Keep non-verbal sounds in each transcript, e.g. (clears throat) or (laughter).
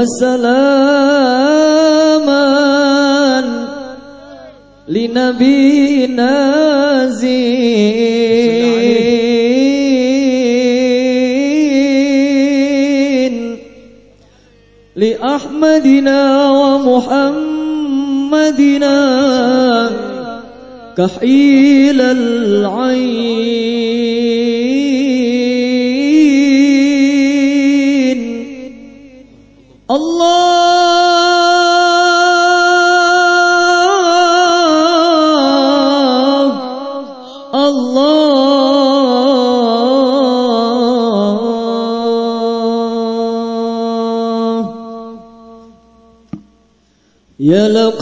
وسلاما لنبينا زين لأحمدنا ومحمدنا كحيل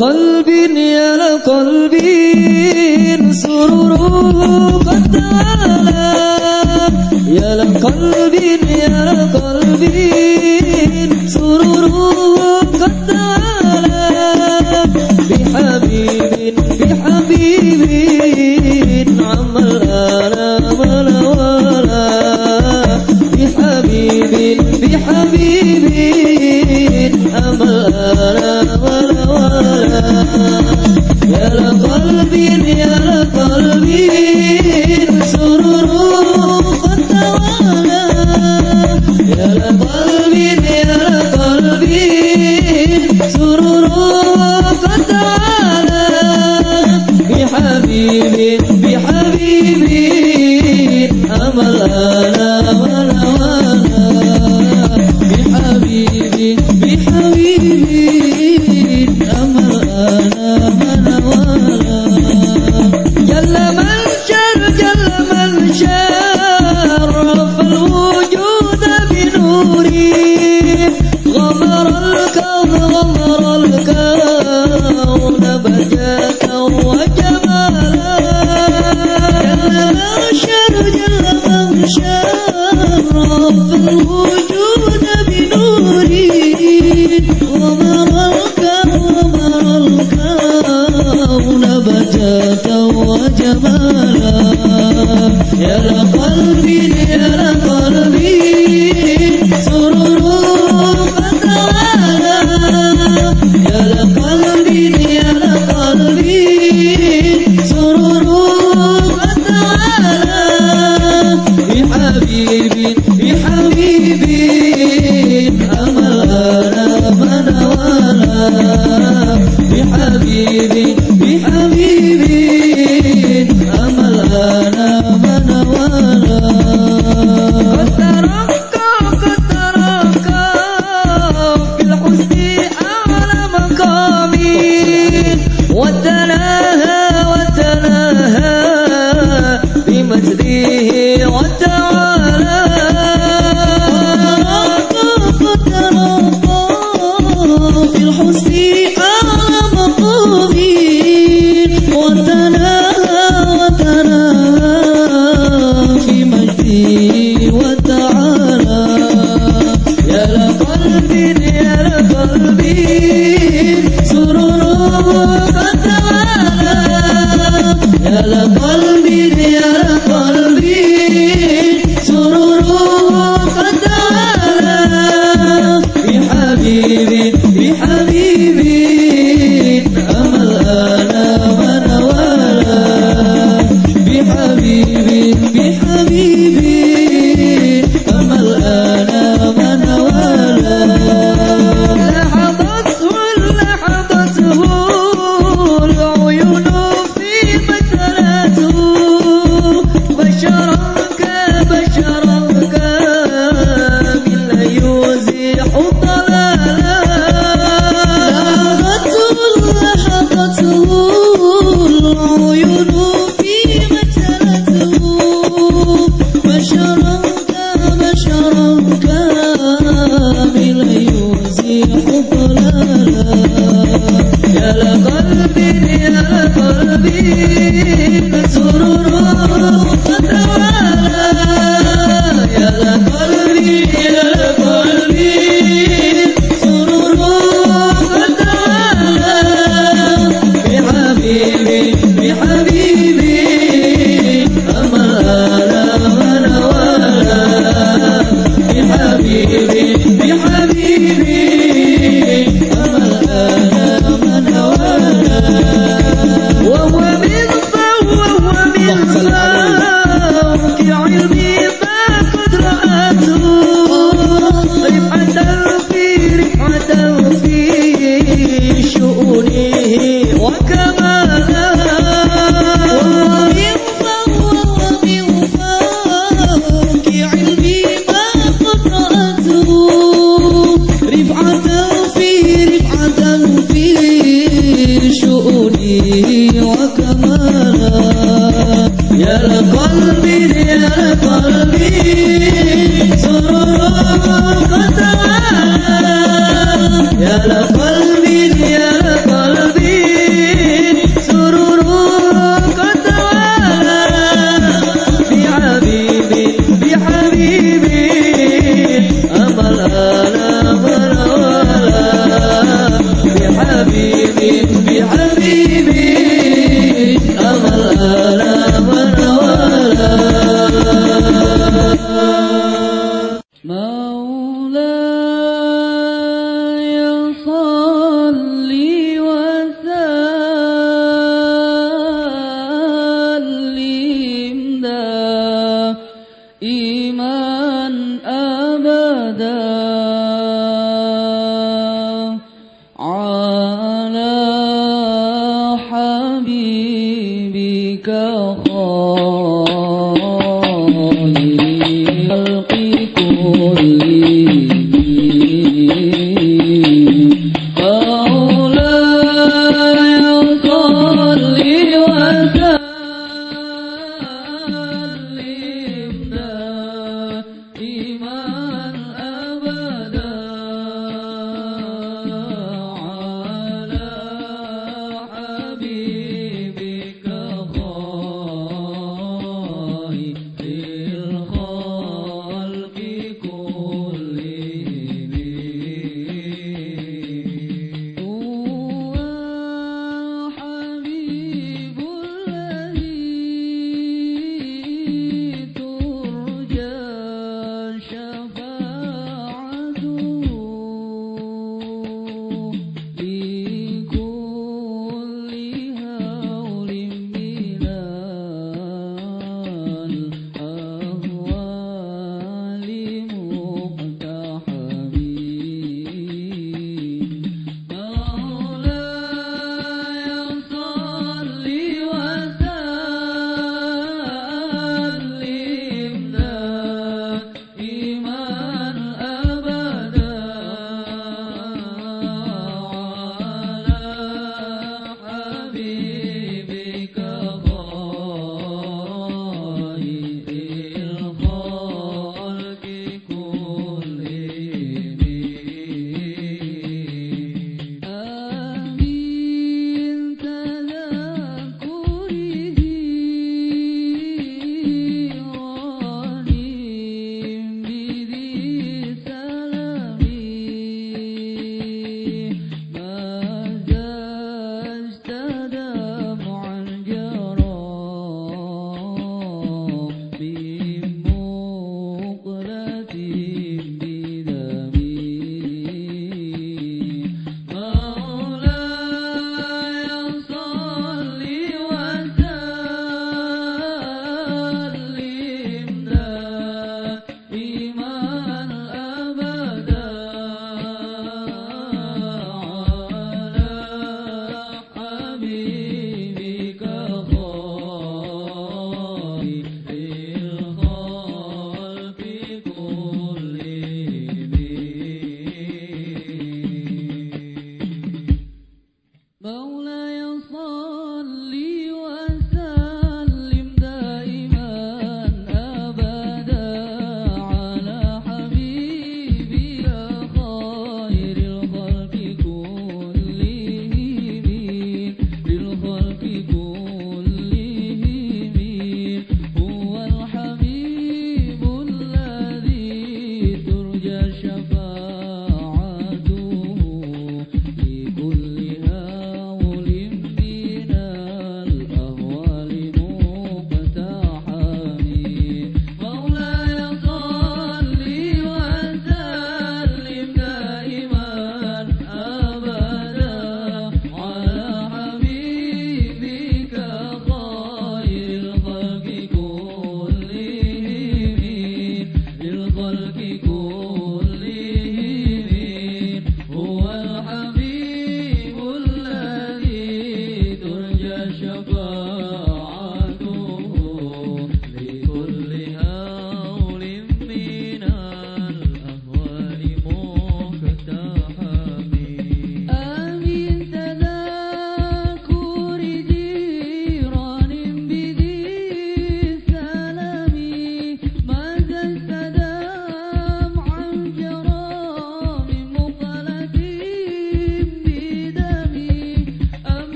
يا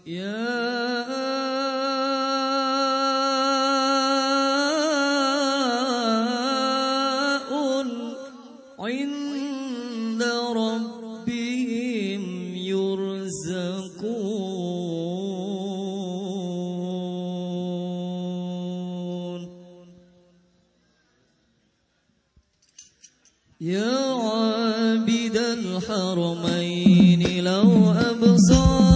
أحياء عند ربهم يرزقون. يا عابد الحرمين لو أبصرتنا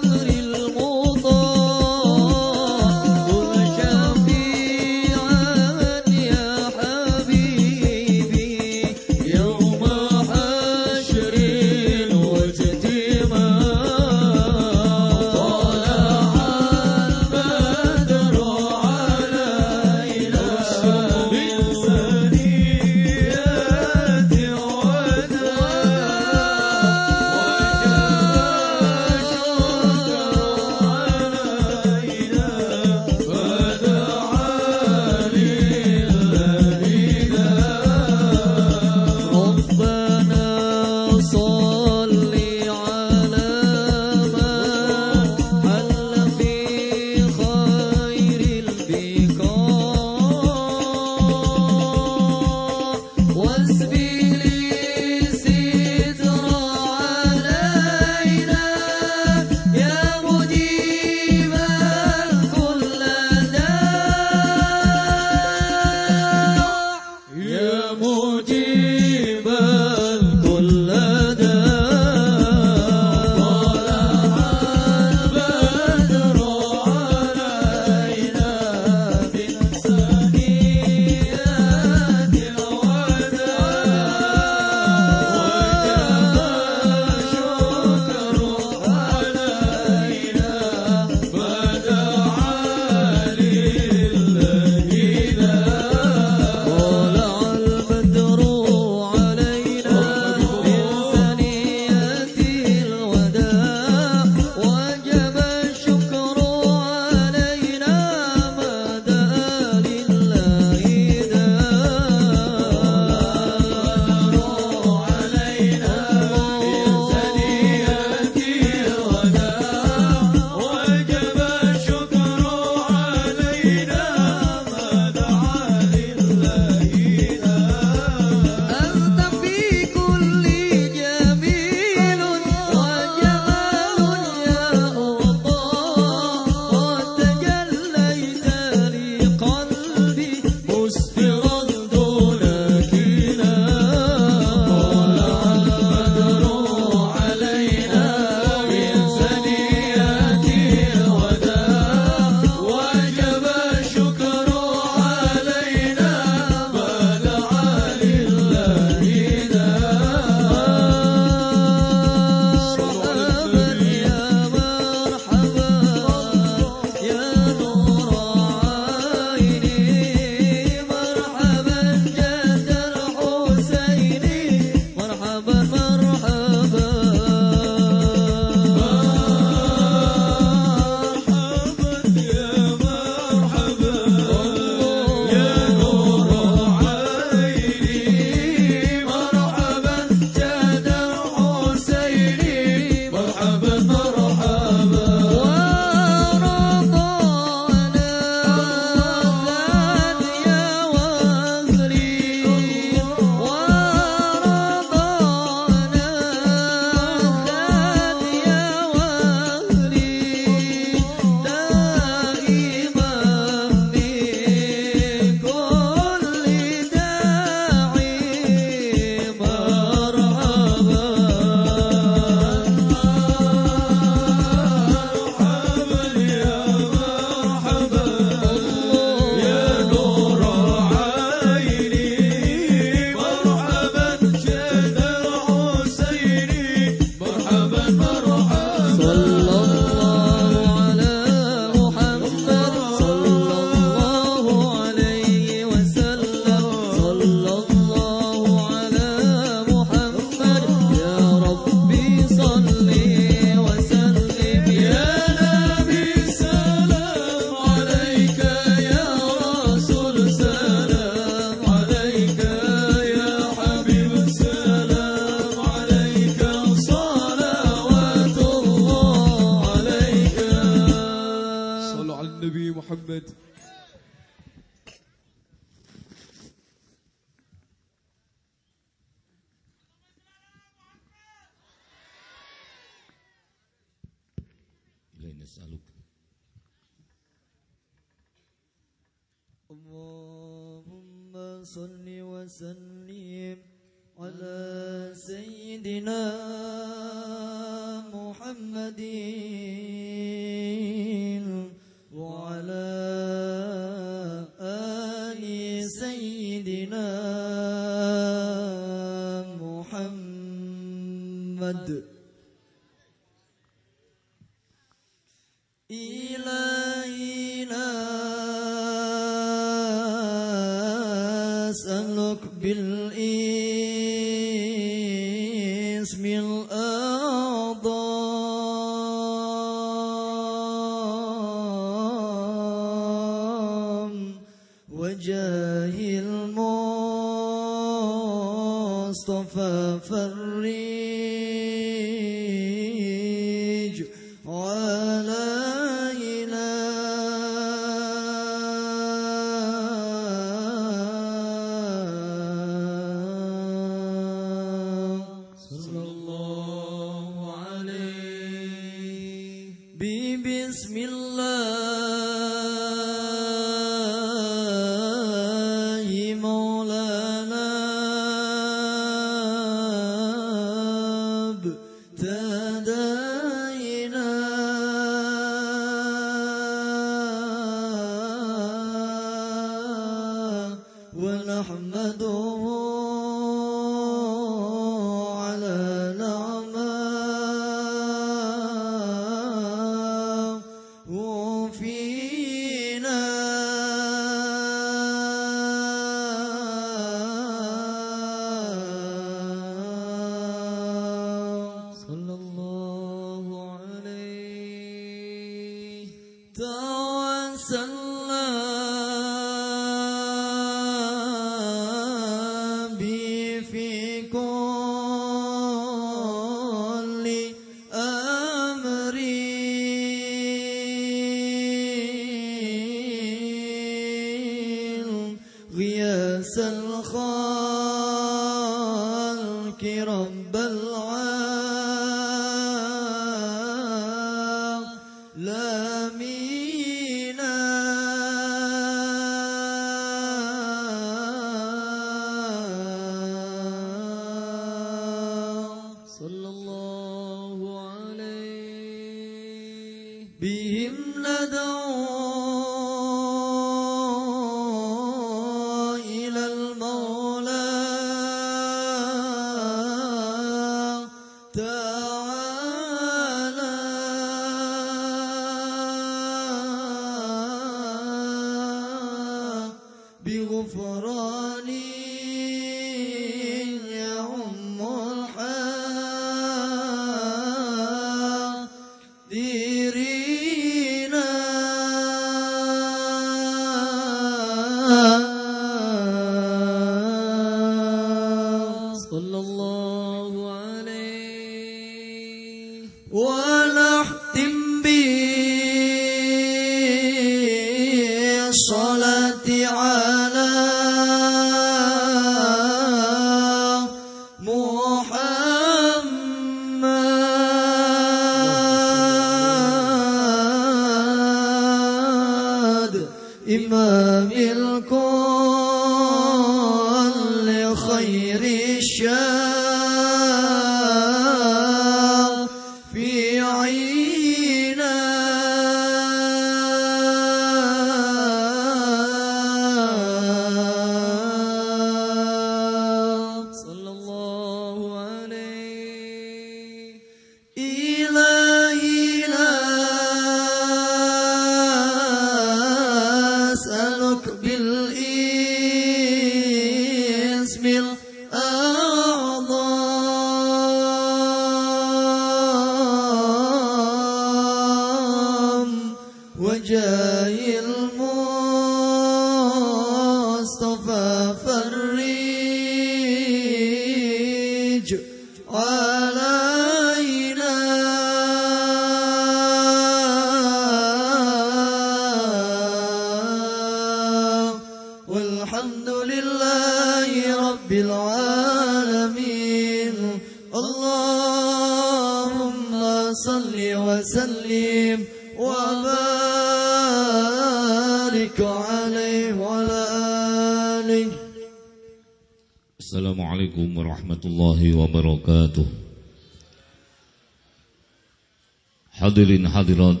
hadirat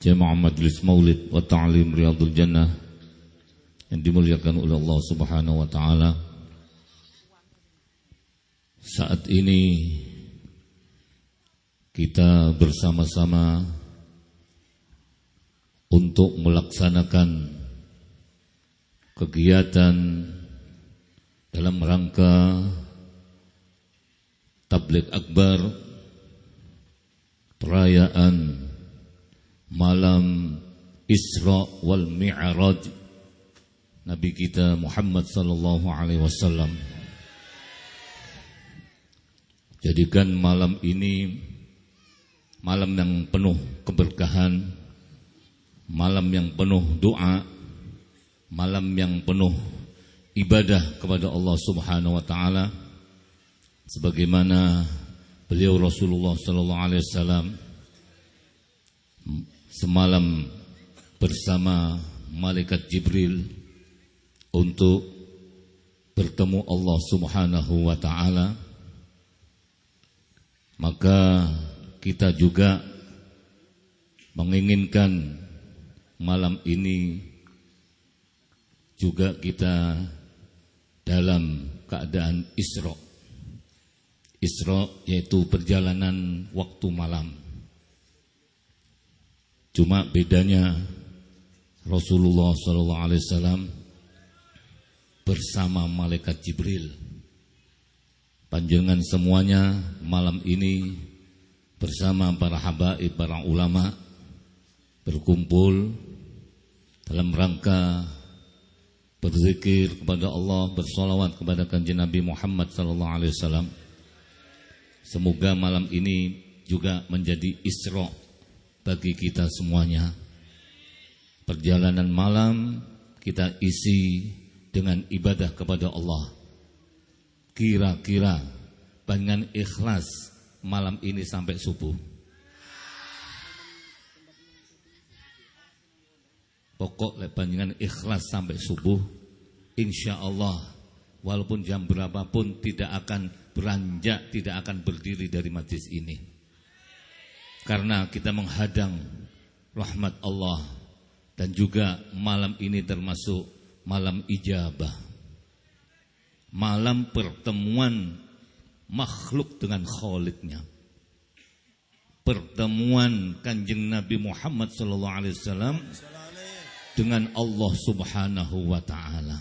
Jemaah Majlis Maulid wa Ta'lim Riyadul Jannah yang dimuliakan oleh Allah Subhanahu wa taala. Saat ini kita bersama-sama untuk melaksanakan kegiatan dalam rangka tablik akbar perayaan malam Isra wal Mi'raj. Nabi kita Muhammad sallallahu alaihi wasallam. Jadikan malam ini malam yang penuh keberkahan malam yang penuh doa malam yang penuh ibadah kepada Allah Subhanahu wa taala. Sebagaimana beliau Rasulullah sallallahu alaihi wasallam semalam bersama malaikat Jibril untuk bertemu Allah Subhanahu wa taala maka kita juga menginginkan malam ini juga kita dalam keadaan Isra. Isra yaitu perjalanan waktu malam. Cuma bedanya Rasulullah SAW bersama malaikat Jibril. Panjangan semuanya malam ini bersama para habaib, para ulama berkumpul dalam rangka berzikir kepada Allah, bersolawat kepada kanjeng Nabi Muhammad sallallahu alaihi wasallam. Semoga malam ini juga menjadi isra bagi kita semuanya. Perjalanan malam kita isi dengan ibadah kepada Allah. Kira-kira dengan ikhlas malam ini sampai subuh. Pokok panjenengan ikhlas sampai subuh, insya Allah walaupun jam berapapun tidak akan beranjak, tidak akan berdiri dari majlis ini. Karena kita menghadang rahmat Allah dan juga malam ini termasuk malam ijabah. Malam pertemuan makhluk dengan khalidnya. Pertemuan kanjeng Nabi Muhammad wasallam dengan Allah Subhanahu wa taala.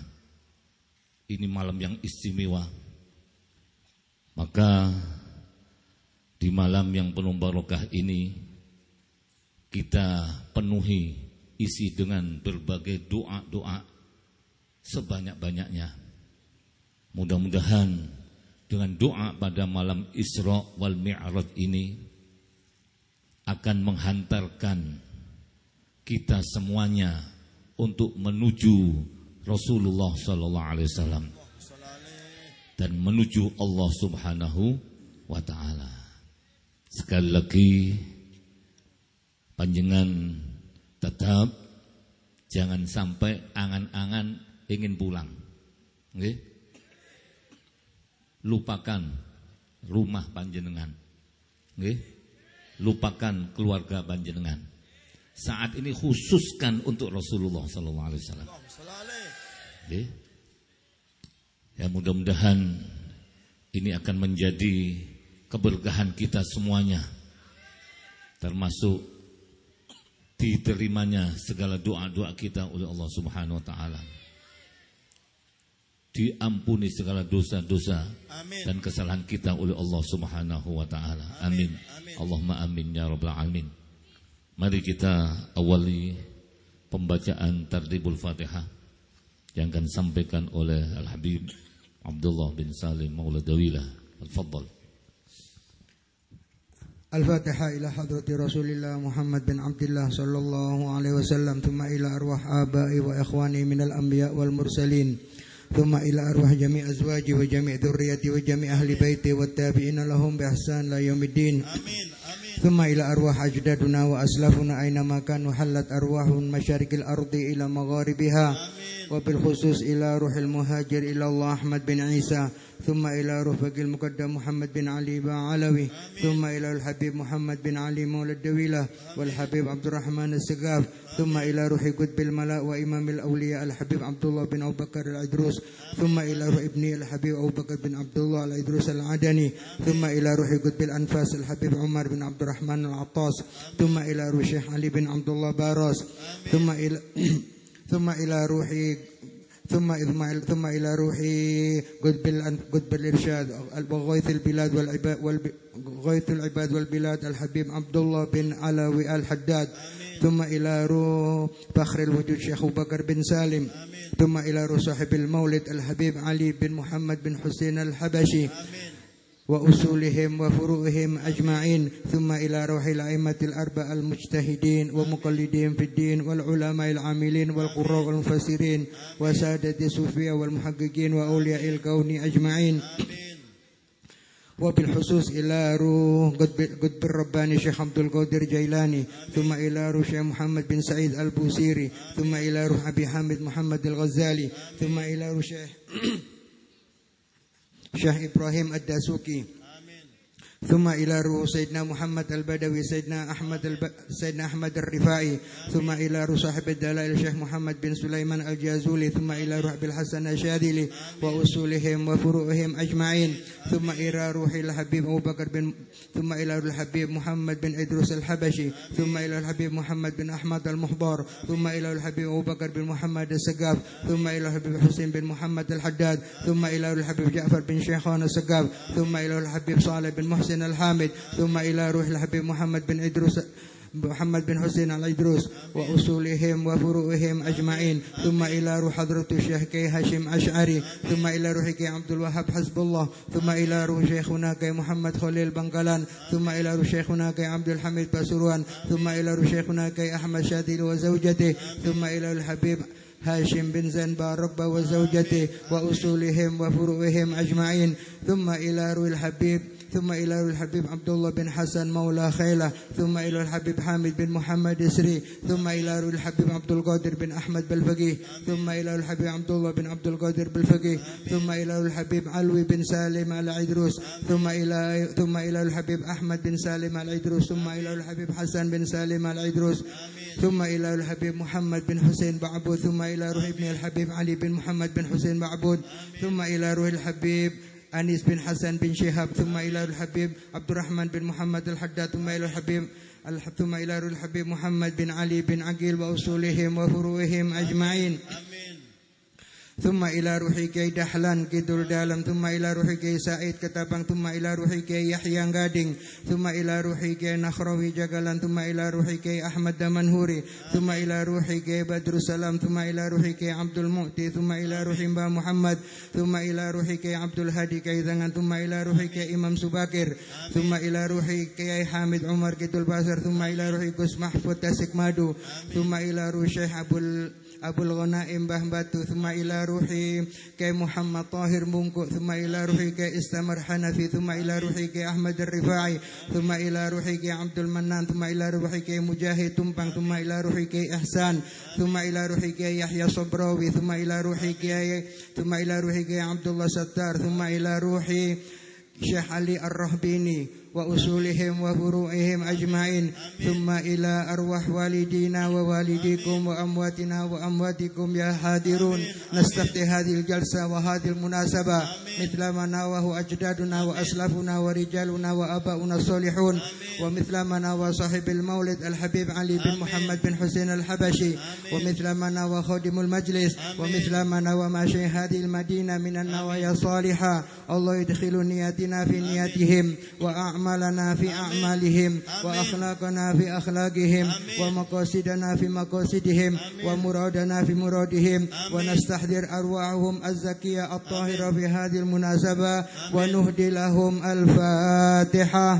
Ini malam yang istimewa. Maka di malam yang penuh barokah ini kita penuhi isi dengan berbagai doa-doa sebanyak-banyaknya. Mudah-mudahan dengan doa pada malam Isra wal Mi'raj ini akan menghantarkan kita semuanya untuk menuju Rasulullah sallallahu alaihi wasallam dan menuju Allah Subhanahu wa taala. Sekali lagi panjenengan tetap jangan sampai angan-angan ingin pulang. Nggih. Lupakan rumah panjenengan. Nggih. Lupakan keluarga panjenengan saat ini khususkan untuk Rasulullah Sallallahu Alaihi Wasallam. Ya mudah-mudahan ini akan menjadi keberkahan kita semuanya, termasuk diterimanya segala doa-doa kita oleh Allah Subhanahu Wa Taala. Diampuni segala dosa-dosa dan kesalahan kita oleh Allah Subhanahu Wa Taala. Amin. amin. Allahumma amin ya rabbal alamin. Mari kita awali pembacaan Tardibul Fatihah yang akan disampaikan oleh Al-Habib Abdullah bin Salim Maula Dawilah. Al-Faddal. الفاتحة إلى حضرة رسول الله محمد بن عبد الله صلى الله عليه وسلم ثم إلى أرواح آبائي وإخواني من الأنبياء والمرسلين ثم إلى أرواح جميع أزواجي وجميع ذريتي وجميع أهل بيتي والتابعين لهم بإحسان لا يوم الدين آمين ثم إلى أرواح أجدادنا وأسلافنا أينما كانوا حلت أرواحهم مشارق الأرض إلى مغاربها وبالخصوص إلى روح المهاجر إلى الله أحمد بن عيسى. ثم إلى رفق المقدم محمد بن علي بعلوي ثم إلى الحبيب محمد بن علي مولى الدويلة والحبيب عبد الرحمن السقاف ثم إلى روح قطب الملاء وإمام الأولياء الحبيب عبد الله بن أبو بكر العدروس ثم إلى روح ابني الحبيب أبو بكر بن عبد الله العدروس العدني ثم إلى روح قطب الأنفاس الحبيب عمر بن عبد الرحمن العطاس ثم إلى روح الشيخ علي بن عبد الله باراس ثم إلى (clears throat) ثم إلى روح ثم ثم ثم إلى روح قطب الأن- قطب الارشاد وغيث البلاد والعباد غيث العباد والبلاد. الحبيب عبد الله بن علوي الحداد. ثم إلى روح فخر الوجود شيخ بكر بن سالم. ثم إلى روح صاحب المولد الحبيب علي بن محمد بن حسين الحبشي. وأصولهم وفروعهم أجمعين ثم إلى روح الأئمة الأربعة المجتهدين ومقلدين في الدين والعلماء العاملين والقراء والمفسرين وسادة الصوفية والمحققين وأولياء الكون أجمعين. وبالخصوص إلى روح قطب الرباني شيخ عبد القادر جيلاني ثم إلى روح شيخ محمد بن سعيد البوسيري ثم إلى روح أبي حامد محمد الغزالي ثم إلى روح شيخ شيخ إبراهيم الداسوكي ثم إلى روح سيدنا محمد البدوي سيدنا أحمد الب... سيدنا أحمد الرفاعي ثم إلى روح صاحب الدلائل الشيخ محمد بن سليمان الجازولي ثم إلى روح بالحسن الشاذلي وأصولهم وفروعهم أجمعين ثم إلى روح الحبيب أبو بكر بن ثم إلى روح الحبيب محمد بن إدروس الحبشي ثم إلى الحبيب محمد بن أحمد المحضار ثم إلى الحبيب أبو بكر بن محمد السقاف ثم إلى الحبيب حسين بن محمد الحداد ثم إلى الحبيب جعفر بن شيخان السقاف ثم إلى الحبيب صالح بن محسن الحامد ثم إلى روح الحبيب محمد بن إدروس محمد بن حسين العيدروس وأصولهم وفروعهم أجمعين ثم إلى روح حضرة الشيخ كي هاشم أشعري ثم إلى روح كي عبد الوهاب حسب الله ثم إلى روح شيخنا كي محمد خليل بنقلان ثم إلى روح شيخنا كي عبد الحميد باسروان ثم إلى روح شيخنا كي أحمد شادي وزوجته ثم إلى الحبيب هاشم بن زنبار رب وزوجته وأصولهم وفروعهم أجمعين ثم إلى روح الحبيب ثم إلى الحبيب عبد الله بن حسن مولى خيلة ثم إلى الحبيب حامد بن محمد إسري ثم إلى الحبيب عبد القادر بن أحمد بالفقيه ثم إلى الحبيب عبد الله بن عبد القادر بالفقيه ثم إلى الحبيب علوي بن سالم العيدروس ثم إلى ثم إلى الحبيب أحمد بن سالم العيدروس ثم إلى الحبيب حسن بن سالم العيدروس ثم إلى الحبيب محمد بن حسين بعبود ثم إلى روح ابن الحبيب علي بن محمد بن حسين بعبود ثم إلى روح الحبيب أنيس بن حسن بن شهاب ثم إلى الحبيب عبد الرحمن بن محمد الحداد ثم إلى الحبيب الح- ثم إلى الحبيب محمد بن علي بن عقيل وأصولهم وفروعهم أجمعين إلى روحي كي دحلان كدول دالم ثم إلى روحي كي سعيد كتابang ثم إلى روحي كي يحيى غادing ثم إلى روحي كي نخروي جغلان ثم إلى روحي كي أحمد دمنهوري ثم إلى روحي كي بدر السلام ثم إلى روحي كي عبد المؤتي ثم إلى روحي مبا محمد ثم إلى روحي كي عبد الهادي كي زنgan ثم إلى روحي كي إمام سباكر ثم إلى روحي كي حامد عمر كدول باسر ثم إلى روحي كس محفوظ تاسك مادو ثم إلى روحي شيخ أبو ال- أبو الغنائم بهباتو ثم إلى روحي كي محمد طاهر منكو ثم إلى روحي كي استمر حنفي ثم إلى روحي كي أحمد الرفاعي ثم إلى روحي كي عبد المنان ثم إلى روحي كي مجاهد تنبان ثم إلى روحي كي إحسان ثم إلى روحي كي يحيى صبراوي ثم إلى روحي كي ثم إلى روحي كي عبد الله ستار ثم إلى روحي شيخ علي الرهبيني وأصولهم وفروعهم أجمعين. ثم إلى أرواح والدينا ووالديكم وأمواتنا وأمواتكم يا حاضرون. نستفتي هذه الجلسة وهذه المناسبة مثل ما ناوه أجدادنا وأسلافنا ورجالنا وآباؤنا الصالحون. ومثل ما ناوى صاحب المولد الحبيب علي بن محمد بن حسين الحبشي. ومثل ما ناوى خادم المجلس. ومثل ما ناوى ما شيخ هذه المدينة من النوايا الصالحة. الله يدخل نياتنا في نياتهم وأعمالنا في أعمالهم وأخلاقنا في أخلاقهم ومقاصدنا في مقاصدهم ومرادنا في مرادهم. ونستحضر أرواحهم الزكية الطاهرة في هذه المناسبة ونهدي لهم الفاتحة.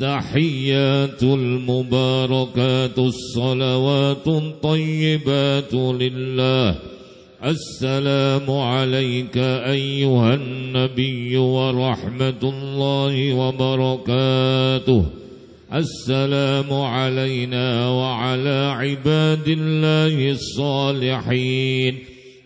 التحيات المباركات الصلوات الطيبات لله. السلام عليك أيها النبي ورحمة الله وبركاته. السلام علينا وعلى عباد الله الصالحين.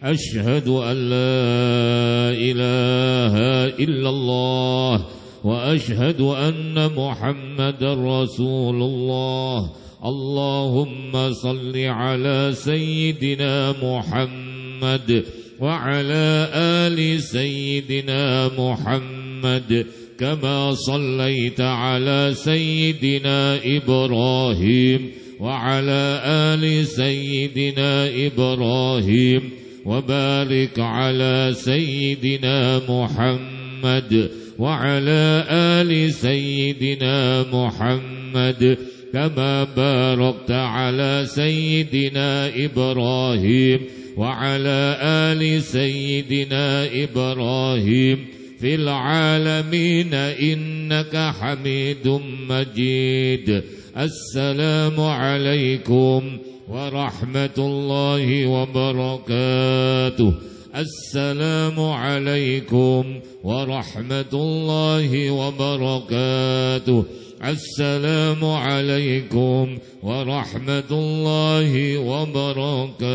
أشهد أن لا إله إلا الله. وأشهد أن محمد رسول الله. اللهم صل على سيدنا محمد وعلى آل سيدنا محمد. كما صليت على سيدنا إبراهيم وعلى آل سيدنا إبراهيم. وبارك على سيدنا محمد. وعلى آل سيدنا محمد كما باركت على سيدنا إبراهيم وعلى آل سيدنا إبراهيم في العالمين إنك حميد مجيد. السلام عليكم ورحمة الله وبركاته. السلام عليكم ورحمة الله وبركاته. السلام عليكم ورحمة الله وبركاته.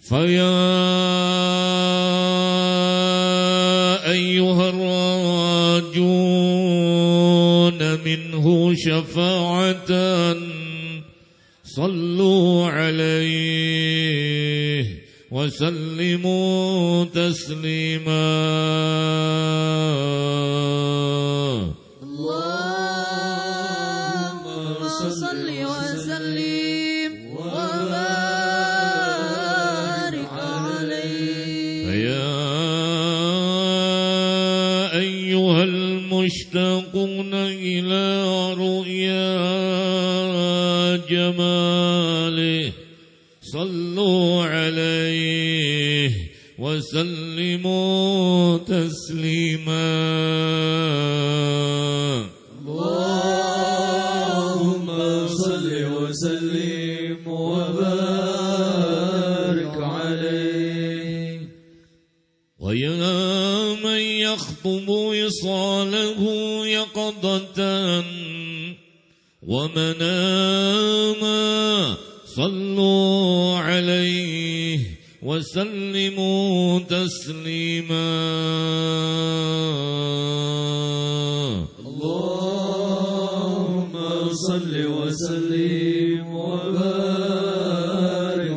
فيا أيها الراجون منه شفاعة صلوا عليه وسلموا تسليما. اللهم صل وسلم وبارك عليه. فيا أيها المشتاقون إلى رؤيا جماله وسلموا تسليما. اللهم صل وسلم وبارك عليه. ويا من يخطب وصاله يقظة ومناما صلوا عليه. وسلموا تسليما. اللهم صل وسلم وبارك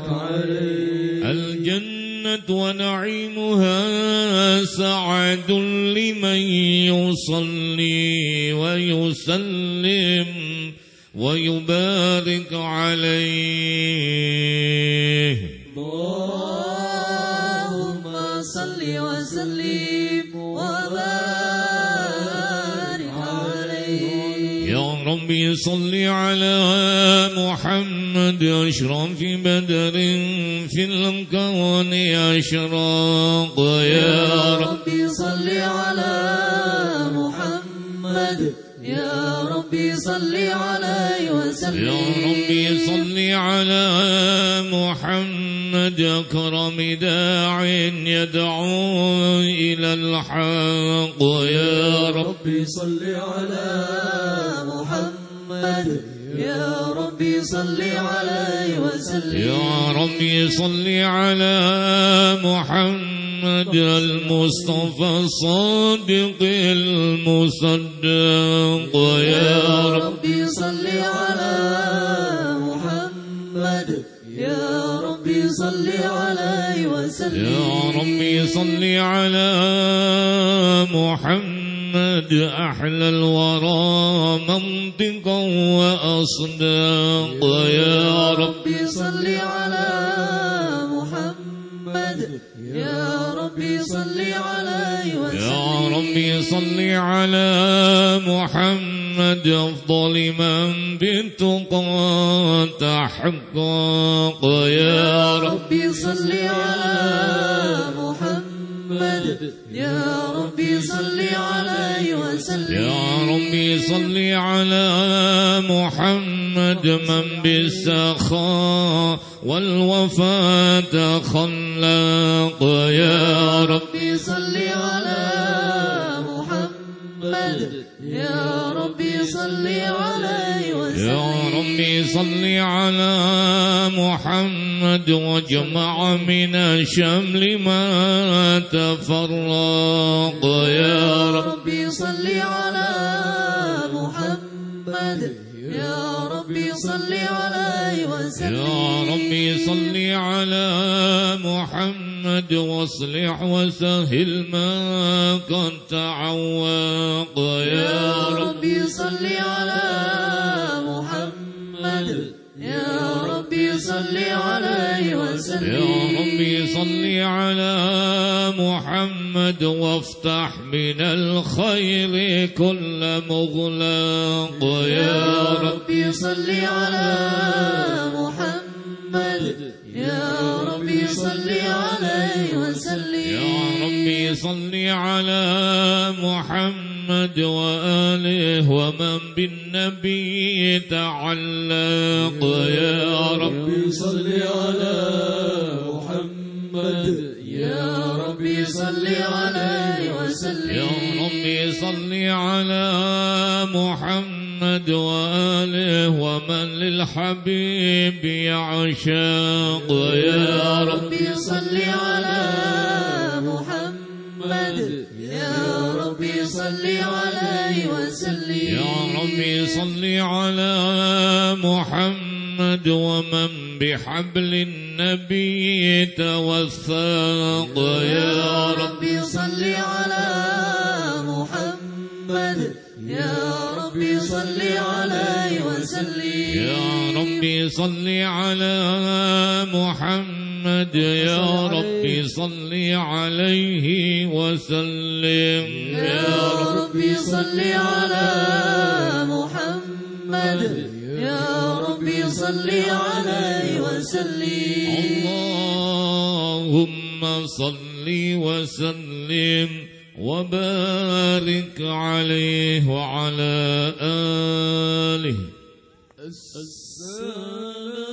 عليه. الجنة ونعيمها سعد لمن يصلي ويسلم ويبارك عليه. ربي صل على محمد أشرف بدر في الكون أشراق. يا رب ربي صل على محمد. يا ربي صل عليه وسلم. يا ربي صل على محمد. أكرم داع يدعو إلى الحق. يا رب ربي صل على محمد. يا ربي صل عليه وسلم. يا ربي صل على محمد المصطفى الصادق المصدق. يا رب ربي صل على محمد. يا ربي صل عليه وسلم. يا ربي صل على محمد. محمد أحلى الورى منطقا وأصداق. يا رب صل على محمد. يا ربي صل عليه وسلم. يا ربي صل على محمد. أفضل من بالتقى تحقق. يا رب ربي صل على محمد. يا ربي صل عليه وسلم. يا ربي صل على محمد من بالسخاء والوفاء تخلق يا رب ربي صل على محمد. يا ربي صل عليه وسلم. يا ربي صل على محمد واجمع من الشمل ما تفرق. يا رب ربي صل على محمد. يا ربي صل عليه وسلم. يا ربي صل على محمد. واصلح وسهل ما قد تعوق. يا رب ربي صل على محمد. يا ربي صل عليه وسلم. يا ربي صل على محمد وافتح من الخير كل مغلق. يا رب ربي صل على محمد. يا ربي صل عليه وسلم. يا ربي صل على محمد وآله ومن بالنبي تعلق. يا رب صل على محمد. يا ربي صل عليه وسلم. يا ربي صل على محمد. وآله ومن للحبيب يعشق. يا رب ربي صل على محمد. يا ربي صل عليه وسلم. يا ربي صل على محمد ومن بحبل النبي توثق يا رب ربي صل على محمد. يا ربي صل عليه وسلم. يا ربي صل على محمد. يا ربي صل عليه وسلم. يا رب ربي صل على محمد. يا ربي صل عليه وسلم. اللهم صل وسلم. وبارك عليه وعلى آله. السلام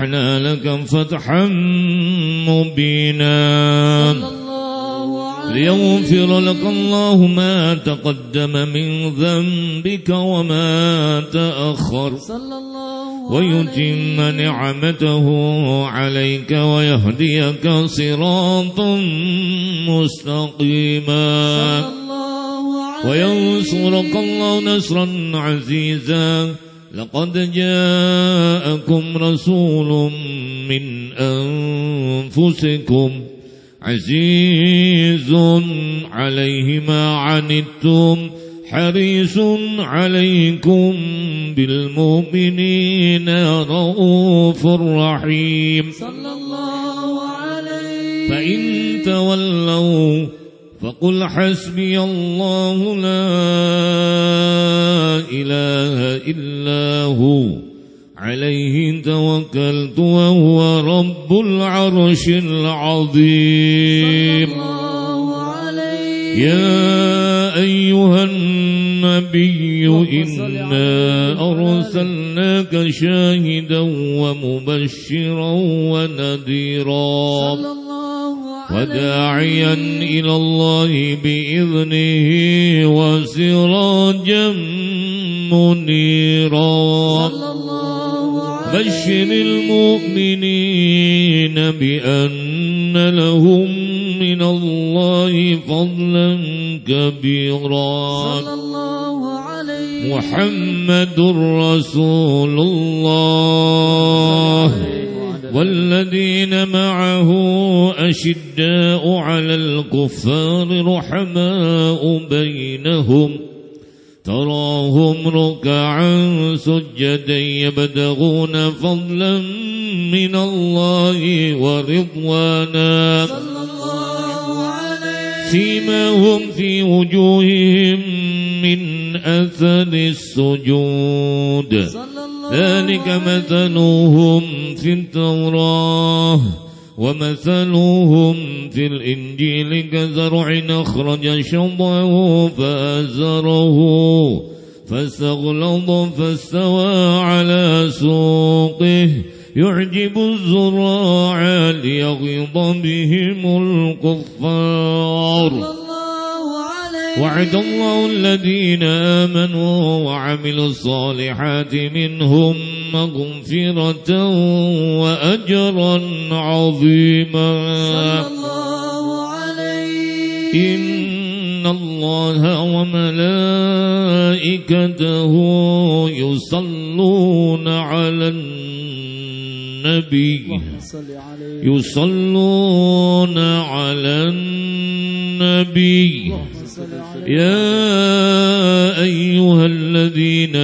فتحنا لك فتحا مبينا. ليغفر لك الله ما تقدم من ذنبك وما تأخر. صلى الله ويتم نعمته عليك ويهديك صراطا مستقيما. وينصرك الله نصرا عزيزا. لقد جاءكم رسول من أنفسكم عزيز عليه ما عنتم حريص عليكم بالمؤمنين رؤوف رحيم. صلى الله عليه. فإن تولوا فقل حسبي الله لا إله إلا هو عليه توكلت وهو رب العرش العظيم. الله عليه يا أيها النبي إنا أرسلناك شاهدا ومبشرا ونذيرا. صلى الله وداعيا إلى الله بإذنه وسراجا منيرا. بشر المؤمنين بأن لهم من الله فضلا كبيرا. محمد رسول الله. والذين معه أشداء على الكفار رحماء بينهم تراهم ركعا سجدا يبتغون فضلا من الله ورضوانا عليه سيماهم في وجوههم من أثر السجود. صلى ذلك مثلهم في التوراة ومثلهم في الإنجيل كزرع أخرج شطه فأزره فاستغلظ فاستوى على سوقه يعجب الزراع ليغيظ بهم الكفار وعد الله الذين آمنوا وعملوا الصالحات منهم مغفرة وأجرا عظيما. صلى الله عليه. إن الله وملائكته يصلون على النبي. يصلون على النبي. يا أيها الذين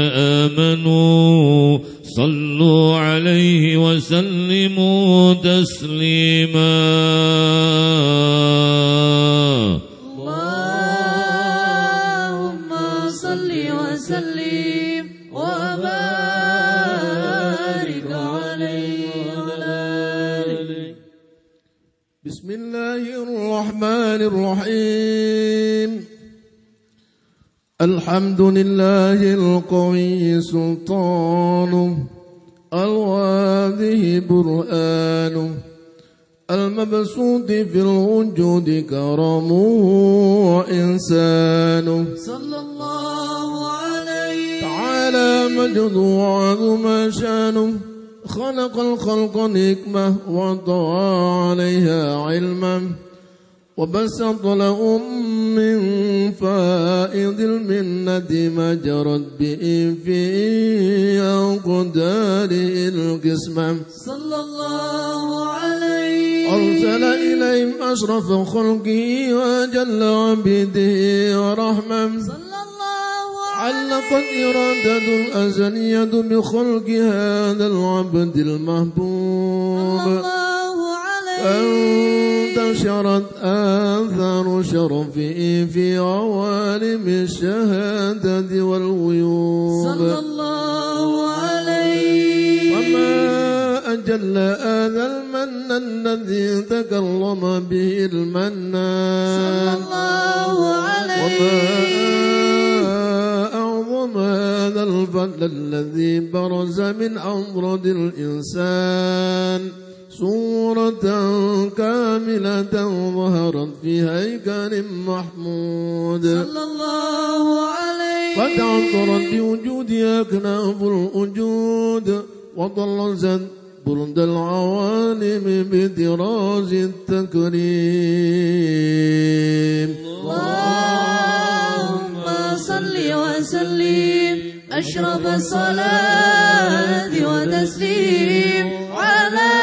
آمنوا صلوا عليه وسلموا تسليما. اللهم صل وسلم وبارك عليه بسم الله الرحمن الرحيم. الحمد لله القوي سلطانه الواضح برهانه المبسوط في الوجود كرمه وإنسانه صلى الله عليه تعالى مجد وعظم شانه خلق الخلق نكمة وطوى عليها علما وبسط لهم من فائض المنة ما جرت به في أقدار القسمة. صلى الله عليه. أرسل إليهم أشرف خلقه وأجل عبده ورحمة. صلى الله علقت إرادة الأزلية بخلق هذا العبد صلى المحبوب الله عليه. انتشرت آثار شرفه في عوالم الشهادة والغيوب. صلى الله عليه. وما أجل هذا المن الذي تكرم به صلى المنان الله وما عليه أعظم هذا الفضل الذي برز من أمرض الإنسان. صورة كاملة ظهرت في هيكل محمود. صلى الله عليه فتعطرت بوجودها أكناف الوجود وطلزت برد العوالم بدراز التكريم. اللهم صل وسلم أشرف الصلاة وتسليم على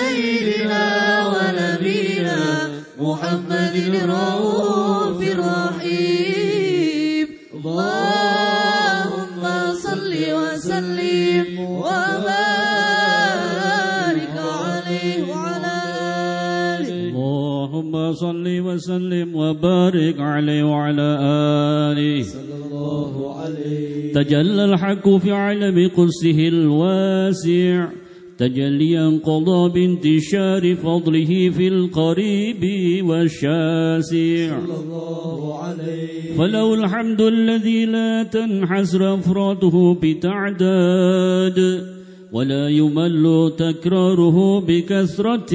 سيدنا ونبينا محمد الرؤوف الرحيم. اللهم صل وسلم. صل وسلم وبارك عليه وعلى آله. تجلى الحق في علم قدسه الواسع. تجليا قضى بانتشار فضله في القريب والشاسع. فله الحمد الذي لا تنحسر أفراده بتعداد. ولا يمل تكراره بكثرة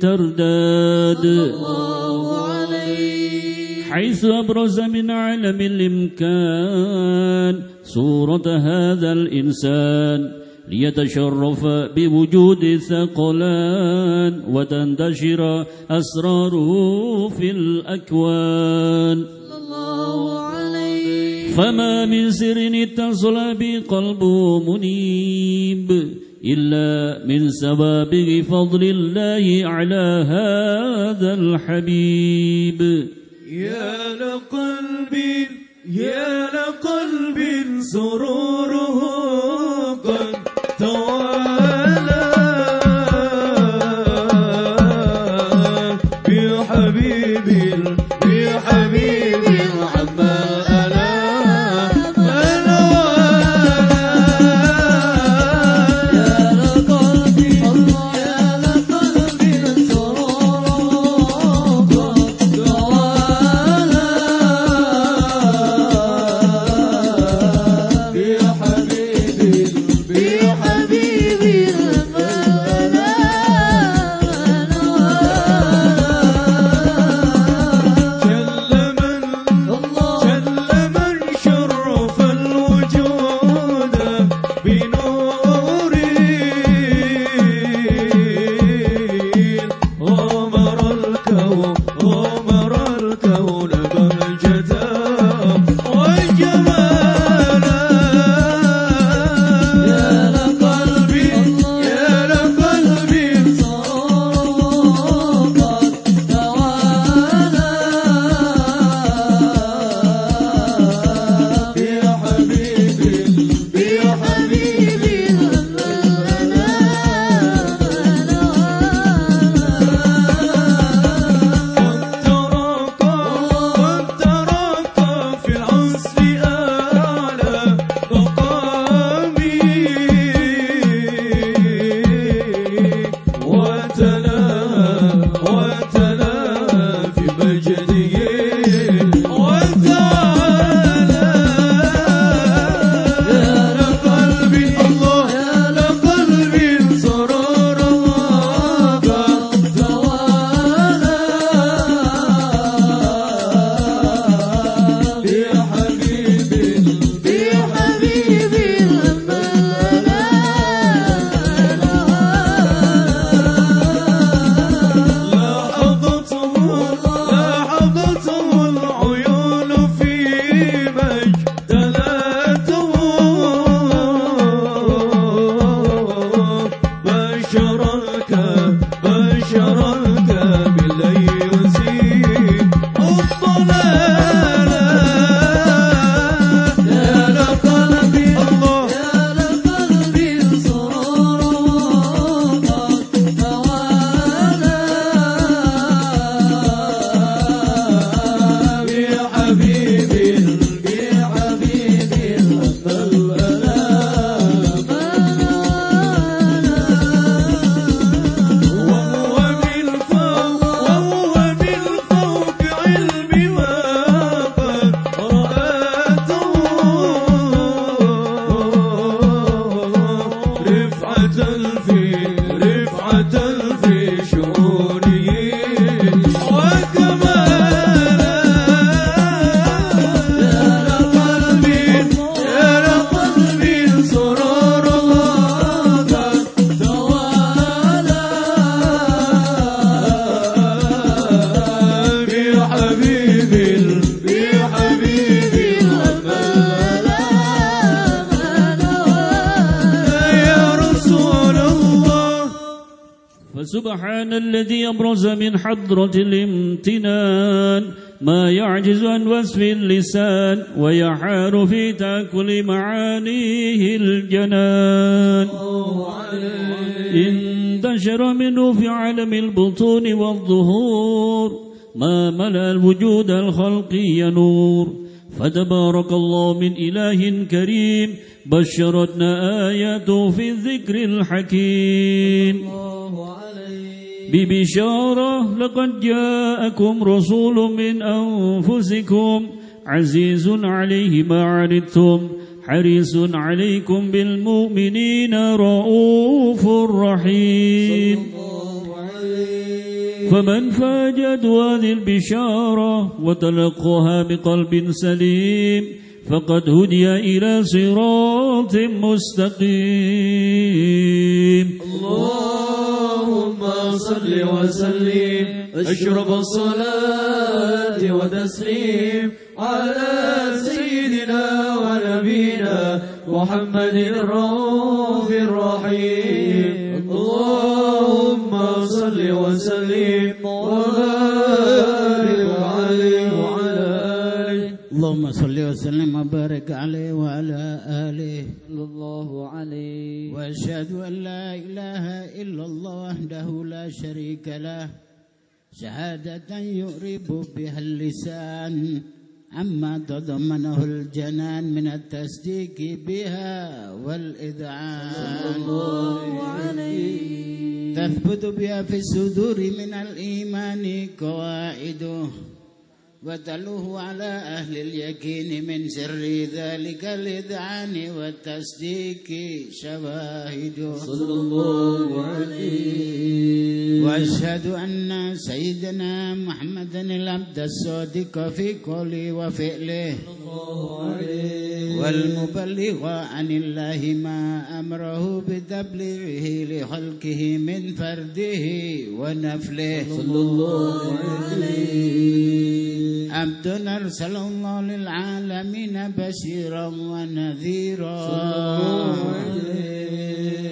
ترداد. الله عليه. حيث أبرز من عالم الإمكان صورة هذا الإنسان ليتشرف بوجود الثقلان وتنتشر أسراره في الأكوان. الله عليه. فما من سر اتصل بقلبه منيب إلا من سوابغ فضل الله على هذا الحبيب. يا لقلب يا لقلب سروره حضرة الامتنان ما يعجز عن وصف اللسان ويحار في تأكل معانيه الجنان. انتشر منه في عالم البطون والظهور ما ملأ الوجود الخلقي نور فتبارك الله من إله كريم بشرتنا آياته في الذكر الحكيم. ببشارة لقد جاءكم رسول من أنفسكم عزيز عليه ما عنتم حريص عليكم بالمؤمنين رؤوف رحيم. فمن فاجت هذه البشارة وتلقها بقلب سليم فقد هدي إلى صراط مستقيم. اللهم صل وسلم. أشرف الصلاة وتسليم على سيدنا ونبينا محمد الرؤوف الرحيم. اللهم صل وسلم. وبارك اللهم صل وسلم وبارك عليه وعلى آله صلى الله عليه وأشهد أن لا إله إلا الله وحده لا شريك له شهادة يؤرب بها اللسان عما تضمنه الجنان من التصديق بها والإذعان تثبت بها في الصدور من الإيمان قواعده وتلوه على أهل اليقين من سر ذلك الإذعان والتصديق شواهد. صلى الله عليه. وأشهد أن سيدنا محمدا العبد الصادق في قوله وفعله. والمبلغ عن الله ما أمره بتبليغه لخلقه من فرده ونفله. صلى الله عليه عبد أرسل الله للعالمين بشيرا ونذيرا.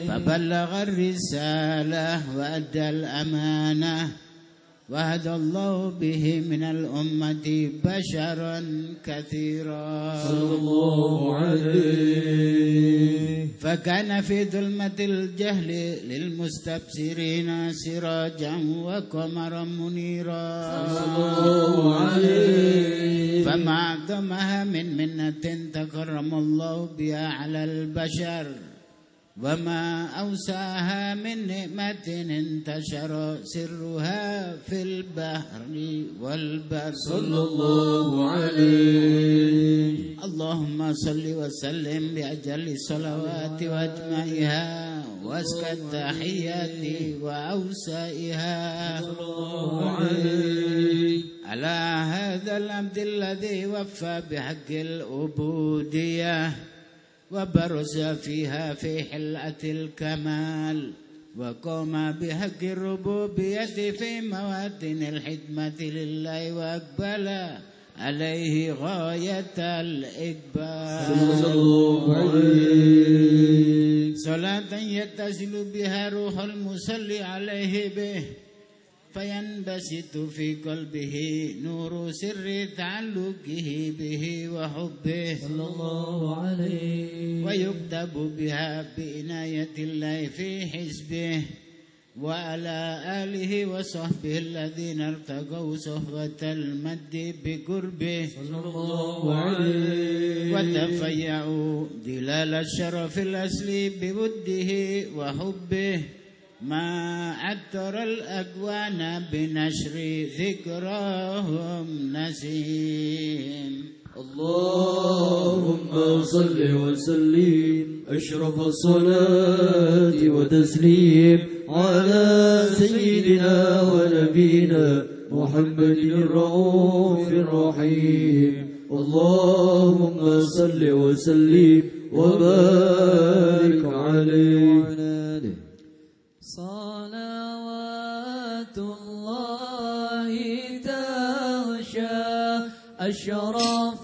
فبلغ الرسالة وأدى الأمانة. وهدى الله به من الأمة بشرا كثيرا. صلى الله عليه. فكان في ظلمة الجهل للمستبصرين سراجا وقمرا منيرا. صلى الله عليه. فما أعظمها من منة تكرم الله بها على البشر. وما أوساها من نعمة انتشر سرها في البحر والبر صلى الله عليه اللهم صل وسلم بأجل الصلوات وأجمعها وأزكى التحيات وأوسائها صلى الله عليه على هذا العبد الذي وفى بحق العبودية وبرز فيها في حلة الكمال وقام بحق الربوبية في مواطن الحكمة لله وأقبل عليه غاية الإقبال. صلى الله عليه. صلاة يتصل بها روح المصلي عليه به. فينبسط في قلبه نور سر تعلقه به وحبه. صلى الله عليه. ويكتب بها بعناية الله في حزبه. وعلى آله وصحبه الذين ارتقوا صحبة المد بقربه. صلى الله عليه. وتفيعوا دلال الشرف الأصلي بوده وحبه. ما عطر الأكوان بنشر ذكراهم نسيم. اللهم صل وسلم أشرف الصلاة وتسليم على سيدنا ونبينا محمد الرؤوف الرحيم. اللهم صل وسلم وبارك عليه. صلوات الله تغشى أشرف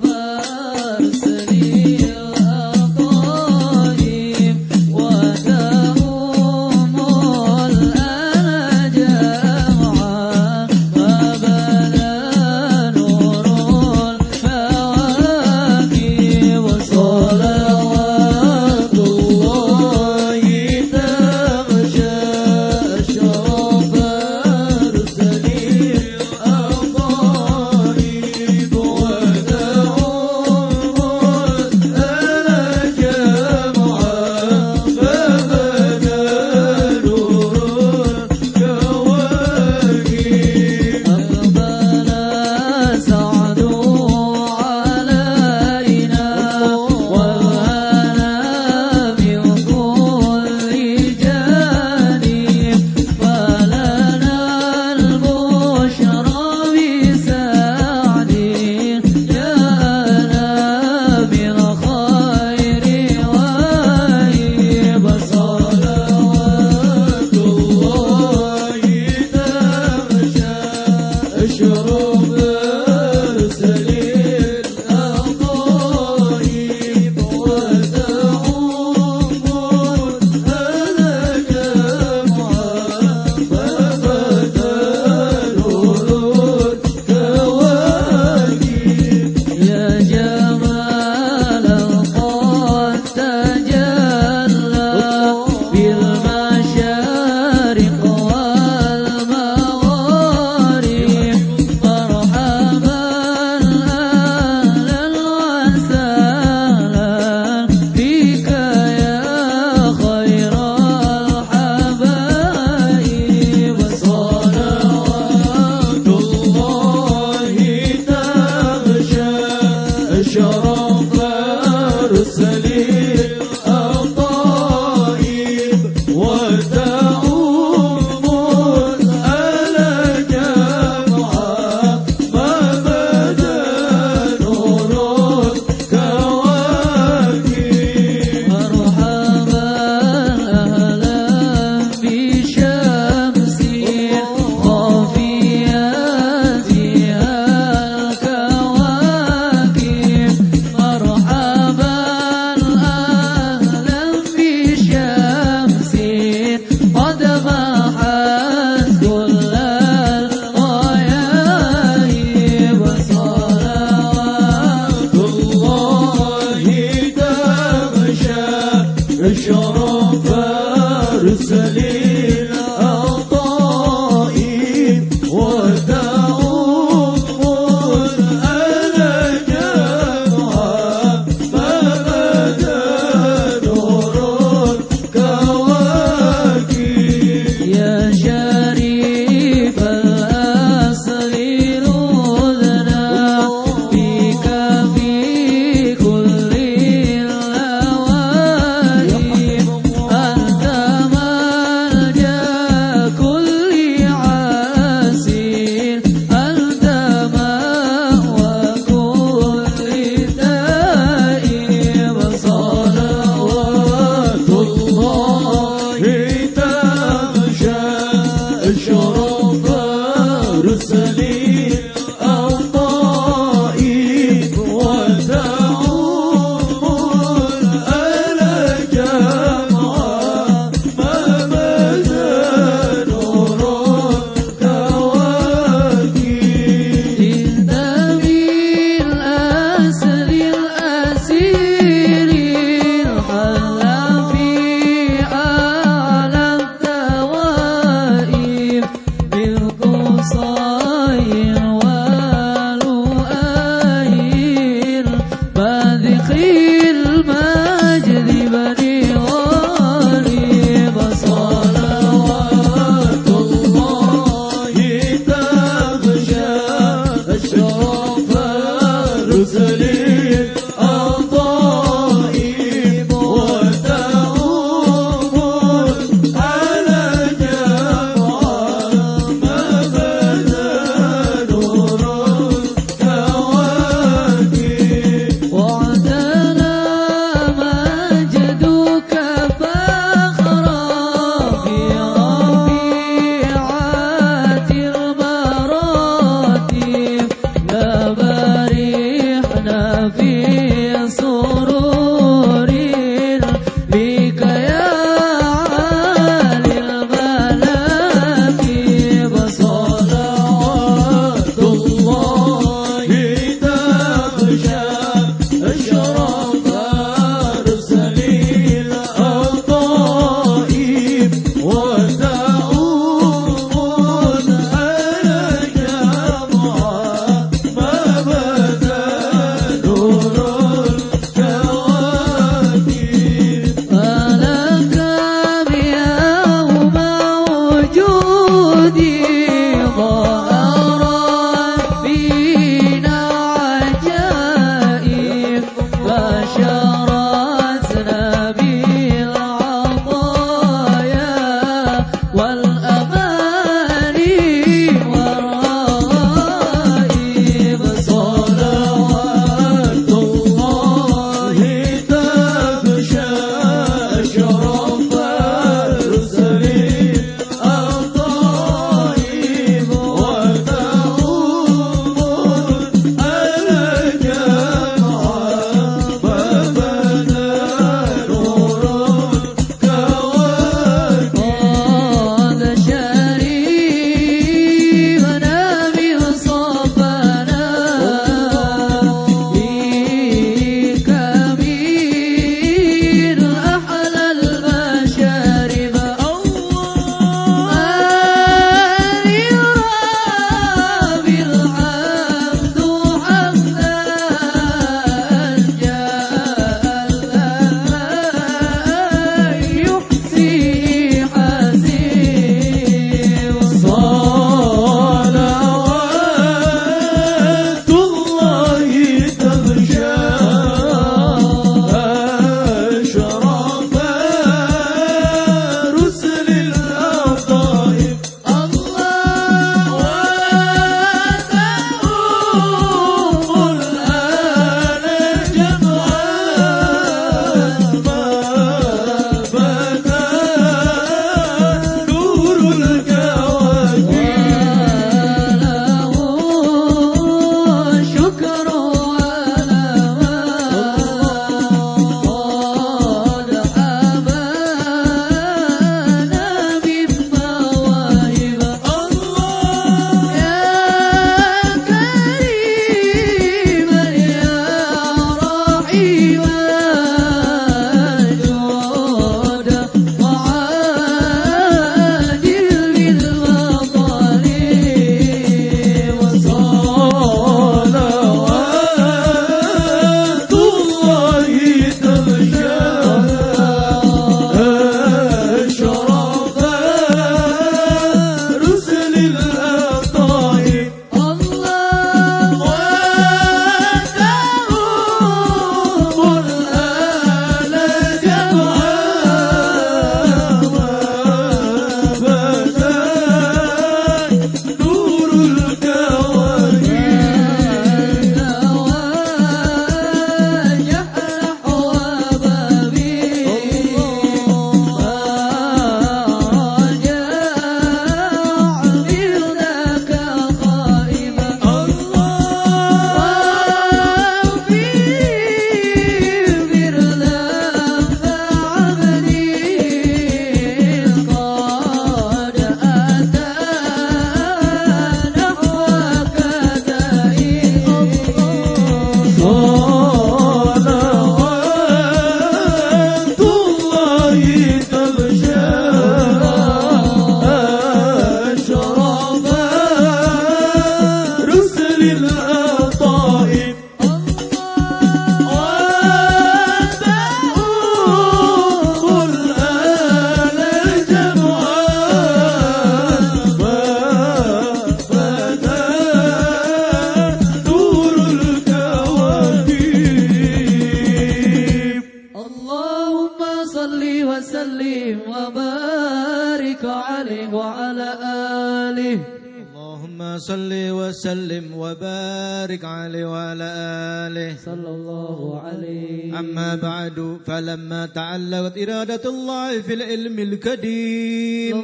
إرادة الله في العلم القديم.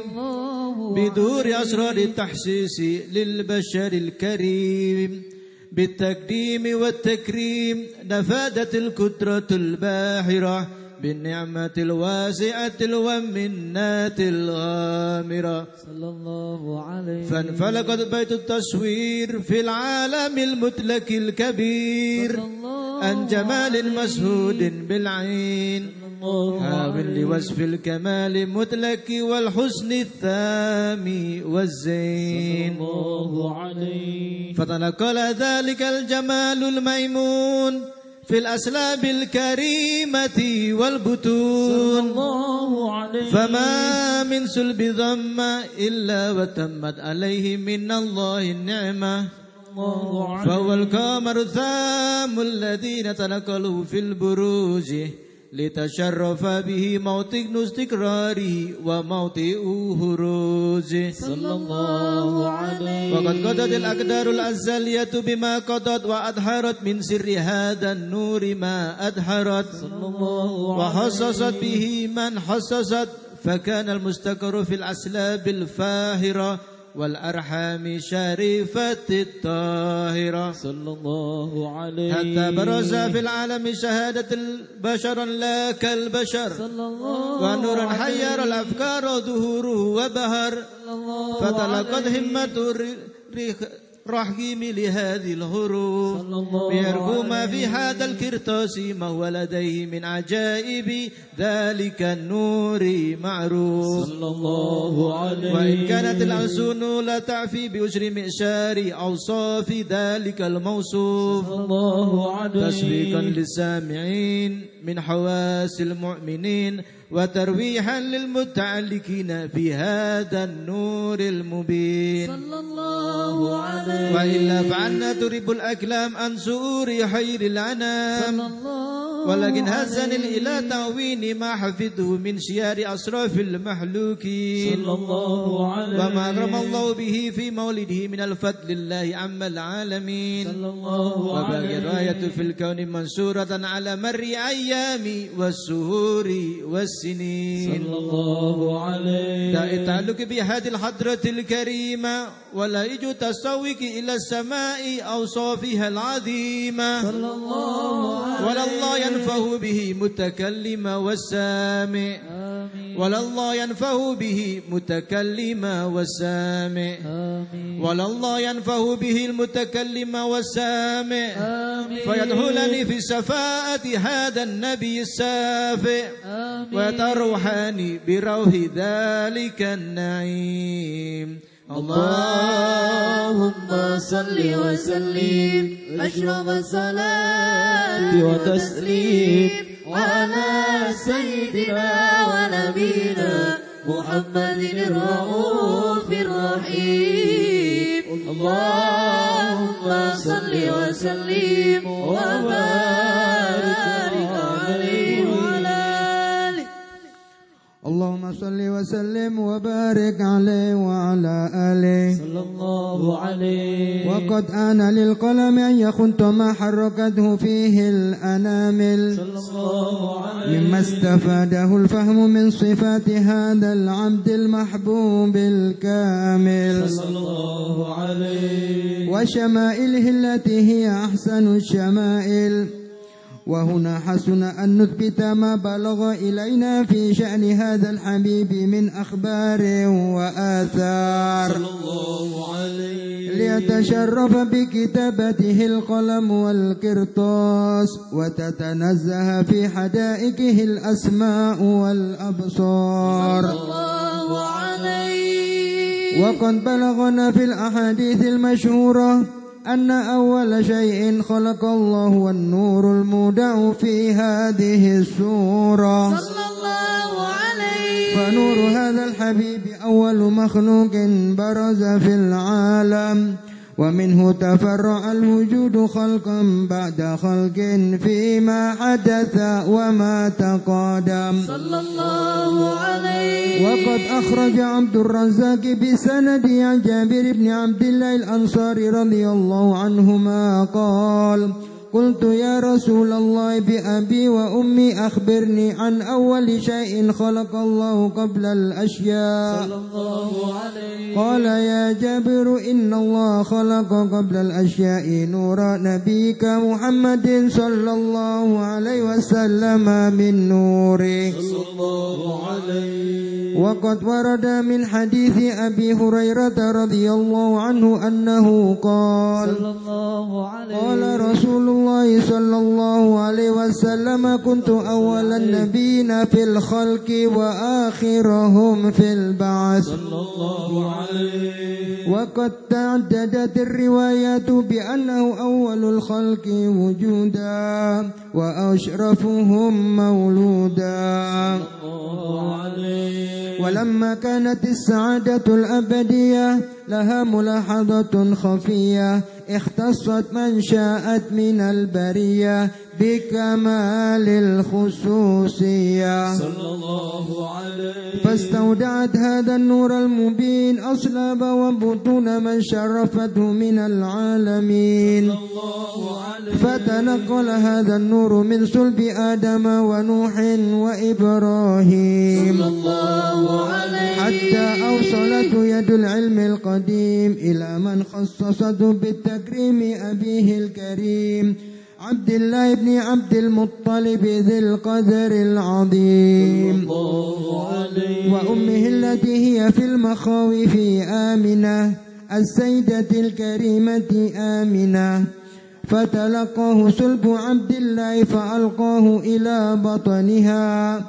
بدور أسرار التحسيس للبشر الكريم. بالتقديم والتكريم نفادت القدرة الباهرة بالنعمة الواسعة والمنات الغامرة. صلى الله عليه. فانفلقت بيت التصوير في العالم المتلك الكبير عن جمال مشهود بالعين. حاول لوصف الكمال متلك والحسن الثامي والزين. الله عليه. فتنقل ذلك الجمال الميمون في الأسلاب الكريمة والبطون الله عليه. فما من سلب ذم إلا وتمت عليه من الله النعمة. الله عليه. فهو القمر الثام الذين تنقلوا في البروج. لتشرف به موطن استقراره وموطئ هروجه صلى الله عليه وقد قضت الأقدار الأزلية بما قضت وأدحرت من سر هذا النور ما أدحرت صلى الله وحصصت به من حصصت فكان المستقر في الأسلاب الفاهرة. والأرحام شريفة الطاهرة. صلى الله عليه حتى برز في العالم شهادة البشر لا كالبشر صلى الله ونورا حير الأفكار ظهوره وبهر. فتلقت همة رحيم لهذه الهروب. صلى الله يرجو ما في هذا الكرتاس ما هو لديه من عجائب ذلك النور معروف. صلى الله عليه وإن كانت الألسن لا تعفي بأجر مئشار أوصاف ذلك الموصوف. صلى الله عليه تشويقا للسامعين من حواس المؤمنين وترويحا للمتعلقين بهذا النور المبين. صلى الله عليه وإلا فعنا ترب الأكلام عن سؤور خير الأنام. ولكن هزني إلى تعوين ما حفظه من شيار أسراف المحلوكين. صلى الله عليه وما أكرم الله به في مولده من الفضل الله عم العالمين. صلى الله وباقي عليه الراية في الكون منصورة على مر أيام والسهور والسنين صلى الله عليه التعلق بهذه الحضرة الكريمة ولا يجو تسويك إلى السماء أوصافها العظيمة. صلى الله عليه ولا الله ينفه به متكلم والسامع. ولا الله ينفه به متكلم والسامع. ولا الله ينفه به المتكلم والسامع. فيدخلني في شفاعة هذا النبي السافع. آمين. ويتروحني بروح ذلك النعيم. اللهم صل وسلم أشرف الصلاة وتسليم على سيدنا ونبينا محمد الرؤوف الرحيم. اللهم صل وسلم وبارك اللهم صل وسلم وبارك عليه وعلى آله. صلى الله عليه. وقد آن للقلم أن يخنت ما حركته فيه الأنامل. صلى الله عليه. مما استفاده الفهم من صفات هذا العبد المحبوب الكامل. صلى الله عليه. وشمائله التي هي أحسن الشمائل. وهنا حسن أن نثبت ما بلغ إلينا في شأن هذا الحبيب من أخبار وآثار. ليتشرف بكتابته القلم والقرطاس وتتنزه في حدائقه الأسماء والأبصار. وقد بلغنا في الأحاديث المشهورة أن أول شيء خلق الله والنور المودع في هذه السورة. صلى الله عليه. فنور هذا الحبيب أول مخلوق برز في العالم. ومنه تفرع الوجود خلقا بعد خلق فيما حدث وما تقادم. صلى الله عليه وقد أخرج عبد الرزاق بسند عن جابر بن عبد الله الأنصاري رضي الله عنهما قال قلت يا رسول الله بأبي وأمي أخبرني عن أول شيء خلق الله قبل الأشياء. صلى الله عليه. قال يا جابر إن الله خلق قبل الأشياء نور نبيك محمد صلى الله عليه وسلم من نوره صلى الله عليه. وقد ورد من حديث أبي هريرة رضي الله عنه أنه قال صلى الله عليه. قال رسول الله صلى الله عليه وسلم كنت أول النبيين في الخلق وآخرهم في البعث. صلى الله عليه. وقد تعددت الروايات بأنه أول الخلق وجودا وأشرفهم مولودا. الله عليه. ولما كانت السعادة الأبدية لها ملاحظة خفية اختصت من شاءت من البرية. بكمال الخصوصية صلى الله عليه. فاستودعت هذا النور المبين أصلاب وبطون من شرفته من العالمين. الله عليه. فتنقل هذا النور من صلب آدم ونوح وإبراهيم. الله عليه. حتى أوصلته يد العلم القديم إلى من خصصته بالتكريم أبيه الكريم. عبد الله بن عبد المطلب ذي القدر العظيم. وأمه التي هي في المخاوف آمنة السيدة الكريمة آمنة. فتلقاه سلب عبد الله فألقاه إلى بطنها.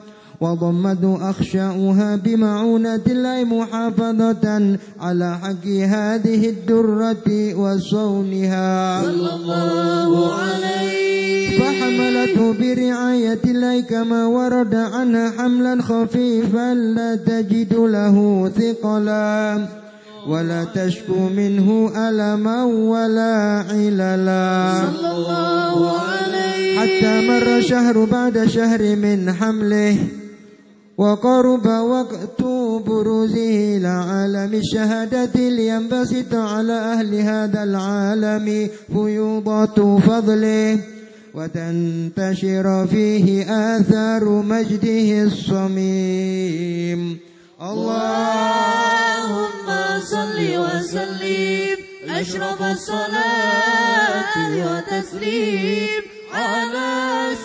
وضمته أخشاؤها بمعونة الله محافظة على حق هذه الدرة وصونها. صلى الله عليه. فحملته برعاية الله كما ورد عنها حملا خفيفا لا تجد له ثقلا. ولا تشكو منه ألما ولا عللا. صلى الله عليه. حتى مر شهر بعد شهر من حمله. وقرب وقت بروزه إلى عالم الشهادة لينبسط على أهل هذا العالم فيوضة فضله وتنتشر فيه آثار مجده الصميم. اللهم صل وسلم أشرف الصلاة وتسليم على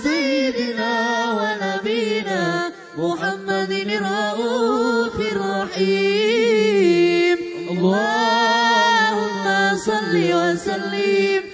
سيدنا ونبينا محمد الرؤوف الرحيم. اللهم صل وسلم.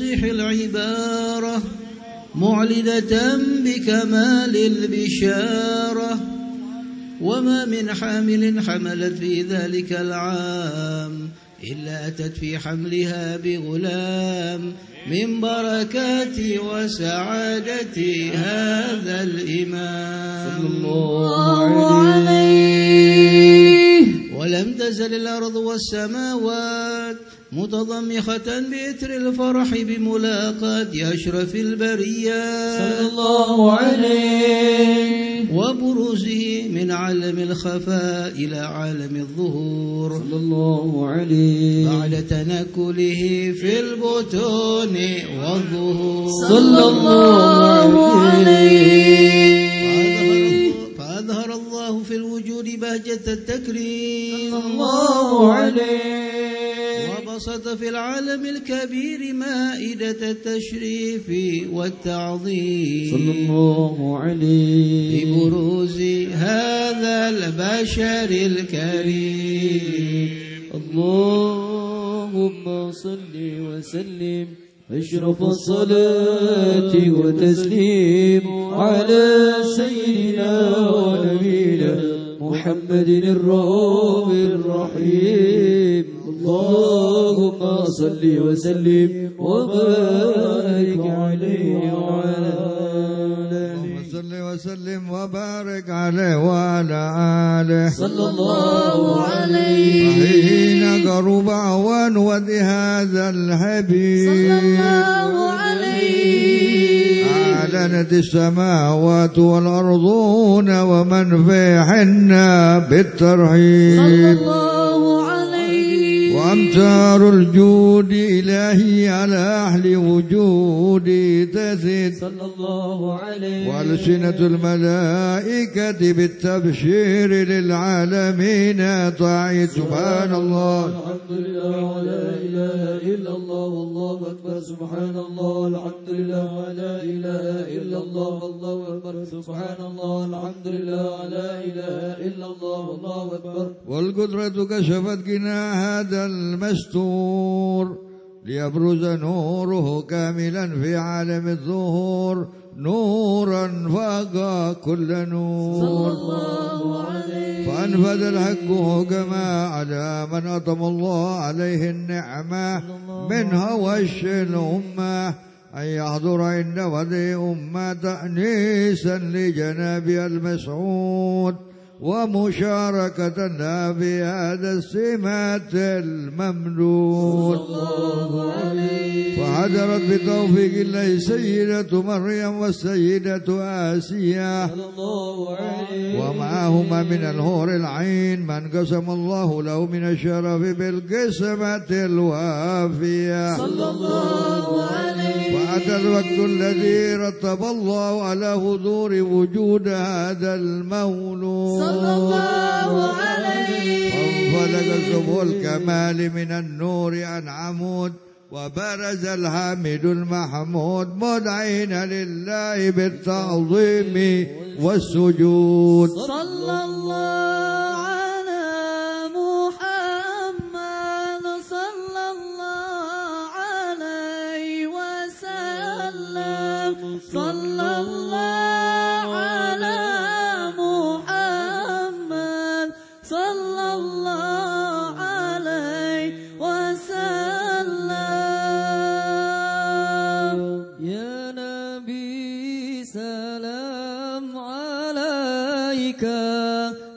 بفصيح العبارة معلنة بكمال البشارة وما من حامل حملت في ذلك العام إلا أتت في حملها بغلام من بركات وسعادة هذا الإمام. صلى الله عليه ولم تزل الأرض والسماوات متضمخة بإثر الفرح بملاقاة أشرف البريات صلى الله عليه. وبروزه من عالم الخفاء إلى عالم الظهور. صلى الله عليه. بعد تنكله في البطون والظهور. صلى الله عليه. فأظهر الله في الوجود بهجة التكريم. صلى الله عليه. وبسط في العالم الكبير مائدة التشريف والتعظيم. صلى الله عليه. ببروز هذا البشر الكريم. اللهم صل وسلم. أشرف الصلاة وتسليم على سيدنا ونبينا محمد الرؤوف الرحيم. اللهم صل وسلم وبارك عليه وعلى آله. صل وسلم وبارك عليه وعلى آله. صلى الله عليه. حين قرب أوان ود هذا الحبيب. الله عليه. أعلنت السماوات والأرضون ومن فيهن بالترحيب. الله عليه وأمتار الجود إلهي على أهل وجودي تزيد. صلى الله عليه وألسنة الملائكة بالتبشير للعالمين طاعت سبحان الله. الحمد لله ولا إله إلا الله والله أكبر. سبحان الله الحمد لله ولا إله إلا الله والله أكبر. سبحان الله الحمد لله ولا إله إلا الله والله أكبر. والقدرة كشفت غنى هذا المستور ليبرز نوره كاملا في عالم الظهور. نورا فاق كل نور. فأنفذ الحق حكما على من أطم الله عليه النعمة. من هوش الأمة أن يحضر عند ودي أمة تأنيسا لجناب المسعود. ومشاركة لها في هذا السمات الممدود فحضرت بتوفيق الله سيدة مريم والسيدة آسيا. ومعهما من الهور العين من قسم الله له من الشرف بالقسمة الوافية. صلى الله عليه فأتى الوقت الذي رتب الله على حضور وجود هذا المولود. صلى الله عليه سبل الكمال من النور عن عمود وبرز الحامد المحمود مدعين لله بالتعظيم والسجود. صلى الله على محمد صلى الله عليه وسلم. صلى الله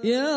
يا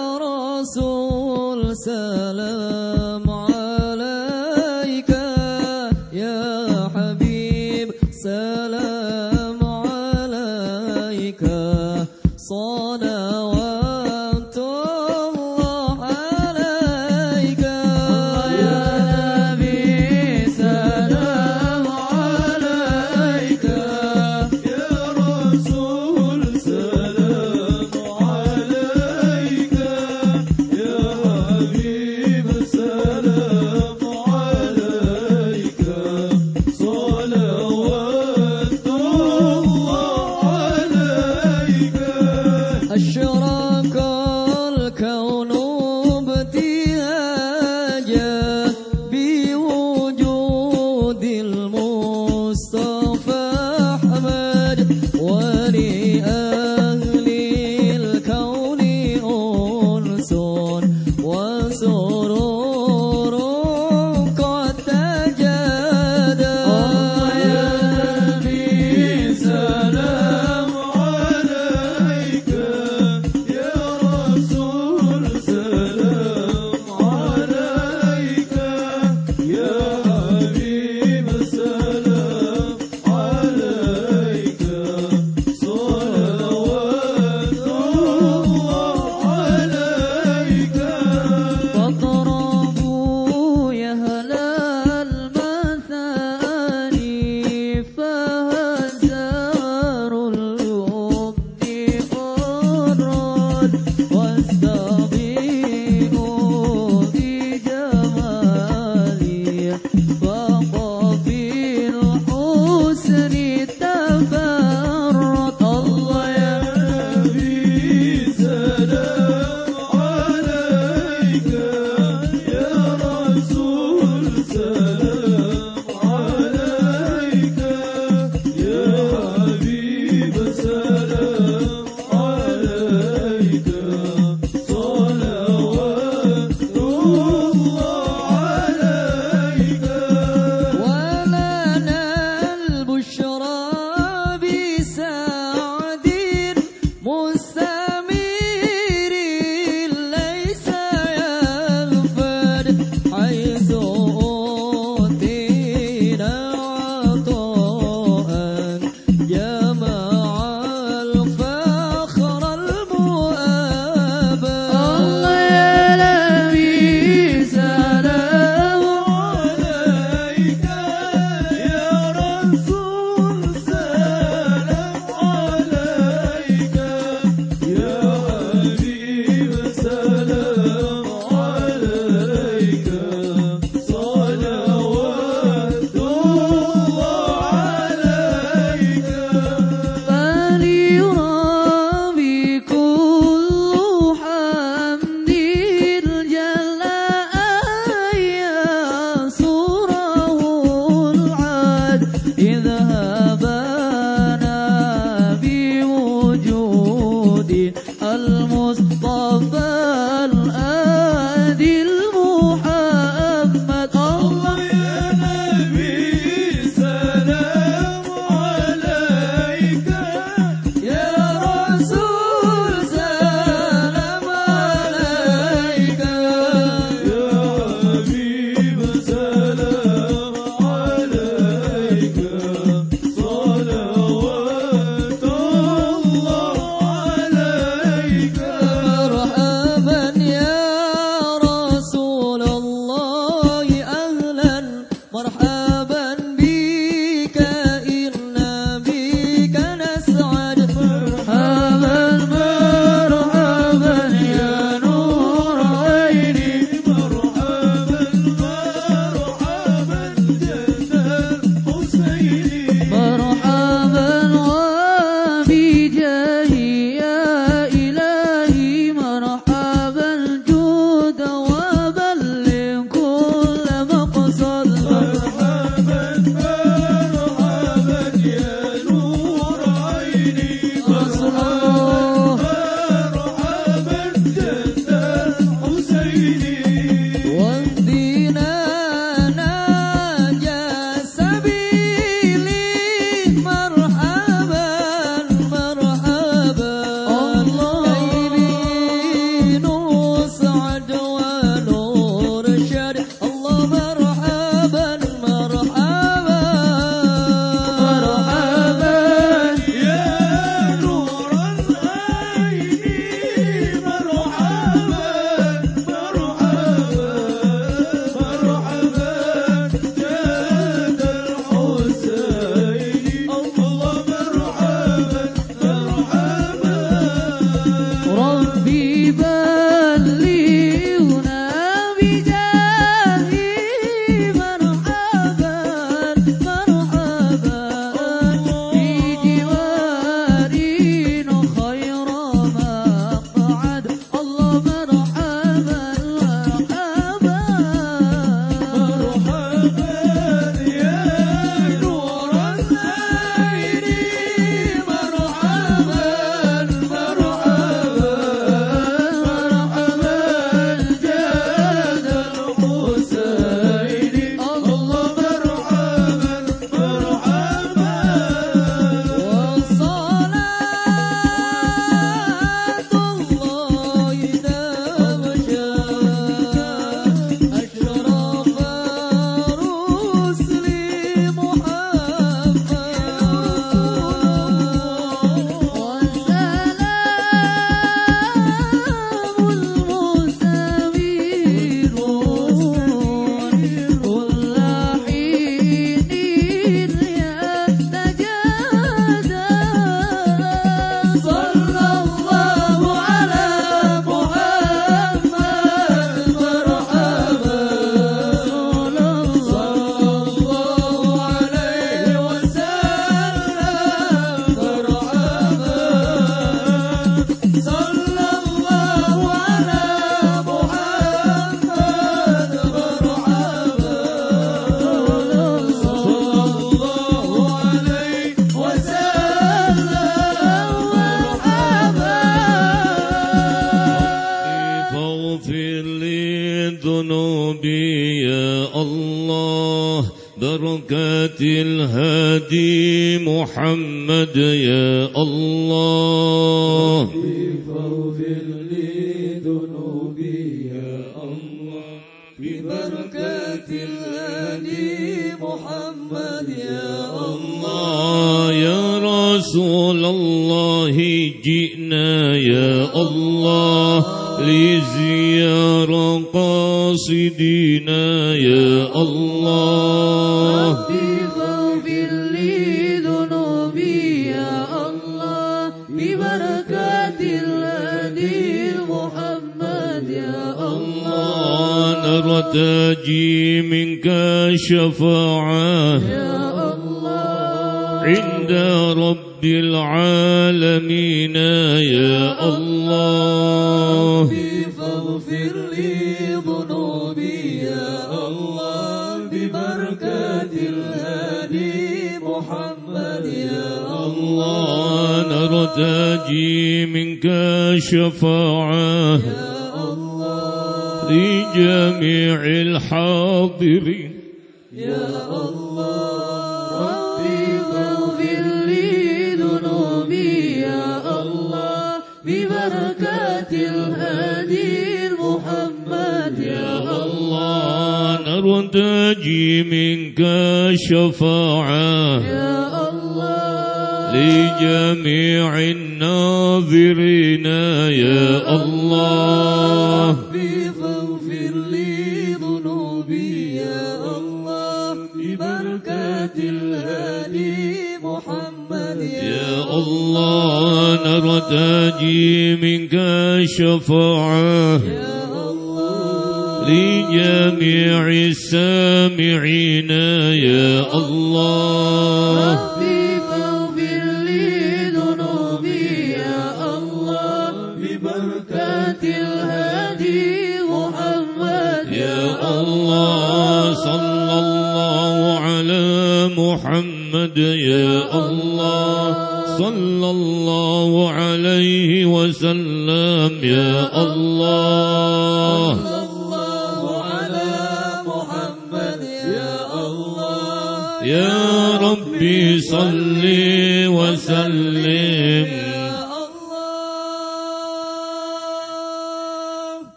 شفاعة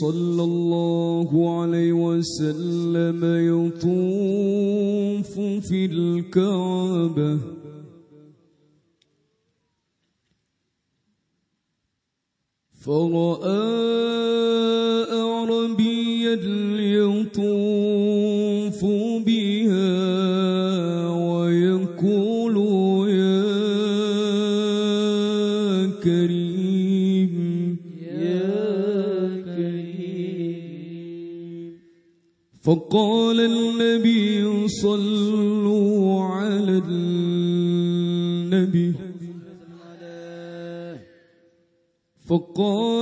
صلى الله عليه وسلم يطوف في الكعبة. فرأى فقال النبي صلوا على النبي. فقال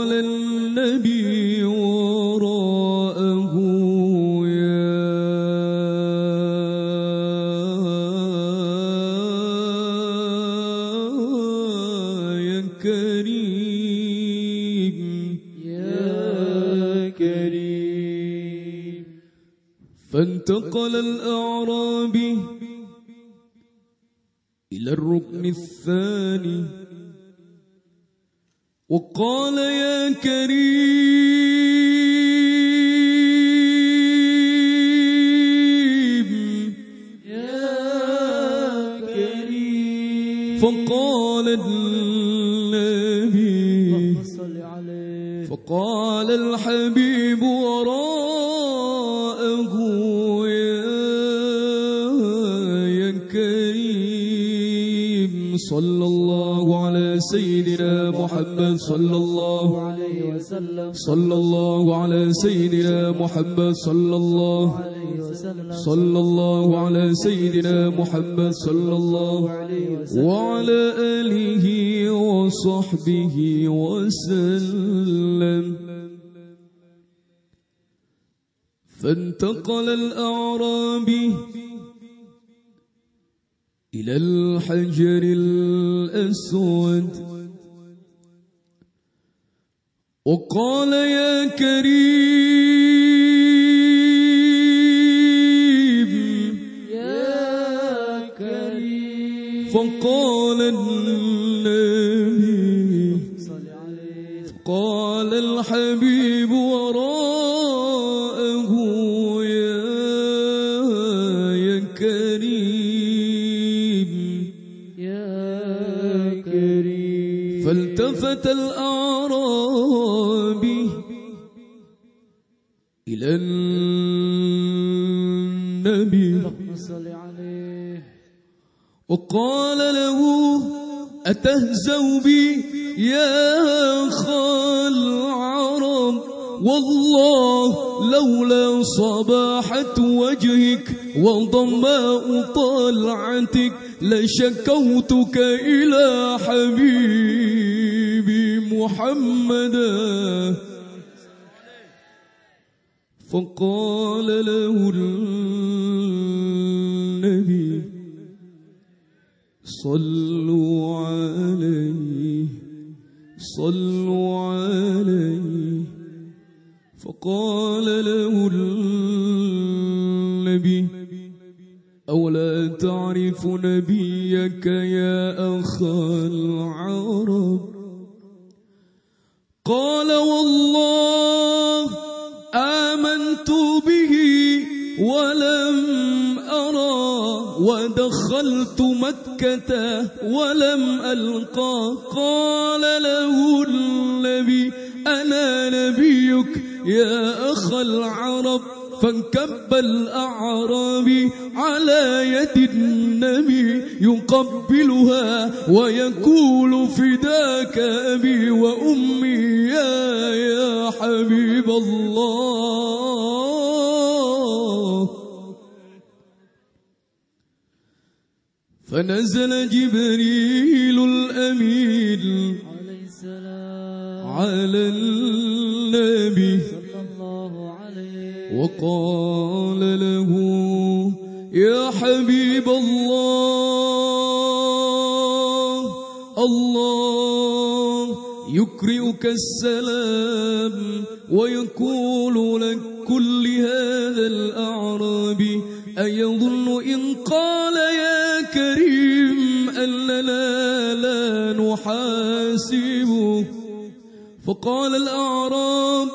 فانتقل الأعرابي إلى الركن الثاني وقال يا كريم صلى الله على سيدنا محمد صلى الله عليه وسلم. صلى الله على سيدنا محمد صلى الله عليه وسلم. صلى الله على سيدنا محمد صلى الله عليه وسلم. وعلى آله وصحبه وسلم. فانتقل الأعرابي إلى الحجر الأسود. وقال يا كريم يا كريم. فقال وقال له أتهزوا بي يا خال العرب والله لولا صباحة وجهك وضماء طلعتك لشكوتك إلى حبيبي محمدا فقال له صلوا عليه صلوا عليه. فقال له النبي أولا تعرف نبيك يا أخا العرب؟ قال والله ودخلت مكة ولم ألقى. قال له النبي أنا نبيك يا أخ العرب. فانكب الأعرابي على يد النبي يقبلها ويقول فداك أبي وأمي يا يا حبيب الله. فنزل جبريل الأمين عليه السلام على النبي صلى الله عليه وقال له يا حبيب الله الله يقرئك السلام ويقول لك كل هذا الأعرابي أيظن إن قال يا كريم أننا لا نحاسبه فقال الأعراب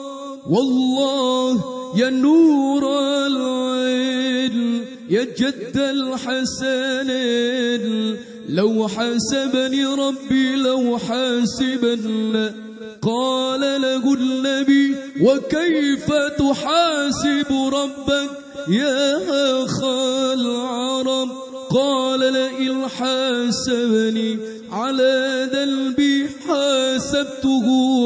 والله يا نور العين يا جد الحسنين لو حاسبني ربي لو حاسبن. قال له النبي وكيف تحاسب ربك يا أخا العرب؟ قال لئن حاسبني على ذنبي حاسبته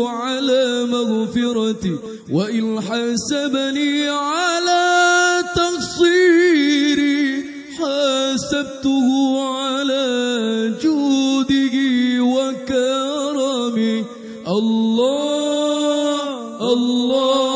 على مغفرتي وإن حاسبني على تقصيري حاسبته على جوده وكرمه. الله الله.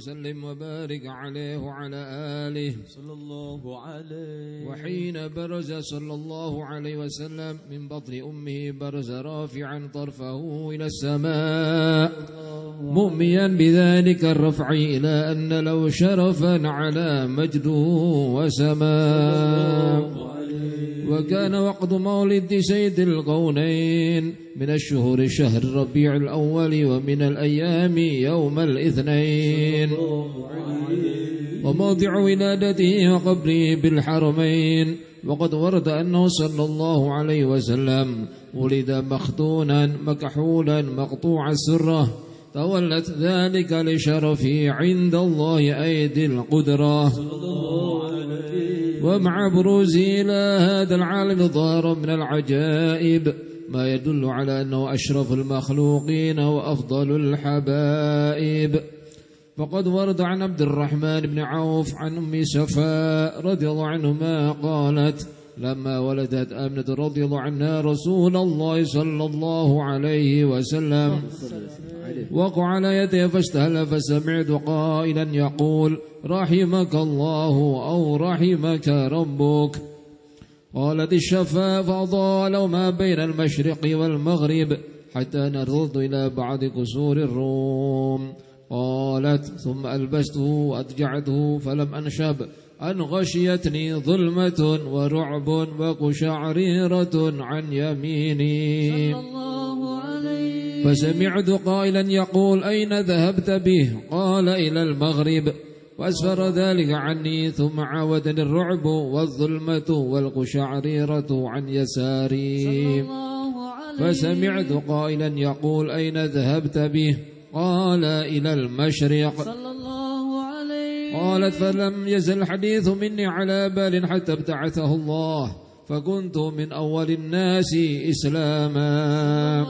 وسلم وبارك عليه وعلى آله صلى الله عليه. وحين برز صلى الله عليه وسلم من بطن أمه برز رافعا طرفه إلى السماء مؤميا بذلك الرفع إلى أن له شرفا على مجده وسماء وكان وقت مولد سيد القونين من الشهور شهر ربيع الأول ومن الأيام يوم الاثنين. وموضع ولادته وقبره بالحرمين. وقد ورد أنه صلى الله عليه وسلم ولد مختونا مكحولا مقطوع السرة. تولت ذلك لشرفه عند الله أيدي القدرة. ومع بروزه إلى هذا العالم ظهر من العجائب ما يدل على أنه أشرف المخلوقين وأفضل الحبائب. فقد ورد عن عبد الرحمن بن عوف عن أم سفاء رضي الله عنهما قالت لما ولدت آمنة رضي الله عنها رسول الله صلى الله عليه وسلم. وقع على يديه فاستهل فسمعت قائلا يقول رحمك الله أو رحمك ربك. قالت الشفاء فأضاء ما بين المشرق والمغرب حتى نرد إلى بعض كسور الروم. قالت ثم ألبسته وأضجعته فلم أنشب أن غشيتني ظلمة ورعب وقشعريرة عن يميني. فسمعت قائلا يقول أين ذهبت به؟ قال إلى المغرب. وأسفر ذلك عني ثم عاودني الرعب والظلمة والقشعريرة عن يساري. فسمعت قائلا يقول أين ذهبت به؟ قال إلى المشرق. صلى الله عليه قالت فلم يزل الحديث مني على بال حتى ابتعثه الله فكنت من أول الناس إسلاما.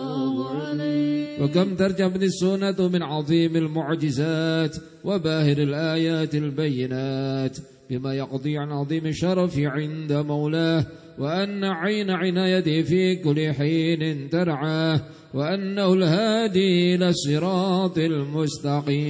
وكم ترجمني السنة من عظيم المعجزات وباهر الآيات البينات بما يقضي عن عظيم الشرف عند مولاه وأن عين عنايته في كل حين ترعاه وأنه الهادي إلى الصراط المستقيم.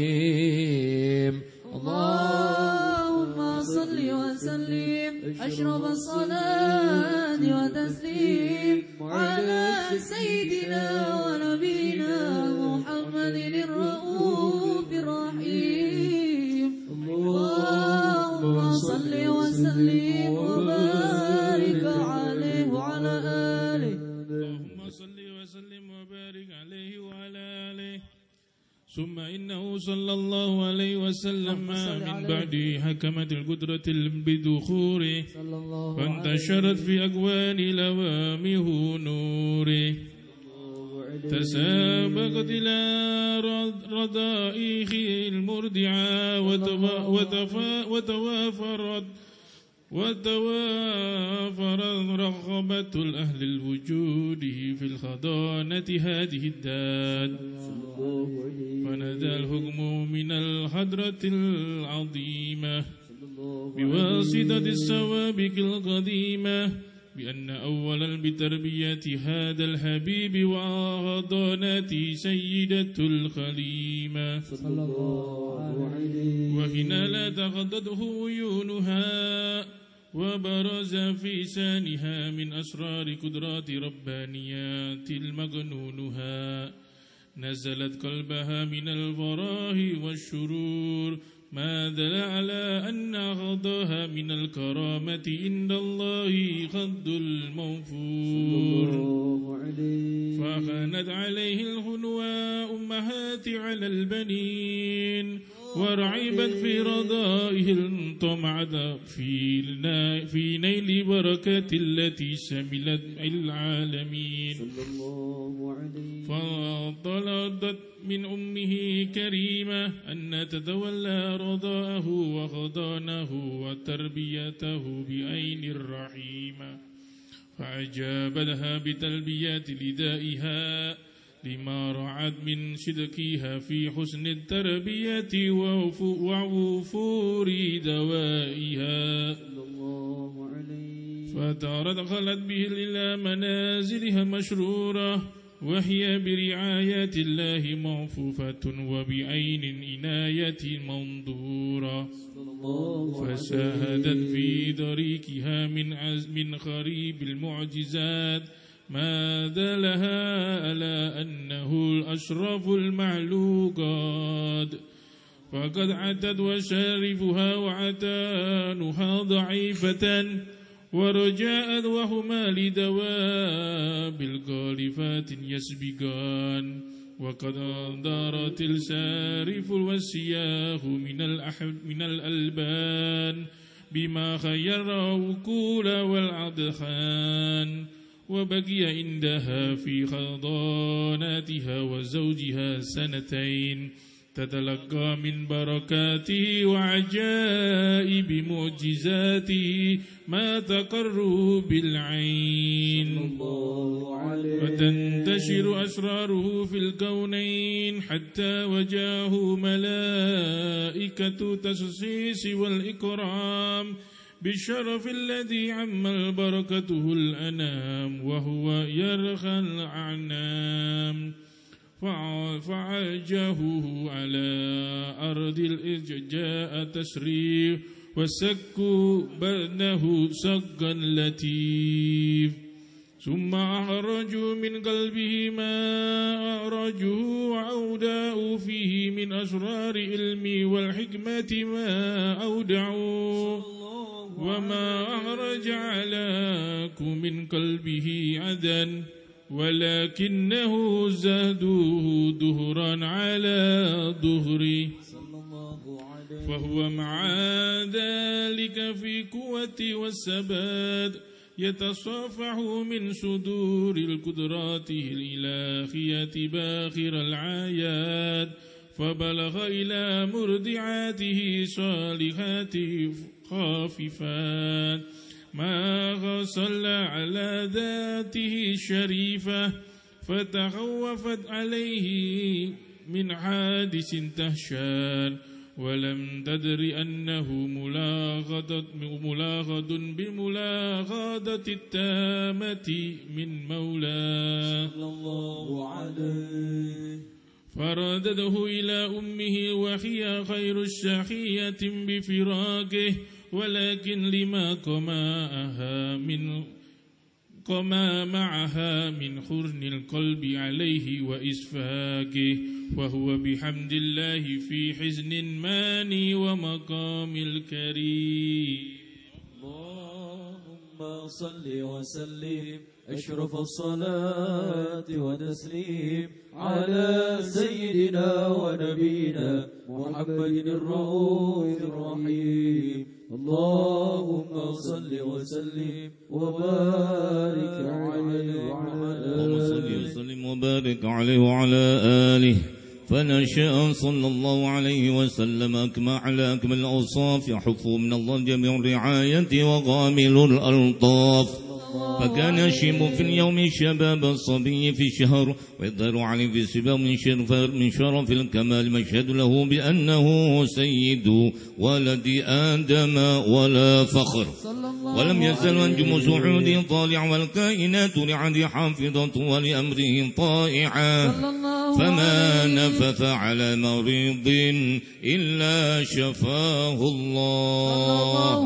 اللهم صل وسلم أشرف الصلاة وتسليم على سيدنا ونبينا محمد الرؤوف الرحيم. اللهم صل وسلم وبارك ثم إنه صلى الله عليه وسلم من بعد حكمت القدرة بدخوره فانتشرت في أكوان لوامه نوره تسابقت إلى رضائه المردعة وتوافرت وتوافرت رغبة الأهل الوجود في الخضانة هذه الداد فنادى الحكم من الحضرة العظيمة بواسطة السوابق القديمة بأن أولا بتربية هذا الحبيب وغضانة سيدة الخليمة. صلى الله عليه وهنا لا تغضته عيونها وبرز في سانها من أسرار قدرات ربانيات المجنونها. نزلت قلبها من الفراه والشرور. ما دل على أن غضاها من الكرامة عند الله خد الموفور فخانت عليه الهنوى أمهات على البنين. ورعبت في رضائه الطمع في في نيل بركات التي شملت العالمين. فطلبت من أمه كريمة أن تتولى رضاءه وخضانه وتربيته بعين الرحيمة فأجابتها بتلبيات لدائها لما رعت من شدكها في حسن التربية ووفور دوائها. فتارة خلت به إلى منازلها مشرورة وهي برعاية الله موفوفة وبعين إناية منظورة. فشاهدت في طريقها من من خريب المعجزات ماذا لها ألا أنه الأشرف المعلوقات؟ فقد عتت وشارفها وعتانها ضعيفة ورجاء وهما لدواب الغالفات يسبقان. وقد دارت السارف والسياه من من الألبان بما خير وكول والعدخان. وبقي عندها في خضاناتها وزوجها سنتين. تتلقى من بركاته وعجائب معجزاته ما تقر بالعين. وتنتشر أسراره في الكونين حتى وجاه ملائكة تسسيس والإكرام. بالشرف الذي عم البركته الأنام وهو يرخى الأعنام. فع- فعجهه على أرض الإججاء تسريف وسك بدنه سقا لطيف ثم أخرجوا من قلبه ما أخرجه وأودعوا فيه من أسرار علمي والحكمة ما أودعوا وما أخرج علاكم من قلبه عدن ولكنه زادوه دهرا على دهري فهو مع ذلك في قوة والثبات يتصافح من صدور القدرات الإلهية باخر العايات فبلغ إلى مرضعاته صالحات خاففات. ما غصل على ذاته الشريفة فتخوفت عليه من حادث تهشان. ولم تدر أنه ملاغدة ملاغد بملاغدة التامة من مولاه صلى الله عليه. فردده إلى أمه وهي خير الشقية بفراقه ولكن لما قماها من قما معها من خرن القلب عليه وإسفاقه وهو بحمد الله في حزن ماني ومقام الكريم. اللهم صل وسلم أشرف الصلاة وتسليم على سيدنا ونبينا محمد الرؤوف الرحيم. اللهم صل وسلم وبارك عليه وعلى اللهم صل وسلم وبارك عليه وعلى آله. فنشاء صلى الله عليه وسلم أكمل على أكمل الأوصاف. يحفه من الله جميع الرعاية وغامل الألطاف. فكان يشم في اليوم شباب الصبي في الشهر ويظهر عليه في سباب من شرف من شرف الكمال مشهد له بأنه سيد ولد آدم ولا فخر. ولم يزل أنجم سعود طالع والكائنات لعد حافظة ولأمره طائعة. فما نفث على مريض إلا شفاه الله.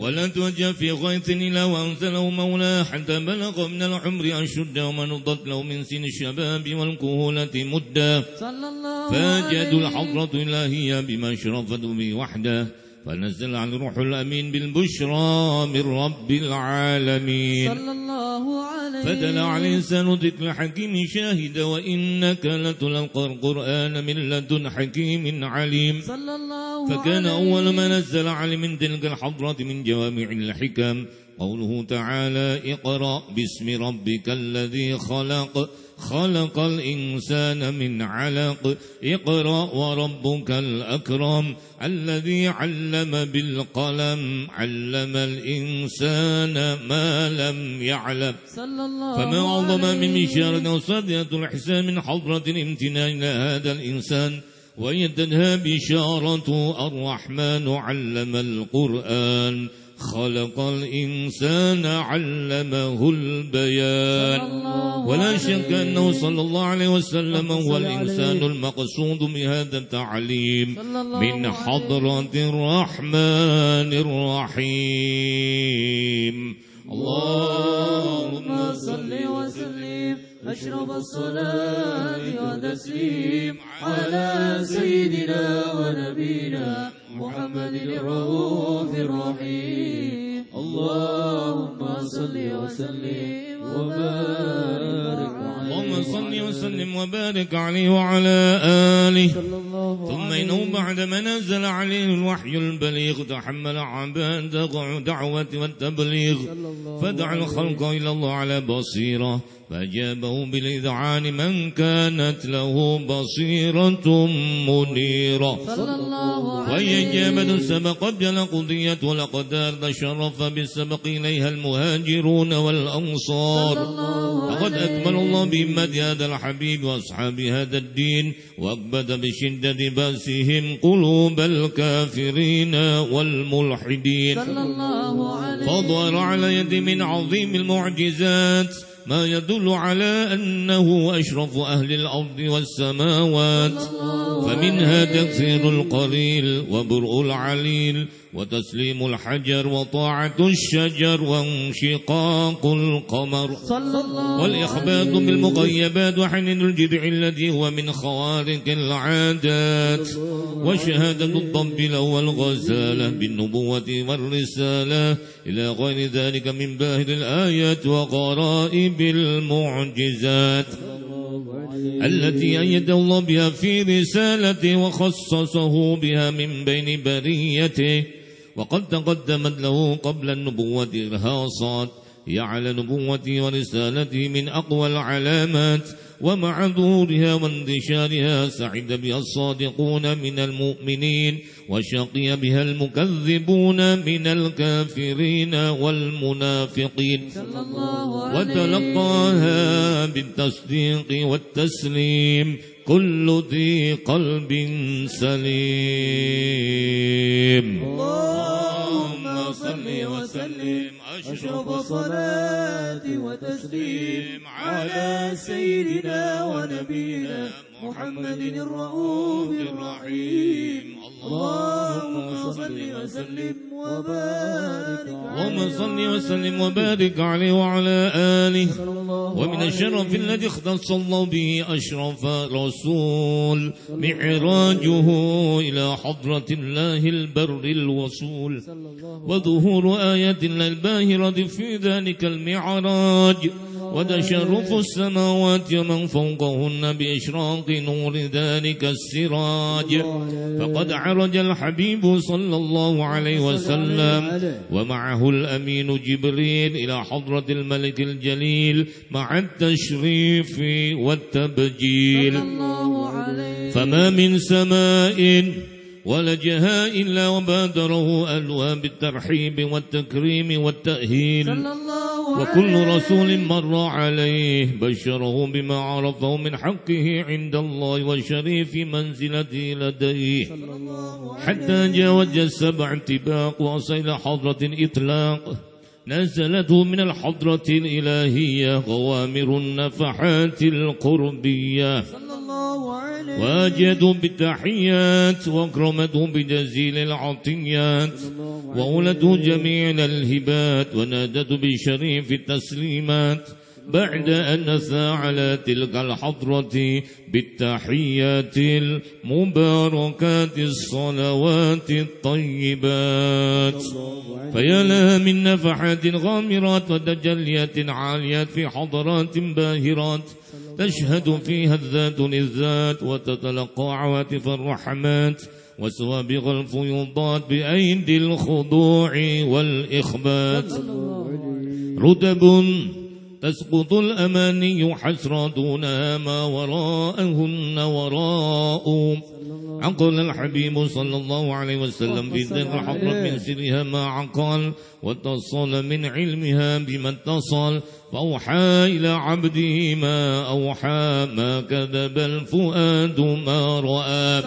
ولا توجه في غيث إلا وأنزله مولاه حتى بلغ من العمر أشد ومنضت له من سن الشباب والكهولة مدة. صلى الله فاجد عليه الحضرة الإلهية بما شرفت به وحده. فنزل عن الروح الأمين بالبشرى من رب العالمين. صلى الله عليه فدل على الإنسان ذكر الحكيم شاهد وإنك لتلقى القرآن من لدن حكيم عليم. صلى الله فكان عليه أول ما نزل عليه من تلك الحضرة من جوامع الحكم. قوله تعالى اقرأ باسم ربك الذي خلق خلق الإنسان من علق. اقرأ وربك الأكرم الذي علم بالقلم علم الإنسان ما لم يعلم. صلى الله فما أعظم من بشارة أو صدية الإحسان من حضرة الامتنان إلى هذا الإنسان. وهي تنهى بشارة الرحمن علم القرآن. خلق الإنسان علمه البيان. ولا شك أنه صلى الله عليه وسلم هو الإنسان المقصود بهذا التعليم. من حضرة الرحمن الرحيم. اللهم صل وسلم. أشرف الصلاة وتسليم على سيدنا ونبينا محمد الرؤوف الرحيم. اللهم صل وسلم وبارك اللهم صل وسلم وبارك عليه وعلى آله. ثم إنه بعدما نزل عليه الوحي البليغ تحمل عباد الدعوة والتبليغ. فدعا الخلق إلى الله على بصيرة. فأجابه بالإذعان من كانت له بصيرة منيرة. صلى الله عليه وهي إجابة سبقت بها قضية والأقدار تشرف بالسبق إليها المهاجرون والأنصار. فقد أكمل الله بهمة هذا الحبيب وأصحاب هذا الدين وأكبد بشدة بأسهم قلوب الكافرين والملحدين. صلى الله عليه فظهر على يد من عظيم المعجزات. ما يدل على أنه أشرف أهل الأرض والسماوات. فمنها تكثير القليل وبرء العليل. وتسليم الحجر وطاعة الشجر وانشقاق القمر. صلى الله والإخبات بالمغيبات وحنين الجذع الذي هو من خوارق العادات. وشهادة الضب والغزالة بالنبوة والرسالة. إلى غير ذلك من باهر الآيات وغرائب المعجزات. التي أيد الله بها في رسالته وخصصه بها من بين بريته. وقد تقدمت له قبل النبوة إرهاصات هي على نبوته ورسالته من أقوى العلامات ومع ظهورها وانتشارها سعد بها الصادقون من المؤمنين وشقي بها المكذبون من الكافرين والمنافقين. وتلقاها بالتصديق والتسليم. كل ذي قلب سليم. اللهم صل وسلم أشرف الصلاة وتسليم على سيدنا ونبينا محمد الرؤوف الرحيم. اللهم صل وسلم وبارك اللهم صل وسلم وبارك عليه وعلى آله. ومن الشرف الذي اختص الله به أشرف رسول معراجه إلى حضرة الله البر الوصول. وظهور آيات الله الباهرة في ذلك المعراج. وتشرف السماوات ومن فوقهن بإشراق نور ذلك السراج فقد عرج الحبيب صلى الله عليه وسلم ومعه الأمين جبريل إلى حضرة الملك الجليل مع التشريف والتبجيل فما من سماء ولجها إلا وبادره أهلها بالترحيب والتكريم والتأهيل. صلى الله وكل رسول مر عليه بشره بما عرفه من حقه عند الله وشريف منزلته لديه. حتى جاوز السبع اتباق وصل حضرة الإطلاق. نزلته من الحضرة الإلهية غوامر النفحات القربية. واجدوا بالتحيات واكرمته بجزيل العطيات. وولده جميع الهبات. ونادته بشريف التسليمات. بعد أن على تلك الحضرة بالتحيات المباركات الصلوات الطيبات. فيا لها من نفحات غامرات وتجليات عاليات في حضرات باهرات. تشهد فيها الذات للذات وتتلقى عواطف الرحمات وسوابغ الفيوضات بأيدي الخضوع والإخبات. رتب تسقط الأماني حسرة ما وراءهن وراء عقل الحبيب صلى الله عليه وسلم ذكر الحضرة من سرها ما عقل واتصل من علمها بما اتصل. فأوحى إلى عبده ما أوحى ما كذب الفؤاد ما رأى.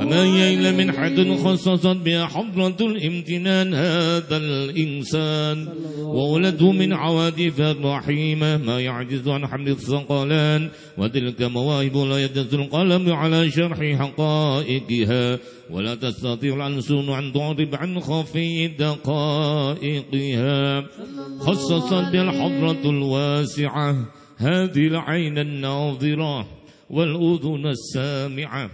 فما هي إلا من حد خصصت بها حضرة الامتنان هذا الإنسان. وولده من عوادف الرحيمة ما يعجز عن حمل الثقلان. وتلك مواهب لا يجز القلم على شرح حقائقها. ولا تستطيع الألسن أن تعرب عن خفي دقائقها. خصصت الحضرة الواسعة هذه العين الناظرة والأذن السامعة.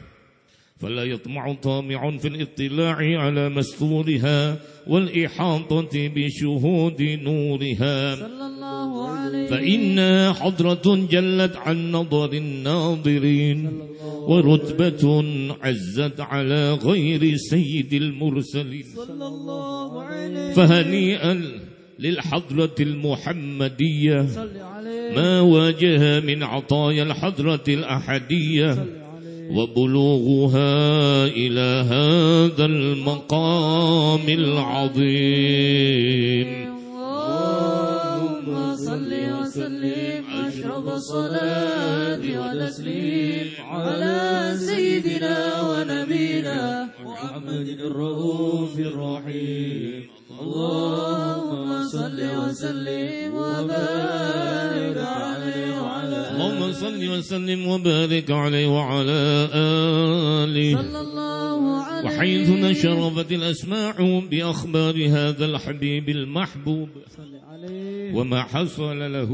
فلا يطمع طامع في الاطلاع على مستورها والإحاطة بشهود نورها. صلى الله عليه فإنها حضرة جلت عن نظر الناظرين ورتبة عزت على غير سيد المرسلين. صلى الله عليه فهنيئا للحضرة المحمدية. ما واجه من عطايا الحضرة الأحدية. وبلوغها إلى هذا المقام العظيم. اللهم صل وسلم أشرف الصلاة وتسليم على سيدنا ونبينا محمد الرؤوف الرحيم. اللهم صل وسلم وبارك عليه صل وسلم وبارك عليه وعلى آله. صلى الله عليه وحيث نشرفت الأسماع بأخبار هذا الحبيب المحبوب. وما حصل له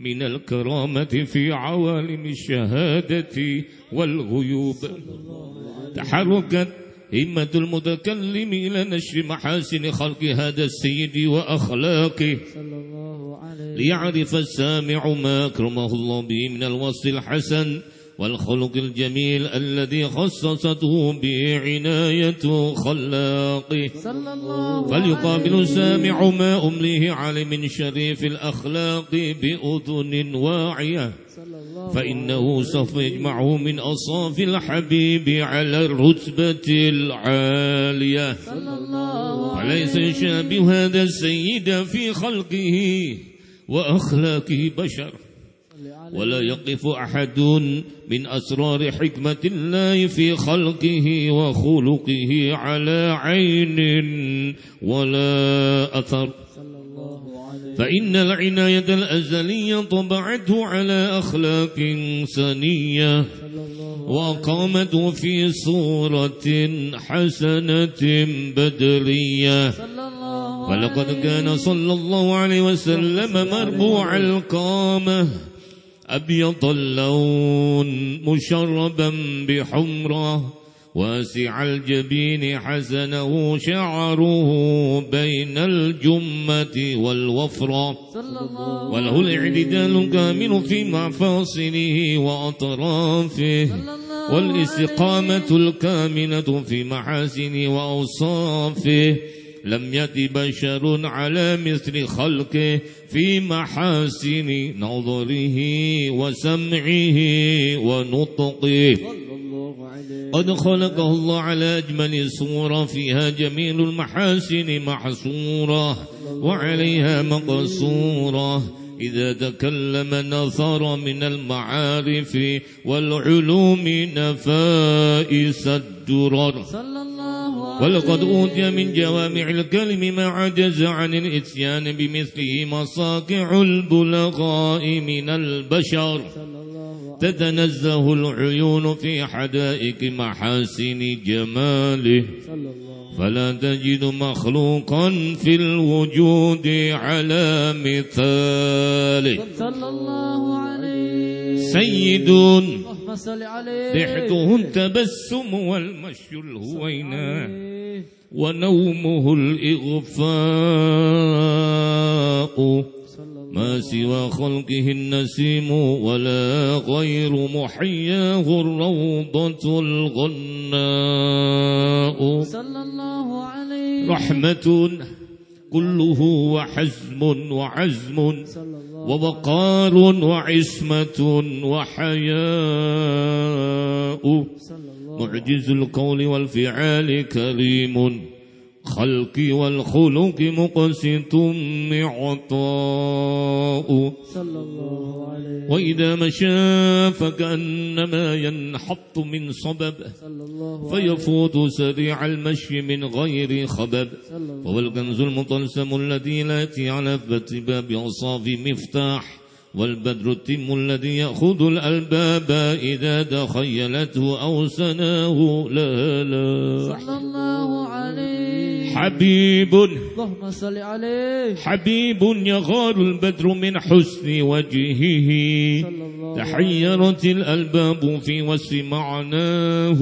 من الكرامة في عوالم الشهادة والغيوب. تحركت همة المتكلم إلى نشر محاسن خلق هذا السيد وأخلاقه. ليعرف السامع ما أكرمه الله به من الوصف الحسن والخلق الجميل الذي خصصته به عناية خلاقه. صلى الله فليقابل السامع ما أمليه عليه من شريف الأخلاق بأذن واعية. فإنه سوف يجمعه من أصاف الحبيب على الرتبة العالية. وليس يشابه هذا السيد في خلقه. وأخلاقه بشر. ولا يقف أحد من أسرار حكمة الله في خلقه وخلقه على عين ولا أثر. فإن العناية الأزلية طبعته على أخلاق سنية وقامته في صورة حسنة بدرية. ولقد كان صلى الله عليه وسلم مربوع القامة أبيض اللون مشربا بحمرة. واسع الجبين حسنه شعره بين الجمة والوفرة وله الاعتدال كامل في مفاصله وأطرافه. والاستقامة الكاملة في محاسن وأوصافه. لم يأت بشر على مثل خلقه في محاسن نظره وسمعه ونطقه. قد خلقه الله على أجمل صورة فيها جميل المحاسن محصورة وعليها مقصورة. إذا تكلم نثر من المعارف والعلوم نفائس الدرر. صلى الله ولقد أوتي من جوامع الكلم ما عجز عن الإتيان بمثله مصاكع البلغاء من البشر. تتنزه العيون في حدائق محاسن جماله. فلا تجد مخلوقا في الوجود على مثاله. صلى الله عليه سيد ضحكه التبسم والمشي الهوينا. ونومه الإغفاء. ما سوى خلقه النسيم ولا غير محياه الروضة الغناء. صلى الله عليه رحمة كله وحزم وعزم ووقار وعصمة وحياء. معجز القول والفعال كريم. خلق والخلق مقسط معطاء. صلى الله عليه وإذا مشى فكأنما ينحط من صبب. فيفوت سريع المشي من غير خبب. وهو الكنز المطلسم الذي لا يأتي على فتح باب أصاف مفتاح. والبدر التم الذي يأخذ الألباب إذا تخيلته أو سناه لا لا. صلى الله عليه. حبيب اللهم صل عليه. حبيب يغار البدر من حسن وجهه. تحيرت الألباب في وصف معناه.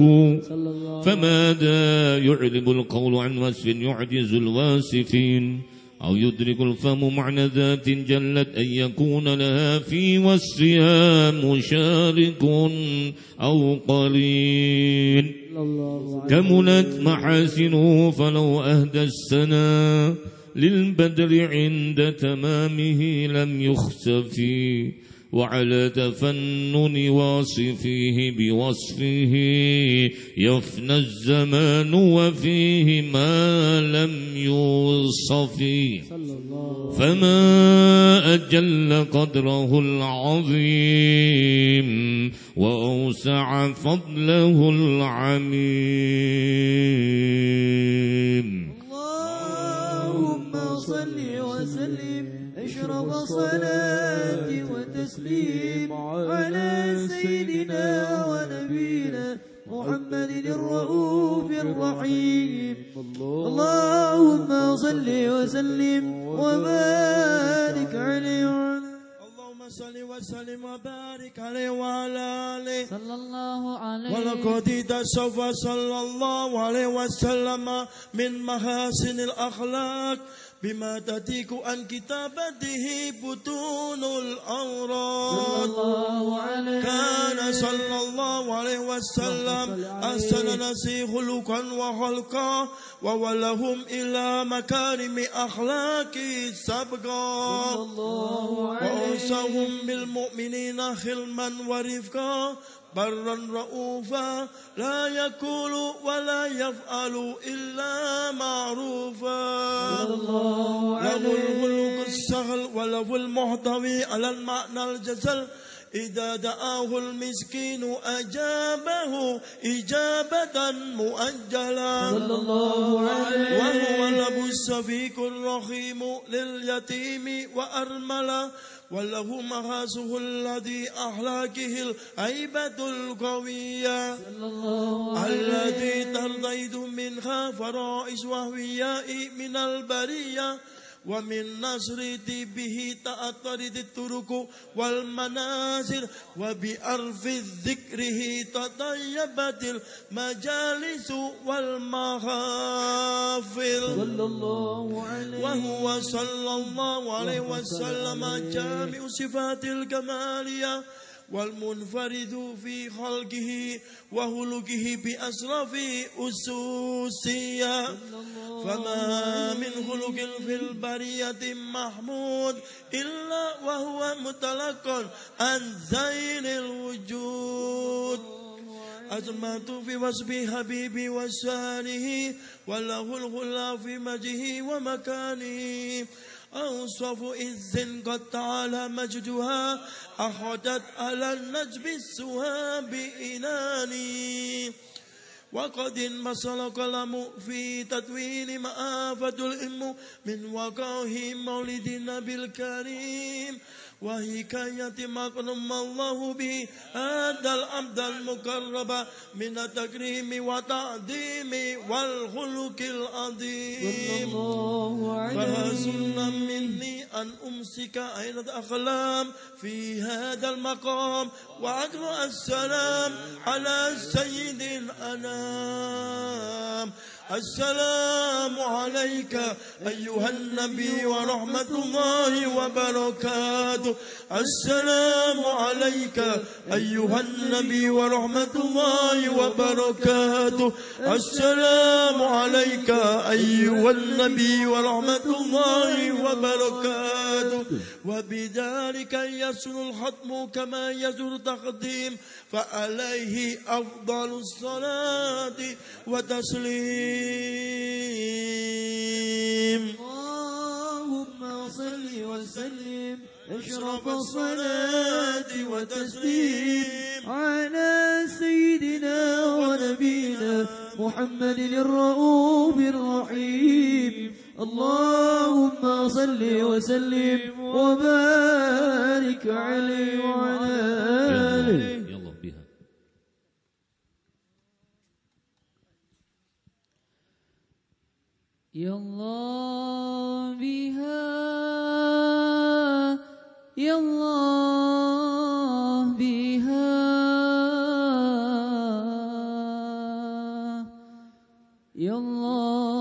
فماذا يعرب القول عن وصف يعجز الواصفين أو يدرك الفم معنى ذات جلت أن يكون لها في وصفها مشارك أو قرين كملت محاسنه فلو أهدى السنا للبدر عند تمامه لم يختفي وعلى تفنن واصفيه بوصفه يفنى الزمان وفيه ما لم يوصف فما أجل قدره العظيم وأوسع فضله العميم اللهم صل وسلم اشرف الصلاة وتسليم على سيدنا ونبينا محمد الرؤوف الرحيم. اللهم صل وسلم وبارك عليه. وعلى اللهم صل وسلم وبارك عليه وعلى آله. صلى الله عليه. ولقد تصف صلى الله عليه وسلم من محاسن الأخلاق بما تتيك عن كتابته بطون الأوراد الله عليه كان صلى الله عليه وسلم أحسن نسي خلقا وخلقا وولهم إلى مكارم أخلاق سبقا وأوصاهم بالمؤمنين خلما ورفقا برا رؤوفا لا يقول ولا يفعل إلا معروفا. له الخلق السهل وله المحتوي على المعنى الجزل. إذا دعاه المسكين أجابه إجابة عليه وهو الأب الشفيق الرحيم لليتيم وأرملة وله مغازه الذي أخلاقه الهيبة القوية. التي ترضيت منها فرائس وهوياء من البرية. ومن نصر به تأطرد الطرق والمنازل وبأرف ذكره تطيبت المجالس والمحافل. وهو صلى الله عليه وسلم جامع صفات الكمالية والمنفرد في خلقه وهلكه بأسرف أسوسية. فما من خلق في البرية محمود إلا وهو متلقى عن زين الوجود. أزمت في وصف حبيبي وشانه وله الغلا في مجه ومكانه. أوصف إذ قد تعالى مجدها أخذت على النجم السها بإناني وقد انبسل قلم في تدوين مآفة الإم من وقاه مولد النبي الكريم. وحكاية ما قدم الله به هذا العبد المقرب من التكريم والتعظيم والخلق العظيم. فهزن مني أن أمسك عين الأقلام في هذا المقام وأقرأ السلام على سيد الأنام. السلام عليك أيها النبي ورحمة الله وبركاته. السلام عليك أيها النبي ورحمة الله وبركاته. السلام عليك أيها النبي ورحمة الله وبركاته. وبذلك يسر الختم كما يسر تقديم فعليه أفضل الصلاة وتسليم. اللهم صل وسلم اشرف الصلاة وتسليم. على سيدنا ونبينا محمد الرؤوف الرحيم. اللهم صل وسلم وبارك عليه وعلى آله يلا بها يا الله بها يا الله بها يا الله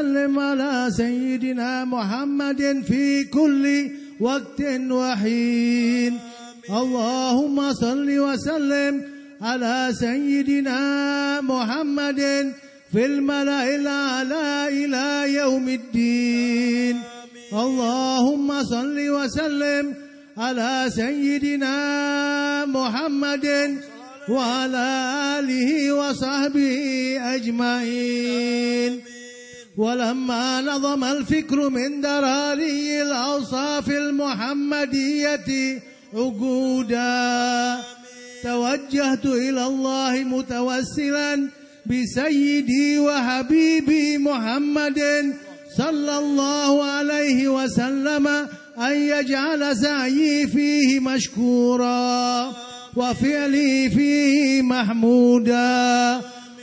وسلم على سيدنا محمد في كل وقت وحين. اللهم صل وسلم على سيدنا محمد في الملأ الأعلى إلى يوم الدين. اللهم صل وسلم على سيدنا محمد وعلى آله وصحبه أجمعين. ولما نظم الفكر من دراري الأوصاف المحمدية عقودا. توجهت إلى الله متوسلا بسيدي وحبيبي محمد صلى الله عليه وسلم أن يجعل سعيي فيه مشكورا وفعلي فيه محمودا.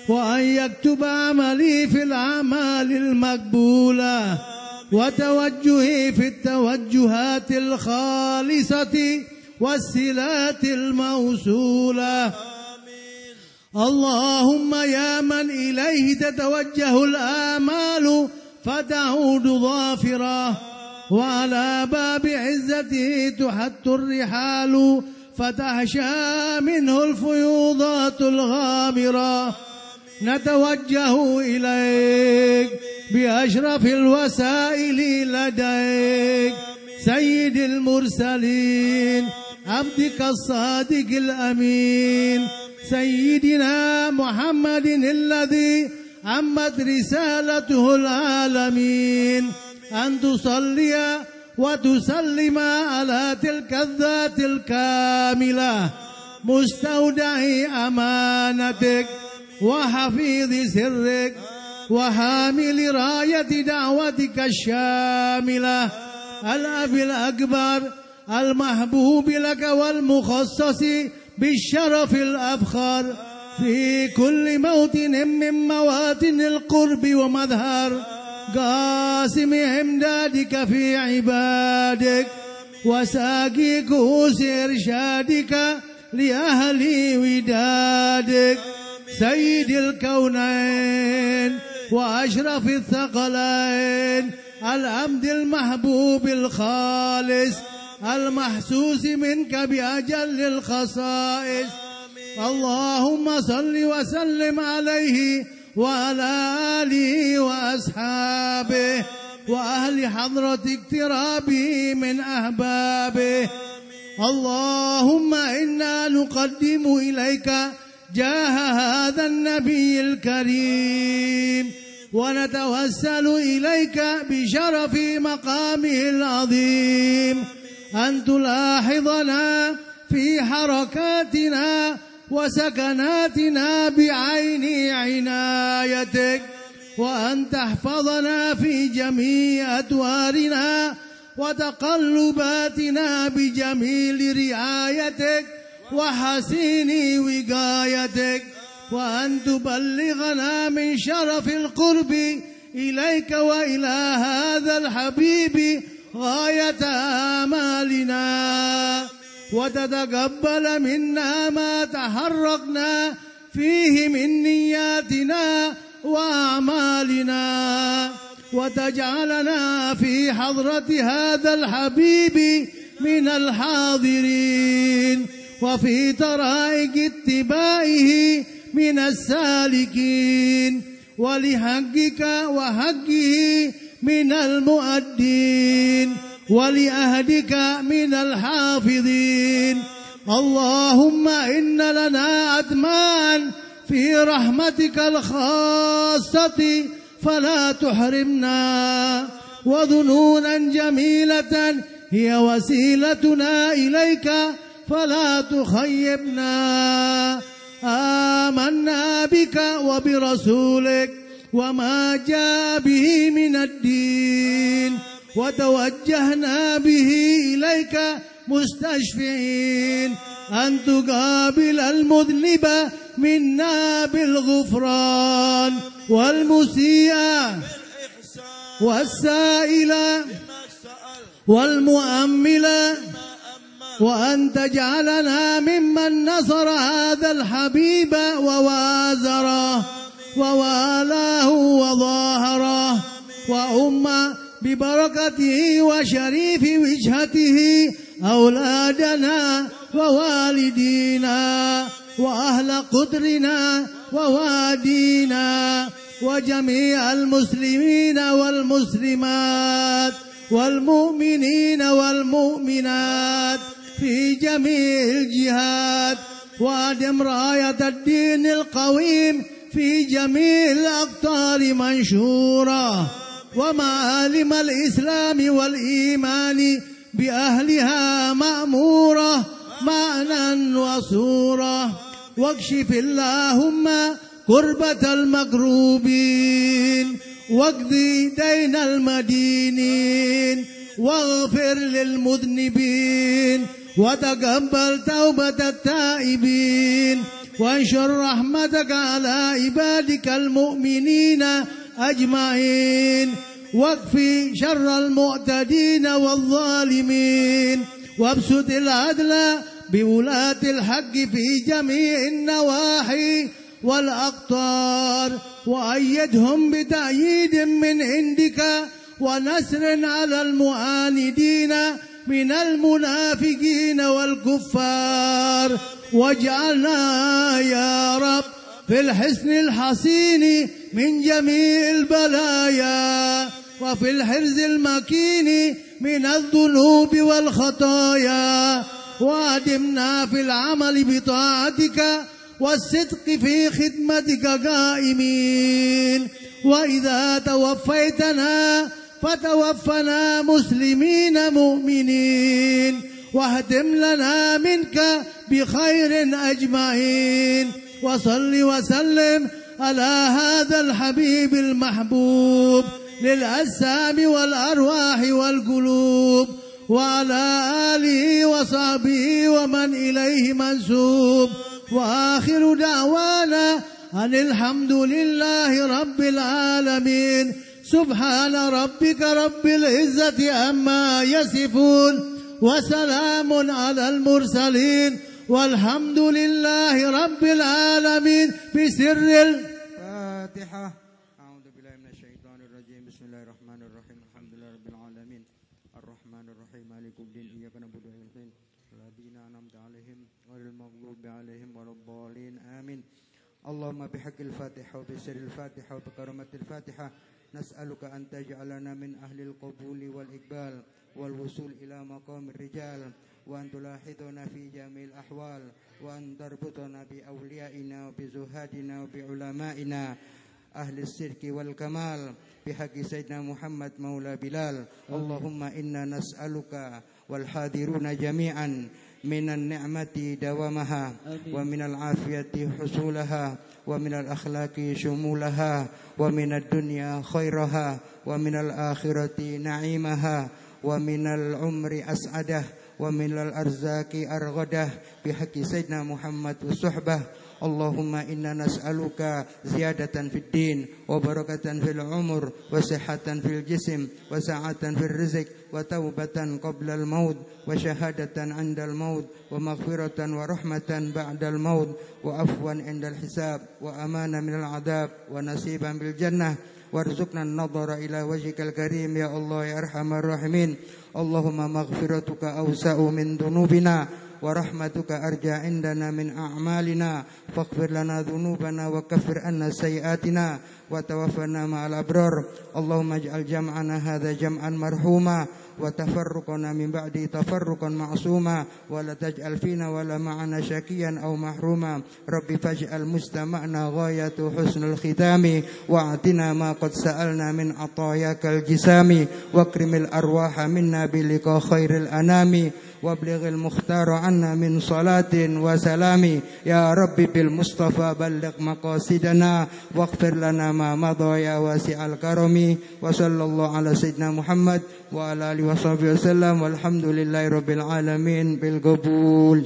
وأن يكتب عملي في الأعمال المقبولة وتوجهي في التوجهات الخالصة والصلات الموصولة. اللهم يا من إليه تتوجه الآمال فتعود ظافرة وعلى باب عزته تحت الرحال فتحشى منه الفيوضات الغامرة. نتوجه إليك بأشرف الوسائل لديك سيد المرسلين عبدك الصادق الأمين سيدنا محمد الذي عمت رسالته العالمين. أن تصلي وتسلم على تلك الذات الكاملة مستودع أمانتك. وحفيظ سرك وحامل راية دعوتك الشاملة. الأب الأكبر المحبوب لك والمخصص بالشرف الأفخر في كل موطن من مواطن القرب ومظهر. قاسم إمدادك في عبادك. وساقي كؤوس إرشادك لأهل ودادك. سيد الكونين وأشرف الثقلين العبد المحبوب الخالص المحسوس منك بأجل الخصائص. اللهم صل وسلم عليه وعلى آله وأصحابه وأهل حضرة اقترابه من أحبابه. اللهم إنا نقدم إليك جاه هذا النبي الكريم ونتوسل إليك بشرف مقامه العظيم أن تلاحظنا في حركاتنا وسكناتنا بعين عنايتك وأن تحفظنا في جميع أدوارنا وتقلباتنا بجميل رعايتك وحسين وقايتك وأن تبلغنا من شرف القرب إليك وإلى هذا الحبيب غاية آمالنا. وتتقبل منا ما تحرقنا فيه من نياتنا وأعمالنا. وتجعلنا في حضرة هذا الحبيب من الحاضرين. وفي طرائق اتباعه من السالكين ولحقك وحقه من المؤدين ولأهدك من الحافظين. اللهم إن لنا أدمان في رحمتك الخاصة فلا تحرمنا وظنونا جميلة هي وسيلتنا إليك فلا تخيبنا. آمنا بك وبرسولك وما جاء به من الدين. وتوجهنا به إليك مستشفعين. أن تقابل المذنب منا بالغفران. والمسيء والسائل والمؤمل وأن تجعلنا ممن نصر هذا الحبيب ووازره ووالاه وظاهره وأم ببركته وشريف وجهته أولادنا ووالدينا وأهل قدرنا ووادينا وجميع المسلمين والمسلمات والمؤمنين والمؤمنات في جميع الجهات وادم راية الدين القويم في جميع الأقطار منشورة. ومعالم الإسلام والإيمان بأهلها مأمورة معنى وصورة. واكشف اللهم كربة المكروبين واقضي دين المدينين واغفر للمذنبين. وتقبل توبة التائبين وانشر رحمتك على عبادك المؤمنين أجمعين واكفي شر المعتدين والظالمين وابسط العدل بولاة الحق في جميع النواحي والأقطار وأيدهم بتأييد من عندك ونسر على المعاندين من المنافقين والكفار. واجعلنا يا رب في الحسن الحصين من جميع البلايا وفي الحرز المكين من الذنوب والخطايا. وأدمنا في العمل بطاعتك والصدق في خدمتك قائمين. وإذا توفيتنا فتوفنا مسلمين مؤمنين واهتم لنا منك بخير أجمعين وصل وسلم على هذا الحبيب المحبوب للأجسام والأرواح والقلوب وعلى آله وصحبه ومن إليه منسوب. وآخر دعوانا أن الحمد لله رب العالمين سبحان ربك رب العزة عما يصفون وسلام على المرسلين والحمد لله رب العالمين بسر الفاتحة. أعوذ بالله من الشيطان الرجيم. بسم الله الرحمن الرحيم. الحمد لله رب العالمين. الرحمن الرحيم. مالك الدين. إياك نعبد وإياك نستعين. الذين أنعمت عليهم غير المغضوب عليهم ولا الضالين. آمين. اللهم بحق الفاتحة وبسر الفاتحة وبكرامة الفاتحة نسألك أن تجعلنا من أهل القبول والإقبال والوصول إلى مقام الرجال وأن تلاحظنا في جميع الأحوال وأن تربطنا بأوليائنا وبزهادنا وبعلمائنا أهل السرك والكمال. بحق سيدنا محمد مولى بلال. اللهم إنا نسألك والحاضرون جميعا من النعمة دوامها ومن العافية حصولها ومن الأخلاق شمولها ومن الدنيا خيرها ومن الآخرة نعيمها ومن العمر أسعده ومن الأرزاق أرغده بحق سيدنا محمد والصحبة اللهم إنا نسألك زيادة في الدين وبركة في العمر وصحة في الجسم وسعة في الرزق وتوبة قبل الموت وشهادة عند الموت ومغفرة ورحمة بعد الموت وعفوا عند الحساب وأمانة من العذاب ونصيبا بالجنة وارزقنا النظر إلى وجهك الكريم يا الله يا أرحم الراحمين. اللهم مغفرتك أوسع من ذنوبنا. ورحمتك أرجى عندنا من أعمالنا. فاغفر لنا ذنوبنا وكفر عنا سيئاتنا وتوفنا مع الأبرار. اللهم اجعل جمعنا هذا جمعا مرحوما وتفرقنا من بعد تفرقا معصوما. ولا تجعل فينا ولا معنا شكيا أو محروما. رب فاجعل مستمعنا غاية حسن الختام. وأعطنا ما قد سألنا من عطاياك الجسام. واكرم الأرواح منا بلقاء خير الأنام. وابلغ المختار عنا من صلاة وسلام. يا رب بالمصطفى بلغ مقاصدنا واغفر لنا ما مضى يا واسع الكرم. وصلى الله على سيدنا محمد وعلى آله وصحبه وسلم. والحمد لله رب العالمين بالقبول.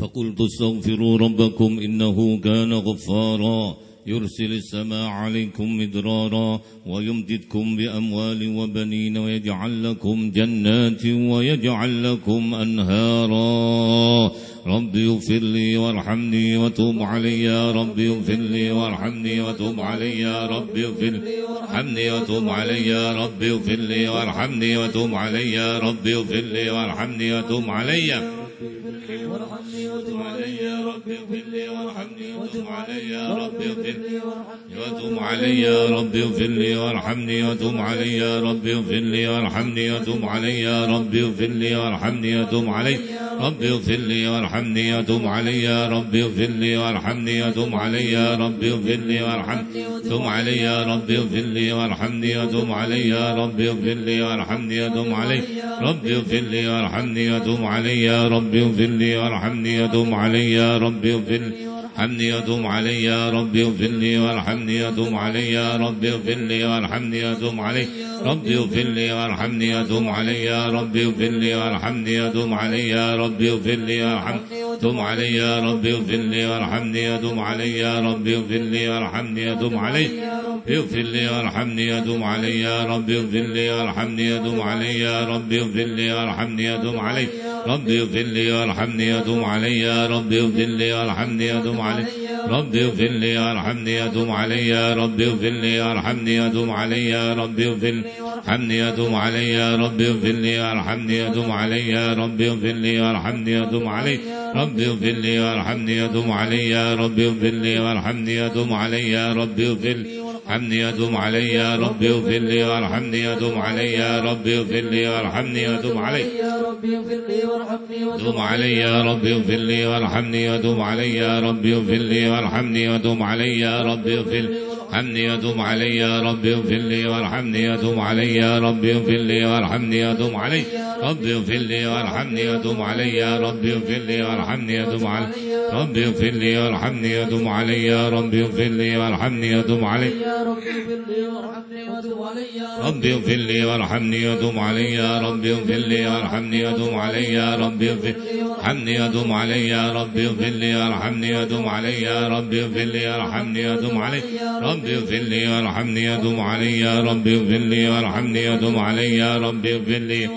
فقلت استغفروا ربكم إنه كان غفارا. يرسل السماء عليكم مدرارا ويمددكم بأموال وبنين ويجعل لكم جنات ويجعل لكم أنهارا. رب اغفر لي وارحمني وتوب علي. يا رب اغفر لي وارحمني وتوب علي. يا رب اغفر لي وارحمني وتوب علي. يا رب اغفر لي وارحمني وتوب علي. يا رب اغفر لي وارحمني وتوب علي. وارحمني وتب علي. يا رب اغفر لي وارحمني وتب علي يا رب اغفر لي وتب علي يا رب اغفر لي وارحمني وتب علي يا رب اغفر لي وارحمني وتب علي يا رب اغفر لي وارحمني وتب علي رب اغفر لي وارحمني وتب علي يا رب اغفر لي وارحمني وتب علي يا رب اغفر لي وارحمني وتب علي يا رب اغفر لي وارحمني وتب علي يا رب اغفر لي وارحمني وتب علي رب اغفر لي وارحمني وتب علي يا رب اغفر لي وارحمني وتب علي يا رب ظل وارحمني وتب علي يا رب اغفر لي وارحمني وتب علي يا رب اغفر لي وارحمني وتب علي رب اغفر لي وارحمني وتب علي يا رب اغفر لي وارحمني وتب علي يا رب اغفر لي وارحمني وتب علي يا رب اغفر لي وارحمني وتب علي يا رب اغفر لي وارحمني وتب علي اغفر لي وارحمني وتب علي يا رب اغفر لي وارحمني وتب علي يا رب اغفر لي وارحمني وتب علي رب اغفر لي وارحمني وتب علي يا رب اغفر لي وارحمني وتب علي رب اغفر لي وارحمني وتب علي. يا رب اغفر لي وارحمني وتب علي. يا رب اغفر لي وارحمني وتب علي. يا رب اغفر لي وارحمني وتب علي. يا رب اغفر لي وارحمني وتب علي. رب اغفر لي وارحمني وتب علي. يا رب اغفر لي وارحمني وتب علي. يا رب اغفر لي وارحمني وتب علي يا رب اغفر لي وارحمني وتب علي يا رب اغفر لي علي يا رب اغفر لي وارحمني وتب علي يا رب اغفر لي وارحمني وتب علي يا رب اغفر لي وارحمني وتب علي يا رب اغفر لي. وارحمني وتب علي يا رب اغفر لي وارحمني وتب علي يا رب اغفر لي وارحمني وتب علي رب اغفر لي وارحمني وتب علي يا رب اغفر لي وارحمني وتب علي رب اغفر لي وارحمني وتب علي يا رب اغفر لي وارحمني وتب علي رب اغفر لي وارحمني وتب علي يا رب اغفر لي وارحمني وتب علي يا رب اغفر ارحمني وتب علي يا رب اغفر لي وارحمني وتب علي يا رب اغفر لي وارحمني وتب علي رب اغفر لي وارحمني وتب علي يا رب اغفر لي وارحمني وتب علي يا رب اغفر لي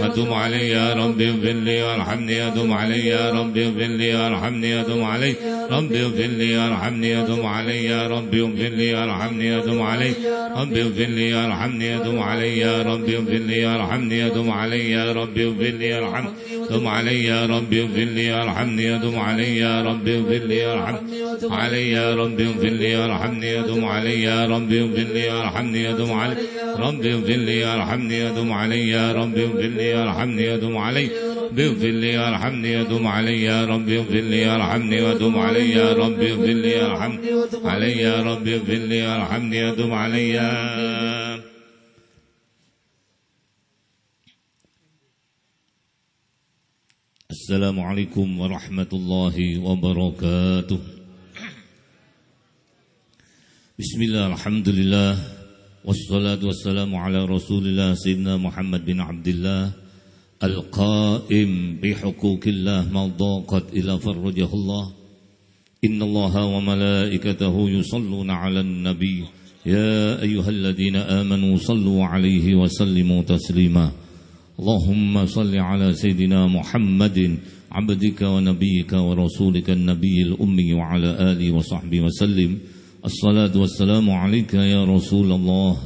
وتب علي يا رب اغفر لي وارحمني وتب علي يا رب اغفر لي وارحمني وتب علي رب اغفر لي وارحمني وتب علي يا رب اغفر لي وارحمني وتب علي رب اغفر لي وارحمني وتب علي يا رب اغفر لي وارحمني وتب علي يا رب اغفر لي وارحمني وتب علي يا رب اغفر لي وارحمني وتب علي يا رب اغفر لي وارحمني علي يا رب اغفر لي وارحمني وتب علي يا رب اغفر لي وارحمني وتب علي. رب اغفر لي وارحمني وتب علي. يا رب اغفر لي وارحمني وتب علي. اغفر لي وارحمني وتب علي. يا رب اغفر لي وارحمني وتب علي. يا رب اغفر لي وارحمني وتب علي. يا رب اغفر لي وارحمني وتب علي. السلام عليكم ورحمة الله وبركاته. Bismillah, alhamdulillah Wassalatu wassalamu ala rasulillah Sayyidina Muhammad bin Abdullah Al-qaim bihukukillah Maldaqat ila farrujahullah Inna allaha wa malaikatahu yusalluna ala nabi Ya ayuhal ayyuhalladina amanu Sallu alaihi wa sallimu taslima Allahumma salli ala Sayyidina Muhammadin Abdika wa nabiyika wa rasulika Nabiil ummi wa ala alihi wa sahbihi wa sallim الصلاة والسلام عليك يا رسول الله.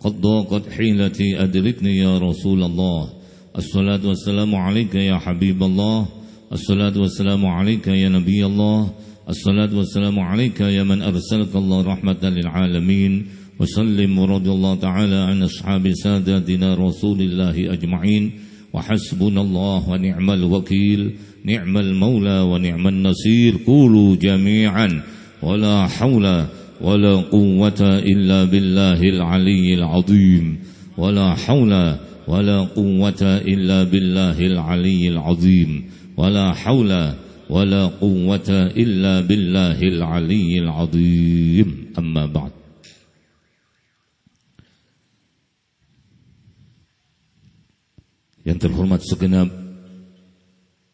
قد ضاقت حيلتي أدركني يا رسول الله. الصلاة والسلام عليك يا حبيب الله. الصلاة والسلام عليك يا نبي الله. الصلاة والسلام عليك يا من أرسلك الله رحمة للعالمين. وسلم ورضي الله تعالى عن أصحاب ساداتنا رسول الله أجمعين. وحسبنا الله ونعم الوكيل. نعم المولى ونعم النصير. قولوا جميعا. ولا حول ولا قوة إلا بالله العلي العظيم. ولا حول ولا قوة إلا بالله العلي العظيم. ولا حول ولا قوة إلا بالله العلي العظيم. أما بعد. Yang terhormat segenap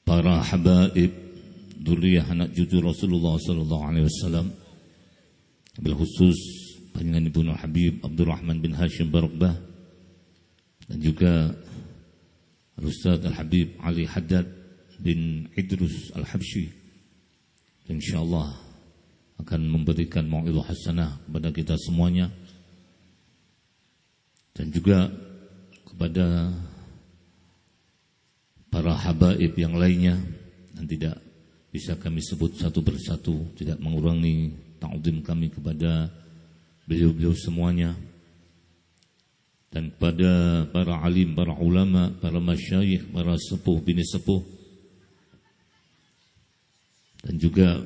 para habaib Duriah anak cucu Rasulullah sallallahu alaihi wasallam. Bil khusus panjangan Ibnu Habib Abdurrahman bin Hashim Barakbah dan juga Ustaz Al-Habib Ali Haddad bin Idrus Al-Habsyi. Insyaallah akan memberikan mau'izah hasanah kepada kita semuanya. Dan juga kepada para habaib yang lainnya. Dan tidak bisa kami sebut satu persatu tidak mengurangi ta'zim kami kepada beliau-beliau semuanya. Dan kepada para alim, para ulama, para masyayikh, para sepuh bini sepuh. Dan juga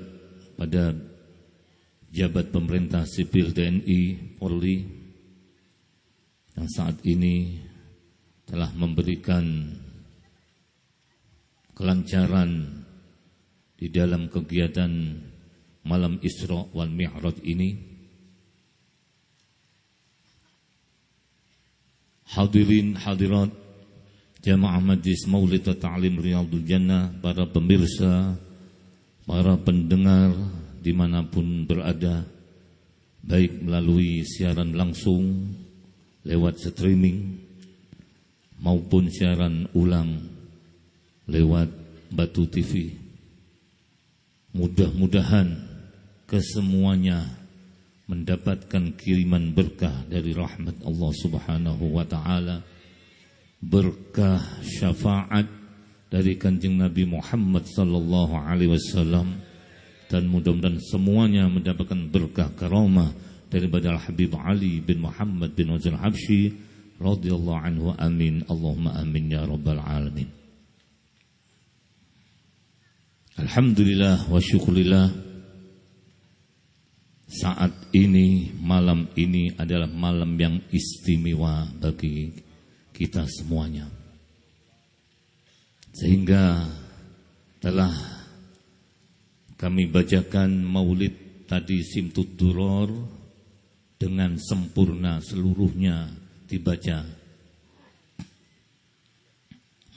pada jabat pemerintah sipil TNI Polri yang saat ini telah memberikan kelancaran di dalam kegiatan malam Isra wal Mi'raj ini. Hadirin hadirat Jamaah Majlis Maulid Ta'lim Riyadul Jannah Para pemirsa Para pendengar Di mana pun berada Baik melalui siaran langsung Lewat streaming Maupun siaran ulang lewat Batu TV. Mudah-mudahan kesemuanya mendapatkan kiriman berkah dari rahmat Allah Subhanahu wa taala. Berkah syafaat dari Kanjeng Nabi Muhammad sallallahu alaihi wasallam dan mudah-mudahan semuanya mendapatkan berkah karamah daripada Al Habib Ali bin Muhammad bin Wazir Habsyi radhiyallahu anhu. Amin. Allahumma amin ya rabbal alamin. Alhamdulillah wa syukurillah Saat ini, malam ini adalah malam yang istimewa bagi kita semuanya. Sehingga telah kami bacakan maulid tadi Simtud Duror Dengan sempurna seluruhnya dibaca.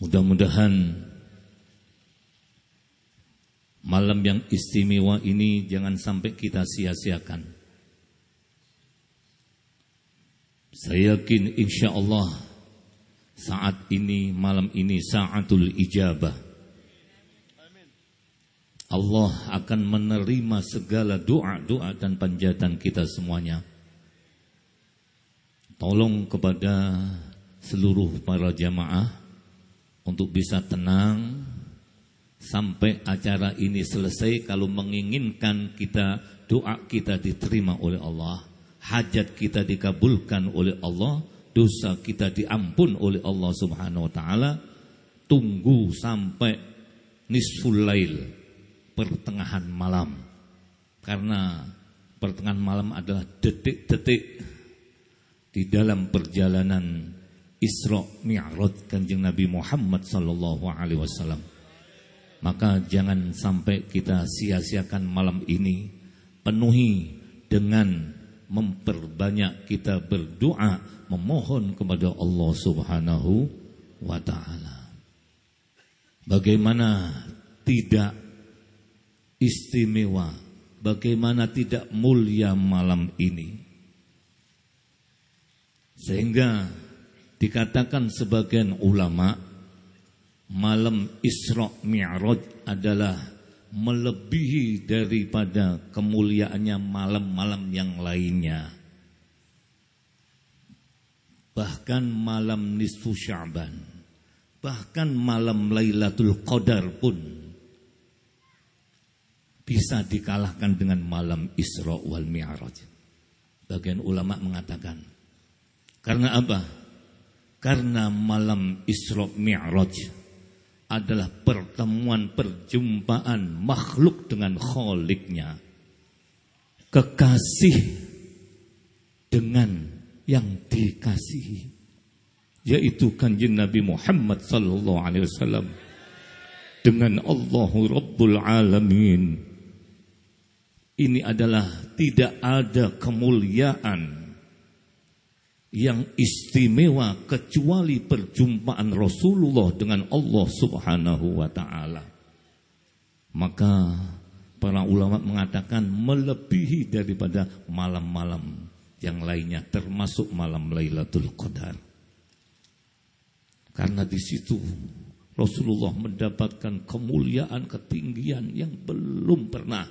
Mudah-mudahan Malam yang istimewa ini jangan sampai kita sia-siakan. Saya yakin insya Allah saat ini, malam ini saatul ijabah. Allah akan menerima segala doa-doa dan panjatan kita semuanya. Tolong kepada seluruh para jamaah untuk bisa tenang, sampai acara ini selesai kalau menginginkan kita doa kita diterima oleh Allah, hajat kita dikabulkan oleh Allah, dosa kita diampun oleh Allah Subhanahu wa taala, tunggu sampai nisful lail, pertengahan malam. Karena pertengahan malam adalah detik-detik di dalam perjalanan Isra Mi'raj Kanjeng Nabi Muhammad sallallahu alaihi wasallam. Maka jangan sampai kita sia-siakan malam ini. Penuhi dengan memperbanyak kita berdoa Memohon kepada Allah subhanahu wa ta'ala. Bagaimana tidak istimewa? Bagaimana tidak mulia malam ini? Sehingga dikatakan sebagian ulama' malam Isra Mi'raj adalah melebihi daripada kemuliaannya malam-malam yang lainnya. Bahkan malam nisfu Sya'ban, bahkan malam Lailatul Qadar pun bisa dikalahkan dengan malam Isra wal Mi'raj. Bagian ulama mengatakan, karena apa? Karena malam Isra Mi'raj adalah pertemuan perjumpaan makhluk dengan kholiknya. kekasih dengan yang dikasihi yaitu kanjeng Nabi Muhammad sallallahu alaihi wasallam dengan Allahu Rabbul Alamin ini adalah tidak ada kemuliaan yang istimewa kecuali perjumpaan Rasulullah dengan Allah Subhanahu wa taala. Maka para ulama mengatakan melebihi daripada malam-malam yang lainnya termasuk malam Lailatul Qadar. Karena di situ Rasulullah mendapatkan kemuliaan ketinggian yang belum pernah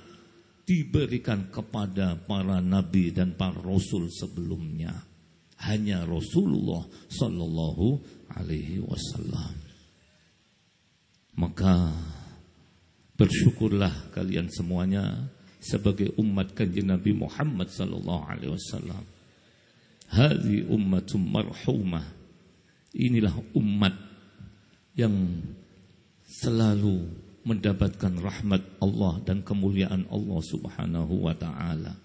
diberikan kepada para nabi dan para rasul sebelumnya hanya Rasulullah Sallallahu Alaihi Wasallam. Maka bersyukurlah kalian semuanya sebagai umat kanjeng Nabi Muhammad Sallallahu Alaihi Wasallam. Hadi ummatum marhumah. Inilah umat yang selalu mendapatkan rahmat Allah dan kemuliaan Allah Subhanahu wa taala.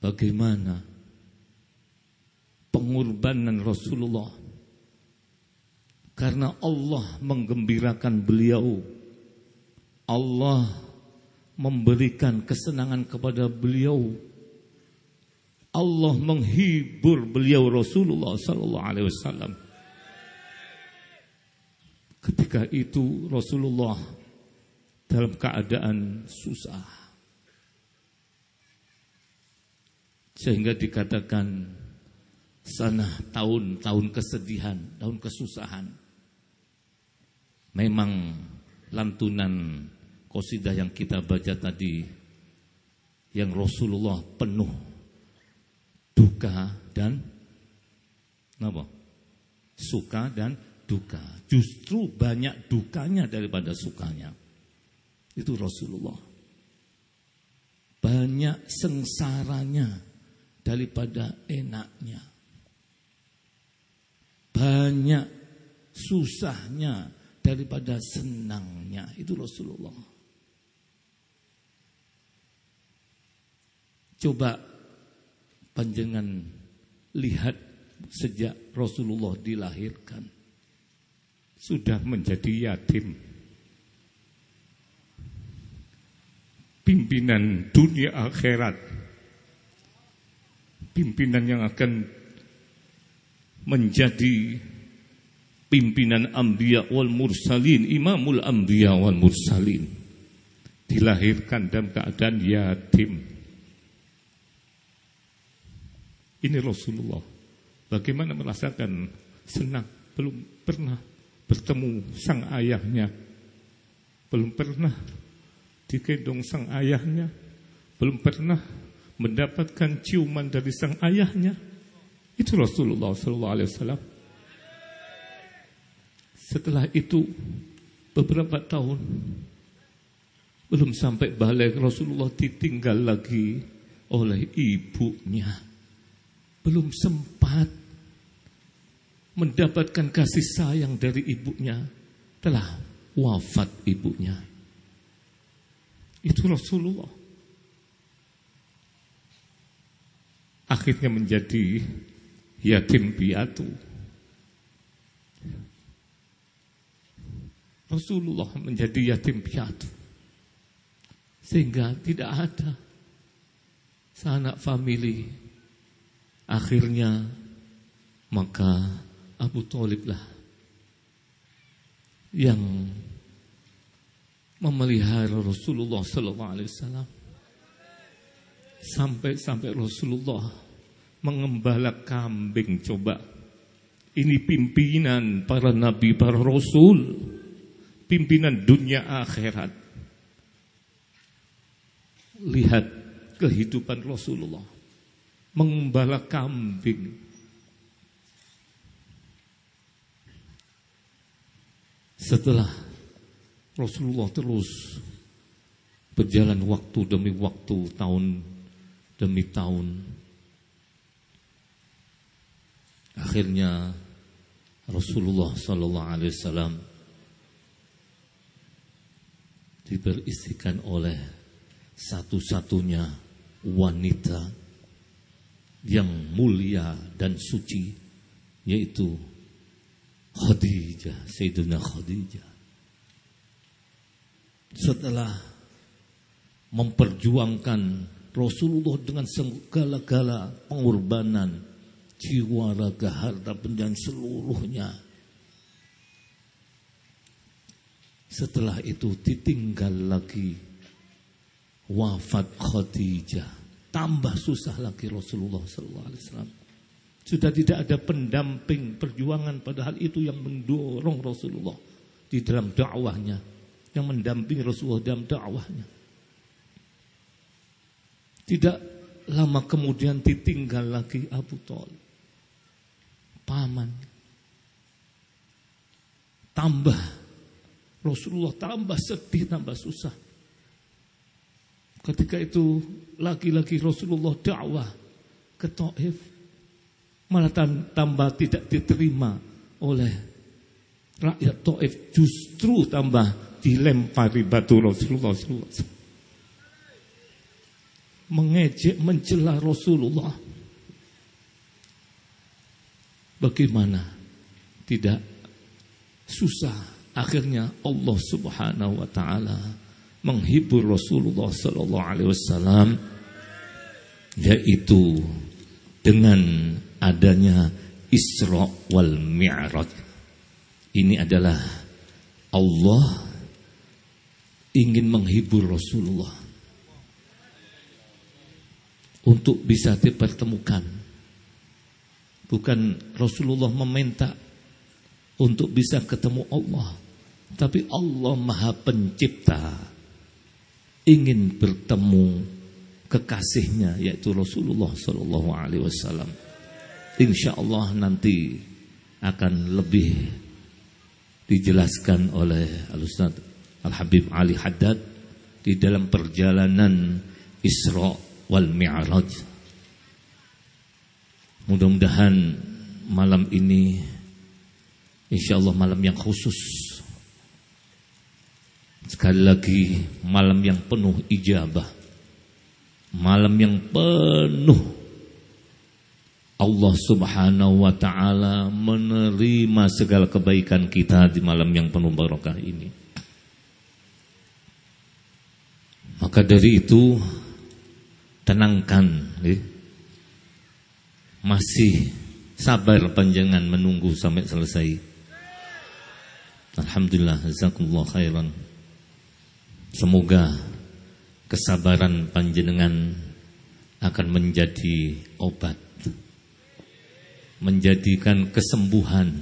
Bagaimana pengorbanan Rasulullah. Karena Allah menggembirakan beliau. Allah memberikan kesenangan kepada beliau. Allah menghibur beliau Rasulullah sallallahu alaihi wasallam. Ketika itu Rasulullah dalam keadaan susah. Sehingga dikatakan sana tahun-tahun kesedihan, tahun kesusahan. Memang lantunan kosidah yang kita baca tadi yang Rasulullah penuh duka dan apa? Suka dan duka. Justru banyak dukanya daripada sukanya. Itu Rasulullah. Banyak sengsaranya daripada enaknya banyak susahnya daripada senangnya. Itu Rasulullah. Coba panjangan lihat sejak Rasulullah dilahirkan sudah menjadi yatim. Pimpinan dunia akhirat. Pimpinan yang akan menjadi pimpinan ambiya wal mursalin, imamul ambiya wal mursalin. Dilahirkan dalam keadaan yatim. Ini Rasulullah. Bagaimana merasakan senang? Belum pernah bertemu sang ayahnya. Belum pernah digendong sang ayahnya. Belum pernah mendapatkan ciuman dari sang ayahnya. Itu Rasulullah Sallallahu Alaihi Wasallam. Setelah itu beberapa tahun belum sampai balik Rasulullah ditinggal lagi oleh ibunya. Belum sempat mendapatkan kasih sayang dari ibunya. Telah wafat ibunya. Itu Rasulullah. Akhirnya menjadi yatim piatu. Rasulullah menjadi yatim piatu. Sehingga tidak ada sanak famili. Akhirnya maka Abu Talib lah yang memelihara Rasulullah Sallallahu Alaihi Wasallam sampai sampai Rasulullah mengembala kambing coba. Ini pimpinan para nabi, para rasul, pimpinan dunia akhirat. Lihat kehidupan Rasulullah mengembala kambing. Setelah Rasulullah terus berjalan waktu demi waktu, tahun demi tahun, Akhirnya Rasulullah Sallallahu Alaihi Wasallam diberisikan oleh satu-satunya wanita yang mulia dan suci yaitu Khadijah, Sayyidina Khadijah. Setelah memperjuangkan Rasulullah dengan segala-gala pengorbanan jiwa, raga, harta, benda seluruhnya. Setelah itu ditinggal lagi wafat Khadijah. Tambah susah lagi Rasulullah SAW. Sudah tidak ada pendamping perjuangan padahal itu yang mendorong Rasulullah di dalam dakwahnya, yang mendampingi Rasulullah dalam dakwahnya. Tidak lama kemudian ditinggal lagi Abu Talib. Paman. Tambah. Rasulullah tambah sedih, tambah susah. Ketika itu lagi-lagi Rasulullah dakwah ke Taif. Malah tambah tidak diterima oleh rakyat Taif. Justru tambah dilempari batu Rasulullah mengejek, mencela Rasulullah. Bagaimana? Tidak susah. Akhirnya Allah Subhanahu wa taala menghibur Rasulullah sallallahu alaihi wasallam yaitu dengan adanya Isra wal Mi'raj. Ini adalah Allah ingin menghibur Rasulullah untuk bisa dipertemukan. Bukan Rasulullah meminta untuk bisa ketemu Allah, tapi Allah Maha Pencipta ingin bertemu kekasihnya yaitu Rasulullah Shallallahu Alaihi Wasallam. Insya Allah nanti akan lebih dijelaskan oleh Al Ustaz Al Habib Ali Haddad di dalam perjalanan Isra wal Mi'raj. Mudah-mudahan malam ini insyaallah malam yang khusus. Sekali lagi malam yang penuh ijabah. Malam yang penuh Allah Subhanahu wa taala menerima segala kebaikan kita di malam yang penuh barokah ini. Maka dari itu tenangkan eh. Masih sabar panjangan menunggu sampai selesai. Alhamdulillah jazakumullah khairan. Semoga kesabaran panjenengan akan menjadi obat menjadikan kesembuhan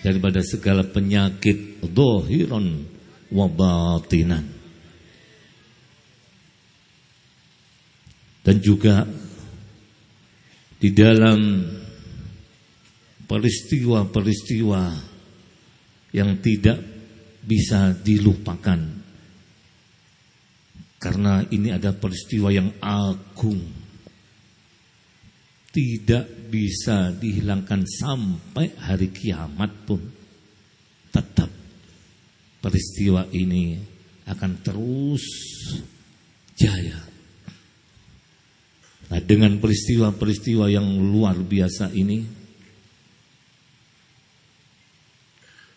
daripada segala penyakit dohiron wabatinan dan juga di dalam peristiwa-peristiwa yang tidak bisa dilupakan. Karena ini ada peristiwa yang agung. Tidak bisa dihilangkan sampai hari kiamat pun. Tetap peristiwa ini akan terus jaya Nah dengan peristiwa-peristiwa yang luar biasa ini